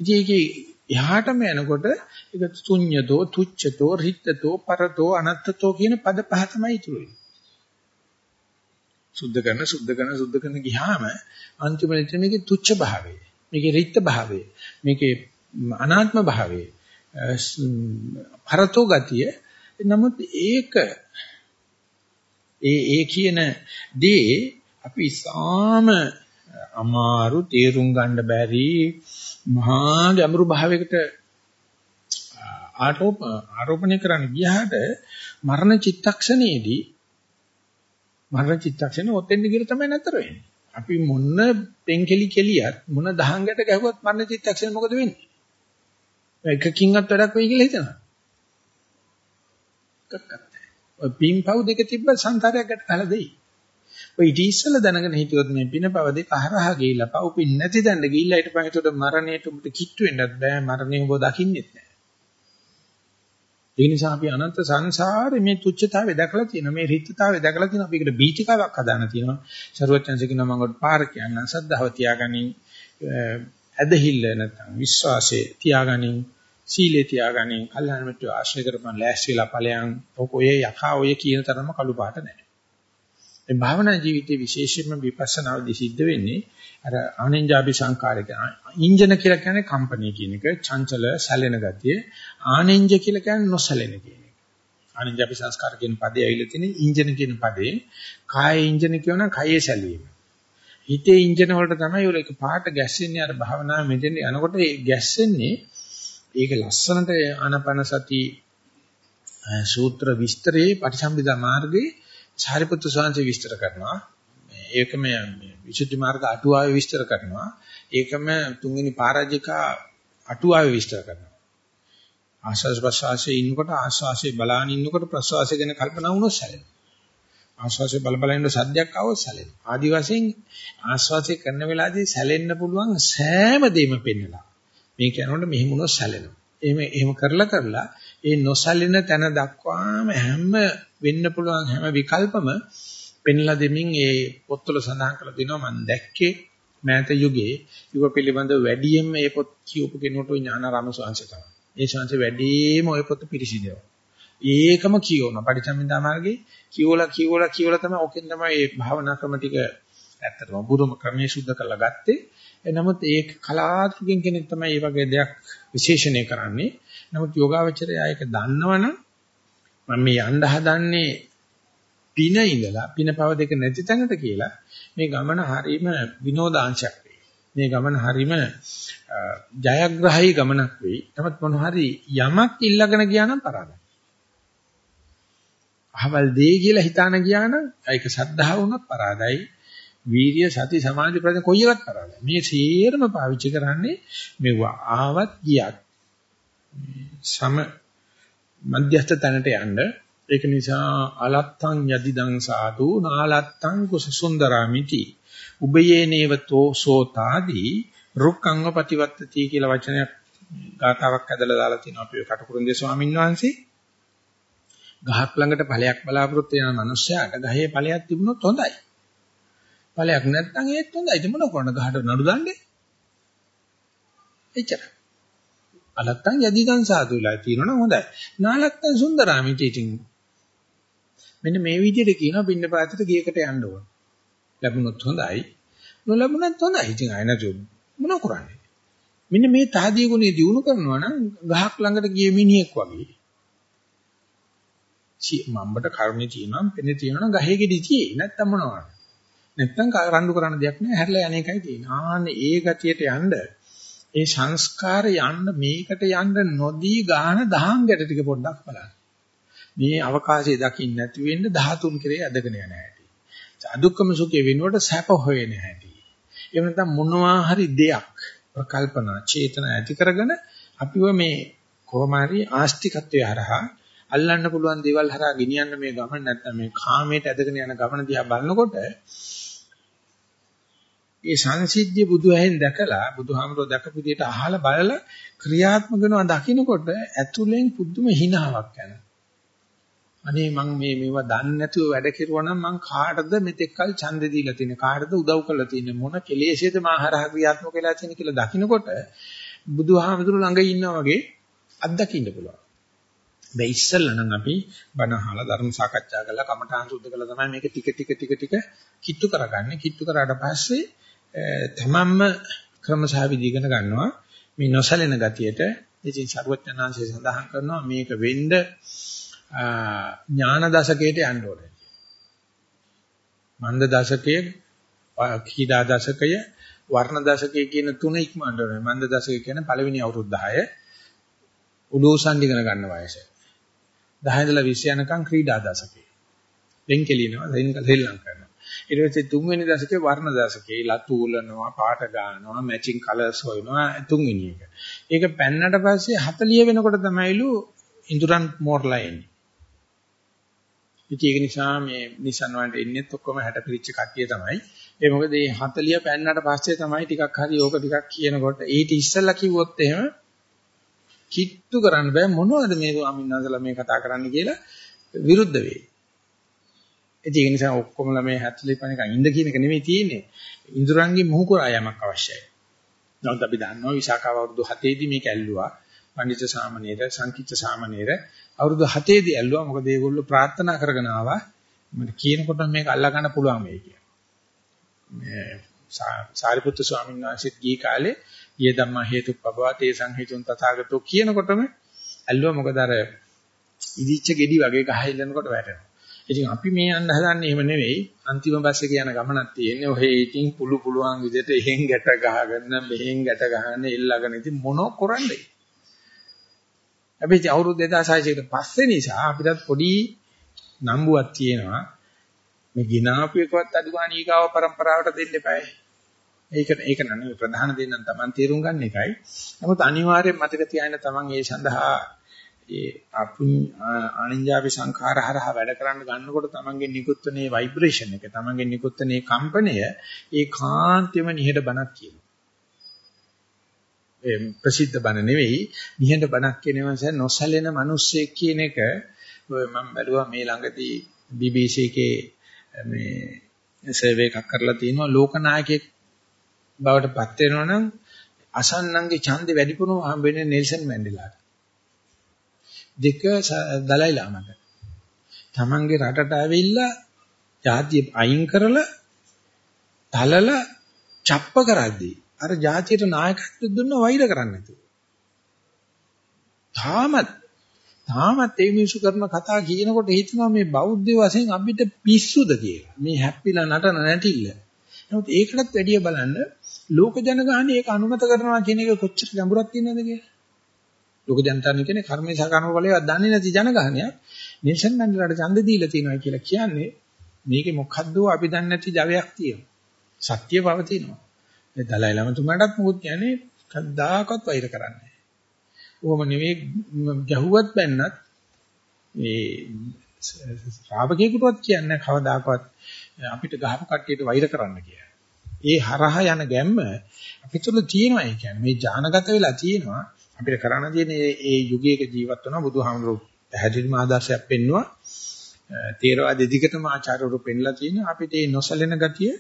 ඉතින් ඒකේ එහාටම යනකොට ඒක ශුඤ්‍යතෝ තුච්ඡතෝ රිත්තතෝ පරතෝ අනත්තතෝ කියන පද පහ තමයි ඉතුරු වෙන්නේ. සුද්ධ කරන සුද්ධ කරන සුද්ධ කරන ගියාම අන්තිමට මේකේ තුච්ඡ භාවය මේකේ රිත්ත භාවය මේකේ අනාත්ම භාවය පරතෝ ගතිය නමුත් ඒක ඒ ඒ කියන දේ අපි සාම අමාරු තේරුම් ගන්න බැරි මහා ගැඹුරු භාවයකට ආරෝප ආරෝපණය කරන්න ගියාට මරණ චිත්තක්ෂණයේදී මරණ චිත්තක්ෂණය ඔතෙන් ගිහින් තමයි නතර වෙන්නේ. අපි මොන පෙන්කෙලි කෙලියත් මොන දහංගට ගැහුවත් මරණ චිත්තක්ෂණය මොකද වෙන්නේ? එකකින්වත් වැඩක් වෙයි කියලා හිතනවා. එකක්වත් ඔය පින්පව් දෙක තිබ්බ සංතරයක් ගැට කල දෙයි. ඔය ඉටි ඉස්සල දැනගෙන හිටියොත් මේ පිනපව දෙක හරහා ගිහිල්ලා පව් පින් නැති දණ්ඩ ගිහිල්ලා ඊට පස්සේ උඩ මරණයට උඹට කිට්ටු වෙන්නත් බෑ මරණය උඹ දකින්නෙත් නෑ. ඒ නිසා අපි අනන්ත සංසාරේ මේ තුච්ඡතාවය දැකලා තියෙනවා මේ රිත්ත්‍තාවය දැකලා තියෙනවා අපි ඒකට බීචිකාවක් හදාන තියෙනවා. සරුවචන්සේ කියනවා මම ඔබට පාර කියන්නම් සද්ධාව තියාගනින් ඇදහිල්ල නැත්නම් විශ්වාසය තියාගනින් සීලේ තියාගනින් කල්යාණ මිත්‍ර ආශ්‍රය කරපන් ලෑස්තිලා ඵලයන් ඔය යකා ඔය කියන තරම කළු පාට නැහැ. මේ භාවනා ජීවිතයේ විශේෂයෙන්ම විපස්සනාවේදී සිද්ධ වෙන්නේ අර ආනෙන්ජාපි සංකාරයක ඉන්ජන කියලා කියන්නේ කම්පණි කියන එක චංචල සැලෙන ගතිය ආනෙන්ජ කියලා කියන්නේ නොසැලෙන කියන එක. ආනෙන්ජාපි සංස්කාර කියන පදේ ඇවිල්ලා තියෙන ඉන්ජන කියන පදේ කාය ඉන්ජන කියන කයේ සැලීම. හිතේ ඉන්ජන වලට තමයි ඔය එක පාට ගැස්සෙන්නේ අර භාවනා මෙතෙන් යනකොට ඒ ගැස්සෙන්නේ ඒක ලස්සනට ආනපන සති සූත්‍ර විස්තරේ පටිසම්භිදා මාර්ගයේ සාරිපුත්‍ර ස්වාමීන් විස්තර කරනවා. ඒකම විසුද්ධි මාර්ග අටුවාවේ විස්තර කරනවා. ඒකම තුන්වෙනි පරාජිකා අටුවාවේ විස්තර කරනවා. ආශාස ප්‍රසවාසයේ ඉන්නකොට ආශාසයේ බලාන ඉන්නකොට ප්‍රසවාසය ගැන කල්පනා වුණොත් සැලෙනවා. ආශ්වාසය බල බල ඉන්න සද්දයක් આવොත් සැලෙනවා. ආදි වශයෙන් ආශ්වාසය කරන වෙලාවේදී සැලෙන්න පුළුවන් සෑම දෙයක්ම පෙන්නලා. මේ කියනකොට මෙහෙම උනොත් සැලෙනවා. එහෙම එහෙම කරලා කරලා ඒ නොසැලෙන තැන දක්වාම හැම වෙන්න පුළුවන් හැම විකල්පම පෙන්ලා දෙමින් ඒ පොත්වල සඳහන් කරලා දෙනවා මම දැක්කේ මෑත යුගයේ යුග පිළිබඳ වැඩියෙන් මේ පොත් කියවපු කෙනෙකුට ඥානාරාම ස්වාමීන් තමයි. ඒ ස්වාමීන් වැඩිම ওই පොත් පිළිසිදේවා. ඒකම කියවන පටිච්චසමුප්පාද මාර්ගයේ කියවලා කියවලා කියවලා තමයි ඔකෙන් තමයි මේ භාවනා ක්‍රම ටික ඇත්තටම බුදුම ක්‍රමයේ සුද්ධ කරලා ගත්තේ. නමුත් ඒක කලාතුරකින් කෙනෙක් තමයි මේ වගේ දෙයක් විශේෂණය කරන්නේ. නමුත් යෝගාවචරය ඒක දන්නවනම් මම මේ යන්න හදන්නේ පින ඉඳලා පින පව දෙක නැති තැනට කියලා මේ ගමන හරීම විනෝදාංශයක් වෙයි. මේ ගමන හරීම ජයග්‍රහී ගමනක් වෙයි. නමුත් මොන හරි යමක් ඉල්ලගෙන ගියා නම් පරාදයි. අහවල් දෙය කියලා හිතාන ගියා නම් ඒක සද්ධාව වුණත් පරාදයි. වීර්ය සති සමාධි ප්‍රඥා කොයි එකත් කරන්නේ. මේ සියරම පාවිච්චි කරන්නේ මෙවුවා ආවත් ගියත් සම මධ්‍යස්ථ තැනට යන්න. ඒක නිසා අලත්තං යදිදං සාදු නාලත්තං කුස සුන්දරාමිති. උබයේ නේවතෝ සෝතාදී රුක්ඛංග ප්‍රතිවත්තති කියලා වචනයක් ගාතාවක් ඇදලා දාලා තිනවා අපේ කටුකුරුන්දේ ස්වාමීන් වහන්සේ. ගහක් ළඟට ඵලයක් බලාපොරොත්තු වෙන මනුස්සයාට ගහේ ඵලයක් තිබුණොත් හොඳයි. ඵලයක් නැත්නම් ඒත් හොඳයි. ඉතින් මොන කරන්න ගහට නඩු දාන්නේ? එච්චර. අලත්තන් යදිදන් සාදු වෙලා තියෙනවනම් හොඳයි. නාලත්තන් සුන්දරාමිට ඉතින් මෙන්න මේ විදිහට කියනවා බින්න පාත්‍රයට ගියකට යන්න ඕන. ලැබුණොත් හොඳයි. නොලැබුණත් හොඳයි. ඉතින් අය නැතු මොන කරන්නේ? මෙන්න මේ තහදී ගුණේ දිනු කරනවා නම් ගහක් ළඟට ගිය මිනිහෙක් වගේ. මම්බට කර්මේ තියෙනවා, පෙනේ තියෙනවා ගහේ ගෙඩි තියෙයි. නැත්තම් මොනවද? නැත්තම් රණ්ඩු කරන්න දෙයක් නැහැ. හැරලා යන්නේකයි තියෙන්නේ. ආන්නේ ඒ ගතියට යන්න ඒ සංස්කාර යන්න මේකට යන්න නොදී ගාන දහං ගැට ටික පොඩ්ඩක් බලන්න. මේ අවකාශයේ දකින්න නැති වෙන්න 13 කෙරේ ඇදගෙන යන හැටි. අදුක්කම සුඛේ වෙනුවට සැප හොයන හැටි. එහෙම නැත්නම් මොනවා හරි දෙයක් ප්‍රකල්පනා චේතන ඇති කරගෙන අපිව මේ කොහොම හරි ආස්තිකත්වයේ හරහා අල්ලන්න පුළුවන් දේවල් හරහා ගෙනියන්න මේ ගමන නැත්නම් මේ කාමයට ඇදගෙන යන ගමන දිහා බලනකොට ඒ සංසිද්ධිය බුදුහෙන් දැකලා බුදුහාමරෝ දැකපු විදිහට අහලා බලලා ක්‍රියාත්මක වෙනවා දකින්නකොට ඇතුලෙන් පුදුම හිනාවක් යනවා. අනේ මං මේ මේවා දන්නේ නැතුව වැඩ කෙරුවා නම් මං කාටද මෙතෙක්කල් ඡන්ද දීලා තියෙන්නේ කාටද උදව් කරලා තියෙන්නේ මොන කෙලෙසේද මාහරහ ක්‍රියාත්මක වෙලා තියෙන්නේ කියලා දකින්නකොට බුදුහාමුදුරු ළඟ ඉන්නා වගේ අත්දකින්න පුළුවන්. මේ ඉස්සෙල්ලා නම් අපි බණ අහලා ධර්ම සාකච්ඡා කරලා කමඨාන් සුද්ධ කළා තමයි මේක ටික ටික ටික ටික කිට්ටු කරගන්නේ. කිට්ටු කරාට පස්සේ තමන්ම ක්‍රමසහවිදි ඉගෙන ගන්නවා මේ නොසැලෙන ගතියට. ඉතින් සර්වඥාන්සේ සඳහන් කරනවා මේක වෙන්න ඥාන දශකයට යන්න ඕනේ. මන්ද දශකයේ කීදා දශකය වර්ණ දශකයේ කියන තුන ඉක්මවන්න ඕනේ. මන්ද දශකය කියන්නේ පළවෙනි අවුරුදු 10 උදෝසන් ඉගෙන ගන්න වයස. 10 ඉඳලා 20 යනකම් ක්‍රීඩා දශකේ. වෙන් කෙලිනවා, දෙයින් ශ්‍රී ලංකාවේ. ඊට පස්සේ තුන්වෙනි දශකේ වර්ණ දශකේ ලතු උලනවා, පාට ගන්නවා, මැචින් කලර්ස් හොයනවා තුන්වෙනි එක. ඒක පෙන්නට පස්සේ 40 වෙනකොට තමයිලු ඉඳුරන් මෝරලා එන්නේ. ඉතින් ඒක නිසා මේ Nissan වලට ඉන්නෙත් ඔක්කොම 60 පිරිච්ච කට්ටිය තමයි. ඒ මොකද මේ 40 පෙන්නට පස්සේ තමයි ටිකක් හරි ඕක ටිකක් කියනකොට ඊට ඉස්සෙල්ලා කිව්වොත් එහෙම කිට්ටු කරන්න බෑ මොනවද මේ ස්වාමීන් වහන්සේලා මේ කතා කරන්න කියලා විරුද්ධ වෙයි. ඒක නිසා ඔක්කොම ළමයි 45 නිකන් ඉඳ කියන එක නෙමෙයි තියෙන්නේ. ඉන්ද්‍රයන්ගේ මුහු කරා යමක් අවශ්‍යයි. නමුත් අපි දන්නවා විසාකාව අවුරුදු 7 දී මේක ඇල්ලුවා. පඬිතු සාමණේර, සංකීර්ත සාමණේර අවුරුදු 7 දී ඇල්ලුවා. මොකද ඒගොල්ලෝ ප්‍රාර්ථනා කරගෙන ආවා. මට කියනකොට මේක අල්ලා ගන්න පුළුවන් වෙයි කියලා. මේ සාරිපුත්තු ස්වාමීන් වහන්සේත් ගිහි කාලේ ඊය ධම්මා හේතුප්පවා තේ සංහිතුන් තථාගතෝ කියනකොටම ඇල්ලුවා මොකද අර ඉදිච්ච ගෙඩි වගේ ගහ ඉල්ලනකොට වැටෙනවා. ඉතින් අපි මේ යන්න හදන්නේ එහෙම නෙවෙයි. අන්තිම බස් එකේ යන ගමනක් තියෙන්නේ. ඔහේ ඉතින් පුළු පුළුවන් විදිහට එහෙන් ගැට ගහගෙන මෙහෙන් ගැට ගහගෙන එල්ලගෙන ඉතින් මොනෝ කරන්නේ. හැබැයි අවුරුදු 2600 කට පස්සේ නිසා අපිටත් පොඩි නම්බුවක් තියෙනවා. මේ ගිනාපු එකවත් අඩු ගන්න ඊගාව પરම්පරාවට දෙන්න එපායි. ඒක ඒක නනේ ප්‍රධාන දේ නම් Taman තේරුම් ගන්න එකයි. නමුත් අනිවාර්යයෙන් මතක තියාගන්න Taman ඒ සඳහා ඒ අපුන් ආනින්ජාපි සංඛාර හරහා වැඩ කරන්න ගන්නකොට Tamanගේ නිකුත්නේ ভাইබ්‍රේෂන් එක Tamanගේ නිකුත්නේ කම්පනය ඒ කාන්තෙම නිහෙට බණක් කියනවා. ඒ ප්‍රසිද්ධ බණ නෙවෙයි නිහෙට බණක් කියනවස නොසැලෙන මිනිස්සෙක් කියන එක මම බැලුවා මේ ළඟදී BBC එකේ මේ සර්වේ එකක් කරලා තිනවා ලෝකනායකයෙක් බවට පත් වෙනවා නම් අසන්නන්ගේ ඡන්දේ වැඩිපුරම හම්බෙන්නේ නෙල්සන් මැන්ඩෙලාට. දෙක දලයි ලාමට. තමන්ගේ රටට ඇවිල්ලා ජාතිය අයින් කරලා තලලා ڇප්ප කරද්දී අර ජාතියට නායකත්වය දුන්න වෛර කරන්නේ නැතුව. තාමත් තාමත් ඒ මිනිසු කරන කතා කියනකොට හිතනවා මේ බෞද්ධ වශයෙන් අපිට පිස්සුද කියලා. මේ හැප්පිලා නටන නැටිල්ල. නමුත් ඒකටත් වැඩිය බලන්න ලෝක ජනගහනේ ඒක අනුමත කරනවා කියන එක කොච්චර ගැඹුරක් තියෙනවද කියලා. ලෝක ජනතාවනේ කියන්නේ කර්මේ සහ කර්ම බලයවත් දන්නේ නැති ජනගහනයක් නෙල්සන් මැන්ඩලාට ඡන්ද දීලා තියෙනවා කියලා කියන්නේ මේකේ මොකද්ද අපි දන්නේ නැති ජවයක් තියෙනවා. සත්‍ය පවතිනවා. ඒ දලයි ළමතුමාටත් මොකද කියන්නේ කද්දාකවත් වෛර කරන්නේ නැහැ. ඕම නෙවෙයි ගැහුවත් බැන්නත් මේ ශ්‍රාවකයෙකුටවත් කියන්නේ කවදාකවත් අපිට ගහපු කට්ටියට වෛර කරන්න කියලා. ඒ හරහා යන ගැම්ම අපි තුල තියෙනවා. ඒ කියන්නේ මේ ඥානගත වෙලා තියෙනවා. අපිට කරන්න තියෙන්නේ ඒ යුගයක ජීවත් වෙනවා. බුදුහාමුදුරුවෝ පැහැදිලිම ආදර්ශයක් පෙන්නවා තේරවාද දිගටම ආචාර්යවරු පෙන්ලා තියෙනවා. අපිට මේ නොසලෙන ගතිය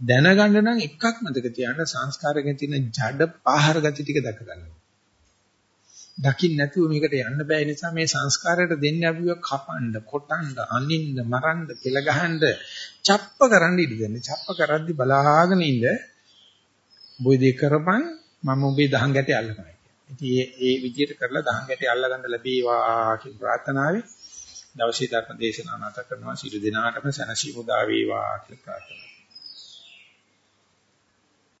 දැනගන්න නම් එකක් මතක තියාගන්න. සංස්කාරයෙන් තියෙන ජඩ පාහර ගති ටික දැක ගන්න. දකින්න නැතුව මේකට යන්න බෑ නිසා මේ සංස්කාරයට දෙන්නේ අපිව කපන්න, කොටන්න, අනින්න, මරන්න, පෙළ ගහන්න, චප්ප කරන්න ඉඩ දෙන්නේ. චප්ප කරද්දි බලාගෙන ඉන්න බොයි දෙක කරපන් මම ඔබේ දහං ගැටේ අල්ලනවා. ඉතින් ඒ ඒ විදිහට කරලා දහං ගැටේ අල්ලගන්න ලැබේවා කියන ප්‍රාර්ථනාවයි දවසේ ධර්ම දේශනාව නැත කරනවා සිළු දිනාටම සැනසීම උදා වේවා කියලා ප්‍රාර්ථනා